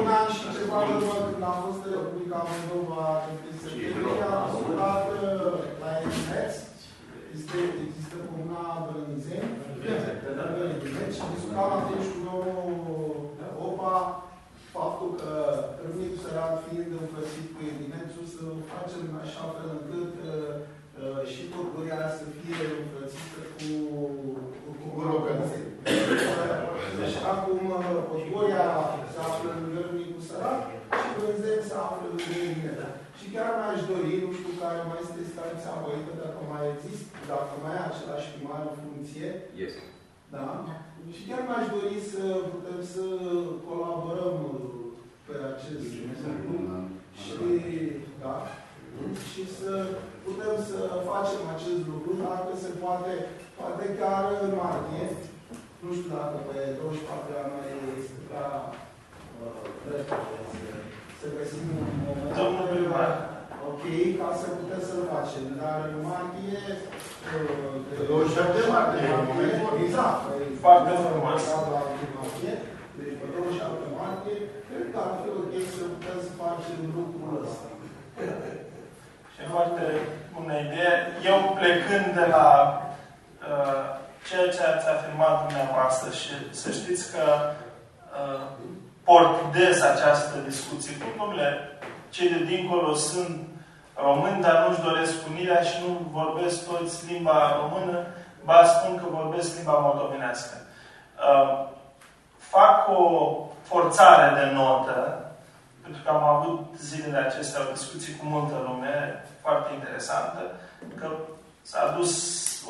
un an și ceva în urmă când am fost în Republica Moldova în septembrie, am discutat la ENS, este, există comuna Brânzeni, și discutam atunci cu domnul Opa faptul că Râmnicu Sărat fiind înfrățit cu Edinețul să facem în așa fel încât uh, și Turcuria să fie înfrățită cu, cu, cu Rogănțeni. Așa cum Podgoria se află în Râmnicu Sărat și Brânzeni se află în Edinețul. Și chiar mi-aș dori, nu știu care mai este stanța voită, dacă mai există, dacă mai e același primar în funcție. Este. Da? Și chiar mi-aș dori să putem să colaborăm pe acest lucru și, da, și să putem să facem acest lucru, dacă se poate, poate chiar în martie, nu știu dacă pe 24 ianuarie este prea uh, să găsim un moment. Domnul primar. Ok, ca să putem să-l facem. Dar în martie... Pe 27 martie. Exact. Foarte frumos. Deci pe 27 martie, cred că ar fi ok să putem să facem lucrul ăsta. Și e foarte bună idee. Eu plecând de la uh, ceea ce ați afirmat dumneavoastră și să știți că uh, port des această discuție. Cum, domnule, cei de dincolo sunt români, dar nu-și doresc unirea și nu vorbesc toți limba română, ba spun că vorbesc limba moldovenească. Uh, fac o forțare de notă, pentru că am avut zilele acestea o discuție cu multă lume, foarte interesantă, că s-a dus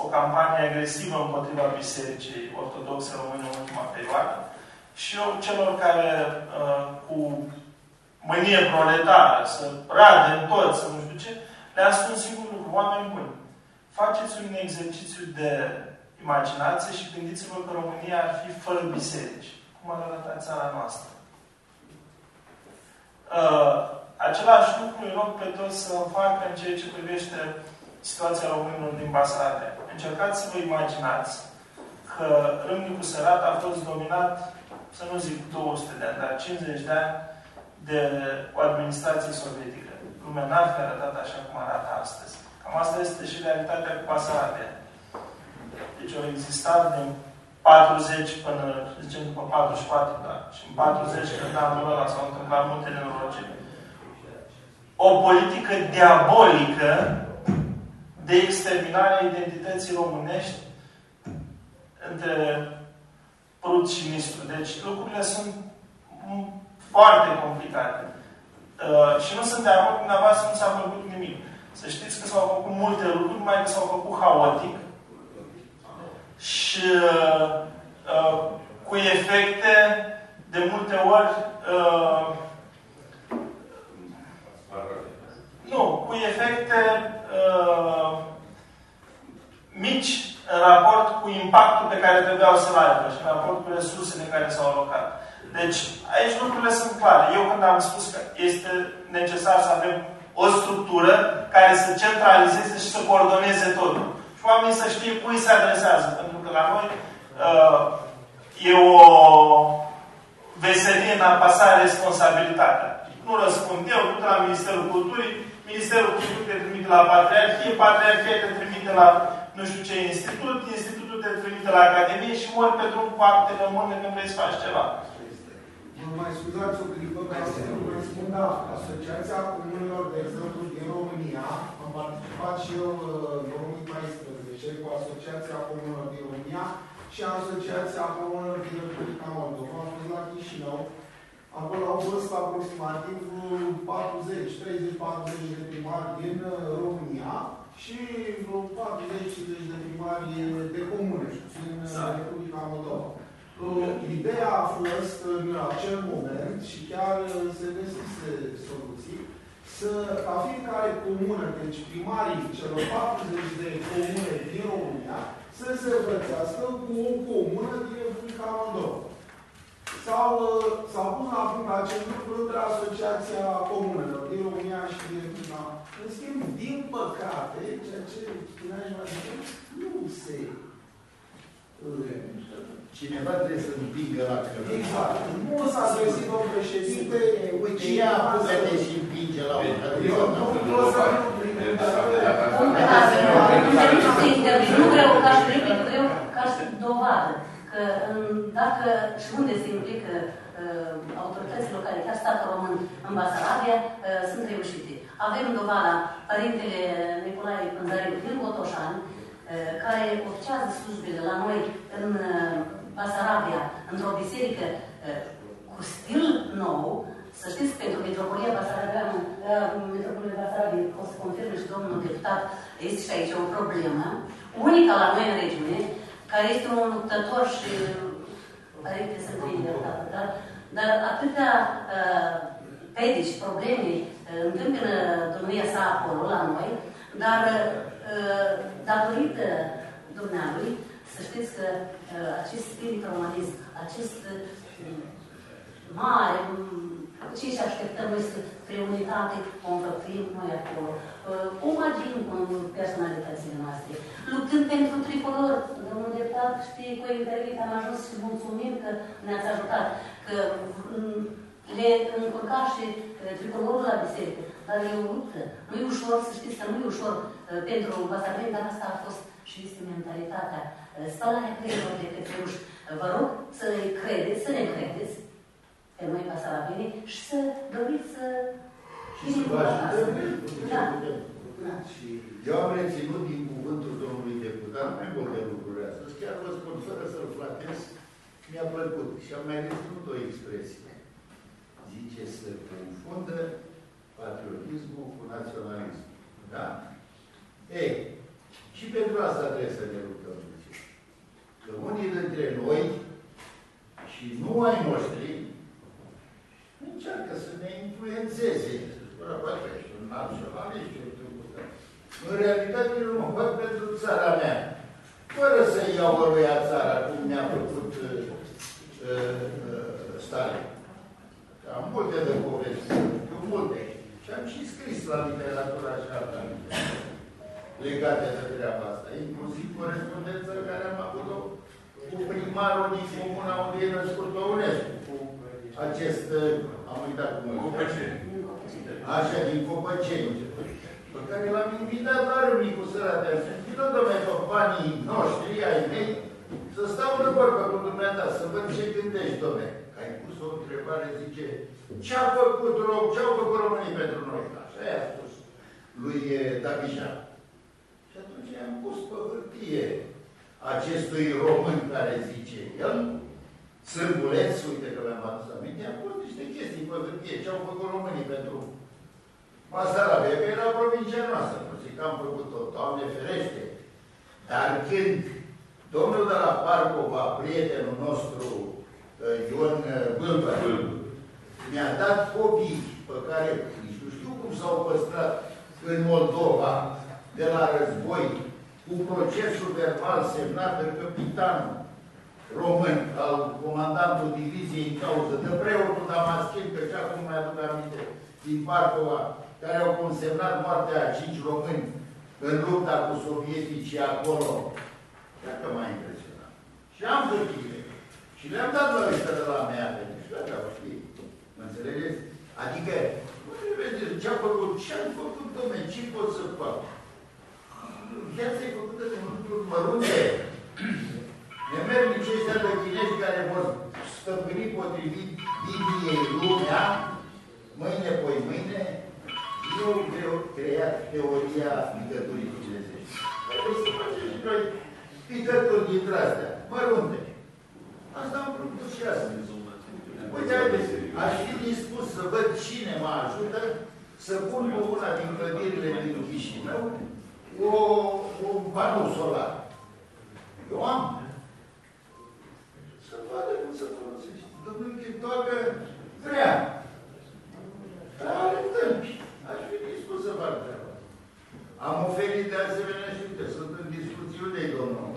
o campanie agresivă împotriva Bisericii Ortodoxe Române în ultima perioadă și eu celor care uh, cu mânie proletară, să rade în tot, să nu știu ce, le-am spus singur lucru, oameni buni. Faceți un exercițiu de imaginație și gândiți-vă că România ar fi fără biserici. Cum ar arăta țara noastră? Uh, același lucru îi rog pe toți să facă în ceea ce privește situația românilor din Basarabia. Încercați să vă imaginați că Râmnicu Sărat a fost dominat, să nu zic 200 de ani, dar 50 de ani de o administrație sovietică. Lumea n-ar fi arătat așa cum arată astăzi. Cam asta este și realitatea cu Basarabia. Deci au existat din 40 până, zicem, după 44, da. Și în 40, când anul ăla s-au întâmplat multe nenorociri. O politică diabolică de exterminare a identității românești între Prut și Mistru. Deci lucrurile sunt foarte complicate. Uh, și nu sunt de acord cu dumneavoastră, nu s-a făcut nimic. Să știți că s-au făcut multe lucruri, numai că s-au făcut haotic și uh, uh, cu efecte de multe ori uh, nu, cu efecte uh, mici în raport cu impactul pe care trebuiau să-l aibă și în raport cu resursele care s-au alocat. Deci, aici lucrurile sunt clare. Eu când am spus că este necesar să avem o structură care să centralizeze și să coordoneze totul. Și oamenii să știe cui se adresează. Pentru că la noi uh, e o veselie în a pasa responsabilitatea. Nu răspund eu, nu de la Ministerul Culturii, Ministerul Culturii te trimite la Patriarhie, Patriarhie te trimite la nu știu ce institut, institutul te trimite la Academie și mori pe drum cu acte române când vrei să faci ceva. Mă mai scuzați o clipă, ca să nu mai spun, da, Asociația Comunelor, de exemplu, din România, am participat și eu în 2014 cu Asociația Comunelor din România și Asociația Comunelor din Republica Moldova. Am fost la Chișinău. Acolo au fost aproximativ 40, 30-40 de primari din România și vreo 40-50 de primari de comune din Republica Moldova. Ideea a fost în acel moment și chiar se găsise soluții să, ca fiecare comună, deci primarii celor 40 de comune din România, să se învățească cu o comună din Republica Moldova. S-au, s-au pus la punct acest lucru între Asociația Comunelor din România și din Republica În schimb, din păcate, ceea ce spuneai mai devreme, nu se... Cineva trebuie să împingă la călător. Exact. Nu s-a găsit, domnul președinte. Uite, ia apucă-te și împinge la un călător. Nu vreau ca și replică, vreau ca și dovadă că dacă și unde se implică uh, autoritățile locale, chiar statul român în Basarabia, uh, sunt reușite. Avem dovada Părintele Nicolae Pânzariu din Botoșan, uh, care oficează slujbele la noi în Basarabia, într-o biserică cu stil nou, să știți, pentru Metropolia Basarabeană, Metropolia Basarabia, o să confirme și domnul deputat, este și aici o problemă, unica la noi în regiune, care este un luptător și părinte sunt în libertate, da? dar atâtea uh, pedici, probleme uh, întâmplă domnia sa acolo, la noi, dar uh, datorită dumnealui, să știți că uh, acest spirit romanism, acest uh, mare, ce și așteptăm noi să spre unitate, o înfăptuim noi acolo. Uh, omagim cu personalitățile noastre. Luptând pentru tricolor, domnul deputat știe cu intervit, am ajuns și mulțumim că ne-ați ajutat, că mm, le încurca și uh, tricolorul la biserică. Dar e o luptă. Nu e ușor, să știți că nu e ușor uh, pentru Basarben, dar asta a fost și este mentalitatea. Spălarea creierilor de către uși. Vă rog să credeți, să ne credeți, pe noi Basarabeni și să doriți să și să vă ajutăm da. Și eu am reținut din cuvântul domnului deputat mai multe lucruri astăzi, chiar vă spun, fără să-l flatez, mi-a plăcut și am mai reținut o expresie. Zice să confundă patriotismul cu naționalismul. Da? Ei, și pentru asta trebuie să ne luptăm. Că unii dintre noi și nu ai noștri încearcă să ne influențeze poate ești un naționalist, știu În realitate, eu mă fac pentru țara mea. Fără să iau ăluia țara, cum mi-a făcut uh, uh, Stalin. Am multe de povesti, eu multe. Și am și scris la literatura și alta legate de treaba asta, inclusiv corespondența care am avut-o cu primarul din comuna unde e născut Păunescu, cu acest, uh, am uitat cum e așa, din Copăceni, pe care l-am invitat la râmii cu sărate. Am zis, vină, domnule, pe banii noștri, ai mei, să stau de vorbă cu dumneata, să văd ce gândești, domnule. Ai pus o întrebare, zice, ce-a făcut, ce-au făcut românii pentru noi? Așa i-a spus lui Davijan. Și atunci am pus pe hârtie acestui român care zice, el, Sârbuleț, uite că mi-am adus aminte, am pus niște chestii pe hârtie, ce au făcut românii pentru Basarabia, că era provincia noastră, nu zic că am făcut tot, Doamne ferește. Dar când domnul de la Parcova, prietenul nostru, uh, Ion uh, Bâlbă, mi-a dat copii pe care nici nu știu cum s-au păstrat în Moldova de la război cu procesul verbal semnat de capitanul român, al comandantului diviziei în cauză, de preotul Damaschin, că așa cum mai aduc aminte, din Parcova, care au consemnat moartea a cinci români în lupta cu sovieticii acolo. Dacă m-a impresionat. Și am hârtiile. Și le-am dat la ăștia de la mea, pentru că dacă au știi. Mă înțelegeți? Adică, nu trebuie ce a făcut, ce am făcut, domne, ce pot să fac? Viața e făcută de lucruri mărunte. Nemernici ăștia de chinezi care vor stăpâni potrivit Bibliei lumea, mâine, poi mâine, eu greu creat teoria picăturii civilizești. Trebuie să facem și noi picături dintre astea, mărunte. Asta am făcut și astăzi. Uite, haideți, aș fi dispus să văd cine mă ajută să pun pe una din clădirile din Chișinău o, un panou solar. Eu am. Să vadă cum să folosești. Domnul Chitoacă vrea. Dar are tâmpi. Aș fi dispus să fac treaba. Am oferit de asemenea și uite, sunt în discuțiune, domnul.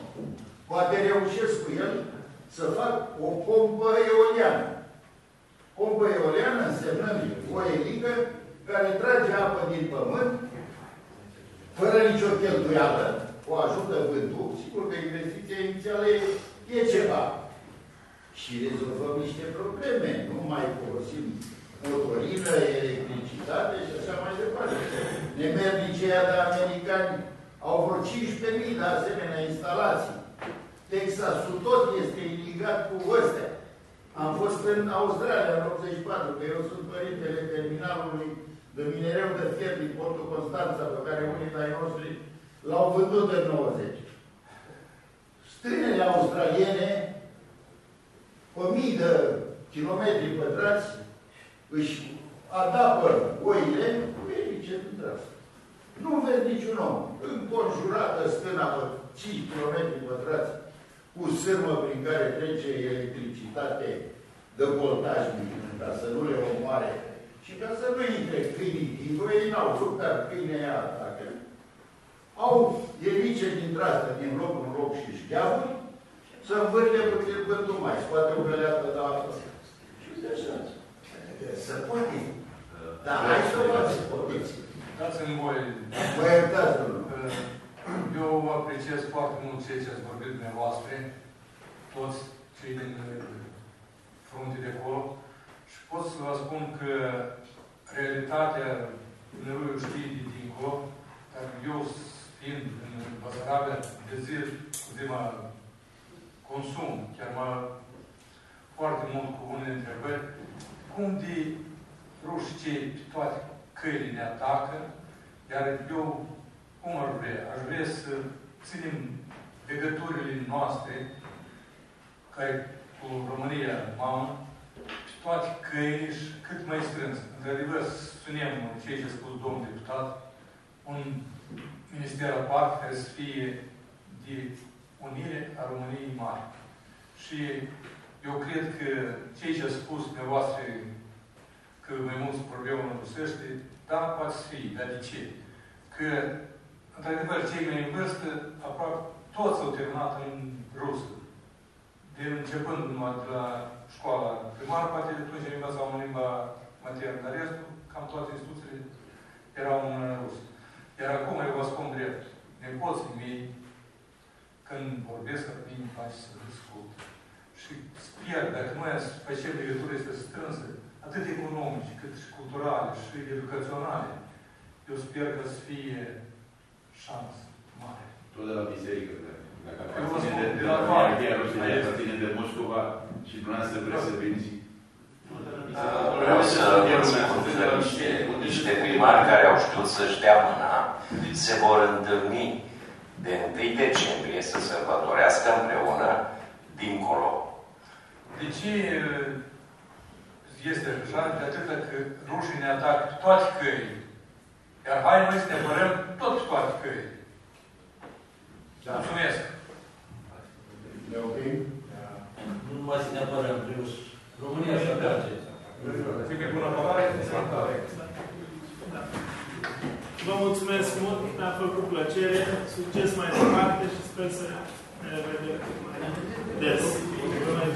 Poate reușesc cu el să fac o pompă eoliană. Pompă eoliană însemnând o elică care trage apă din pământ, fără nicio cheltuială, o ajută vântul, sigur că investiția inițială e, e ceva. Și rezolvăm niște probleme. Nu mai folosim motorină, electricitate și așa mai departe. Nemernicii de americani au vreo 15.000 de asemenea instalații. Texasul tot este irigat cu ăstea. Am fost în Australia în 84, că eu sunt părintele terminalului de minereu de fier din portul Constanța, pe care unii ai noștri l-au vândut în 90. Strânele australiene, cu mii de kilometri pătrați, își adapă oile cu elice trasă. Nu vezi niciun om. Înconjurată stâna pe 5 km pătrați, cu sârmă prin care trece electricitate de voltaj minim, ca să nu le omoare și ca să nu intre câinii din ei n-au vrut, dar câinea ea atacă. Au elice din trasă, din loc în loc și șgheavuri, să învârte puțin vântul mai, scoate o găleată de apă. Și de așa. Se poate. Dar hai să o faci, Dați-mi voi. Vă iertați, domnul. Eu apreciez foarte mult ceea ce ați vorbit dumneavoastră, toți cei din frunte de acolo, și pot să vă spun că realitatea Dumnezeu știe de dincolo, dar eu fiind în Basarabia, de zi cu zi mă consum, chiar mă foarte mult cu unele întrebări, cum de rușii cei toate căile ne atacă, iar eu, cum ar vrea? Aș vrea să ținem legăturile noastre, care cu România, mamă, și toate căile și cât mai strâns. Într-adevăr, spunem ceea ce a spus domnul deputat, un minister aparte care să fie de unire a României mari. Și eu cred că ceea ce a spus dumneavoastră că mai mulți probleme în rusește, da, poate fi, dar de ce? Că, într-adevăr, cei mai în vârstă, aproape toți au terminat în rusă. De începând numai de la școala primară, poate de atunci învățau în limba maternă, dar restul, cam toate instituțiile erau în rusă. Iar acum eu vă spun drept, nepoții mei, când vorbesc, mine îmi place să discut. Și sper, dacă noi facem legătură este strânsă, atât economice, cât și culturale și educaționale, eu sper că să fie șansă mare. Tot de la biserică, dacă Eu vă aparține spun, de, de de la la toate. Monarhia Rusiei, aparține de Moscova și dumneavoastră vreți să veniți. Vreau să vă spun că niște, niște primari care au știut să-și dea mâna se vor întâlni de 1 decembrie să sărbătorească împreună dincolo. De ce este așa? De atâta că rușii ne atacă pe toate căile. Iar hai noi să ne apărăm tot pe toate căile. Da. Mulțumesc! Ne oprim? Nu numai să ne apărăm, Prius. România și face. Fie bună apărare, Vă mulțumesc mult, mi-a făcut plăcere, succes mai departe și sper să ne revedem cât mai des. Vă mai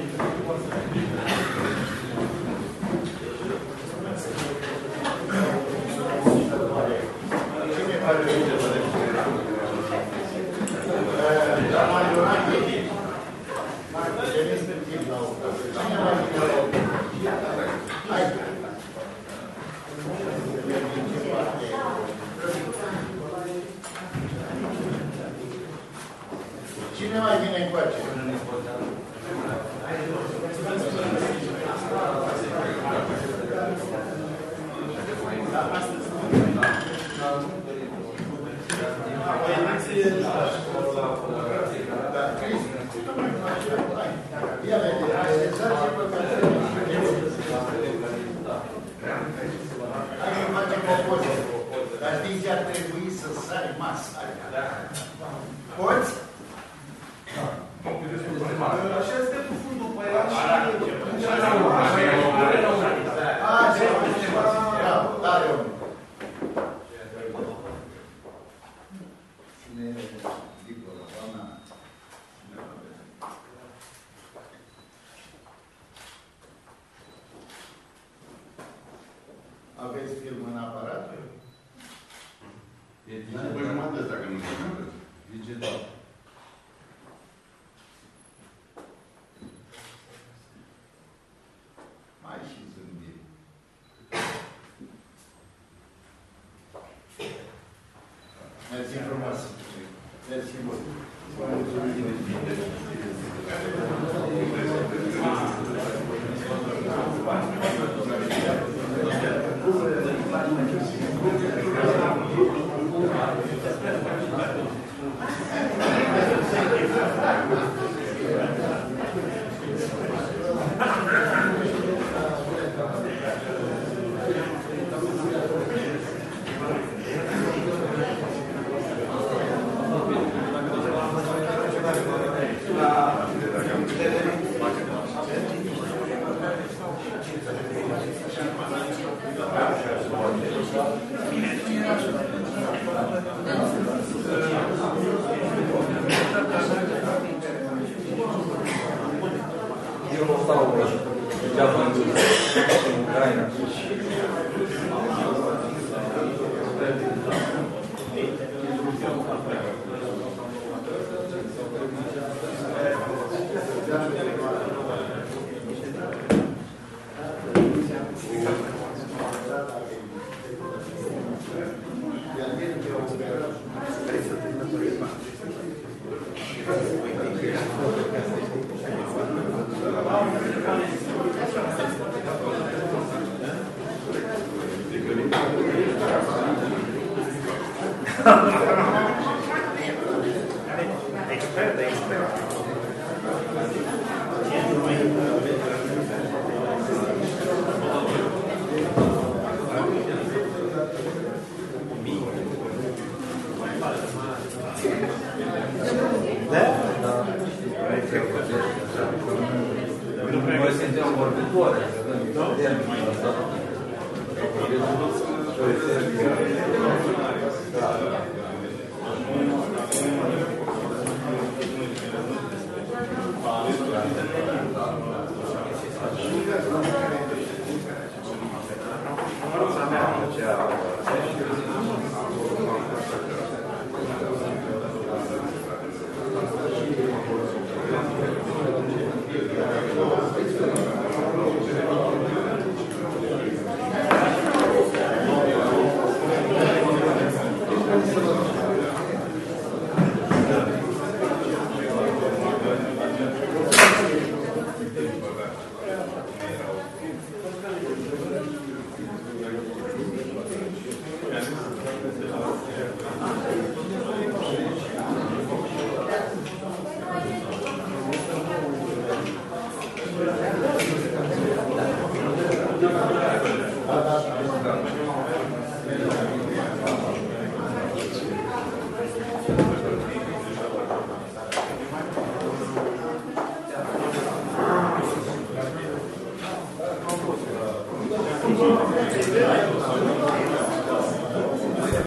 months. I,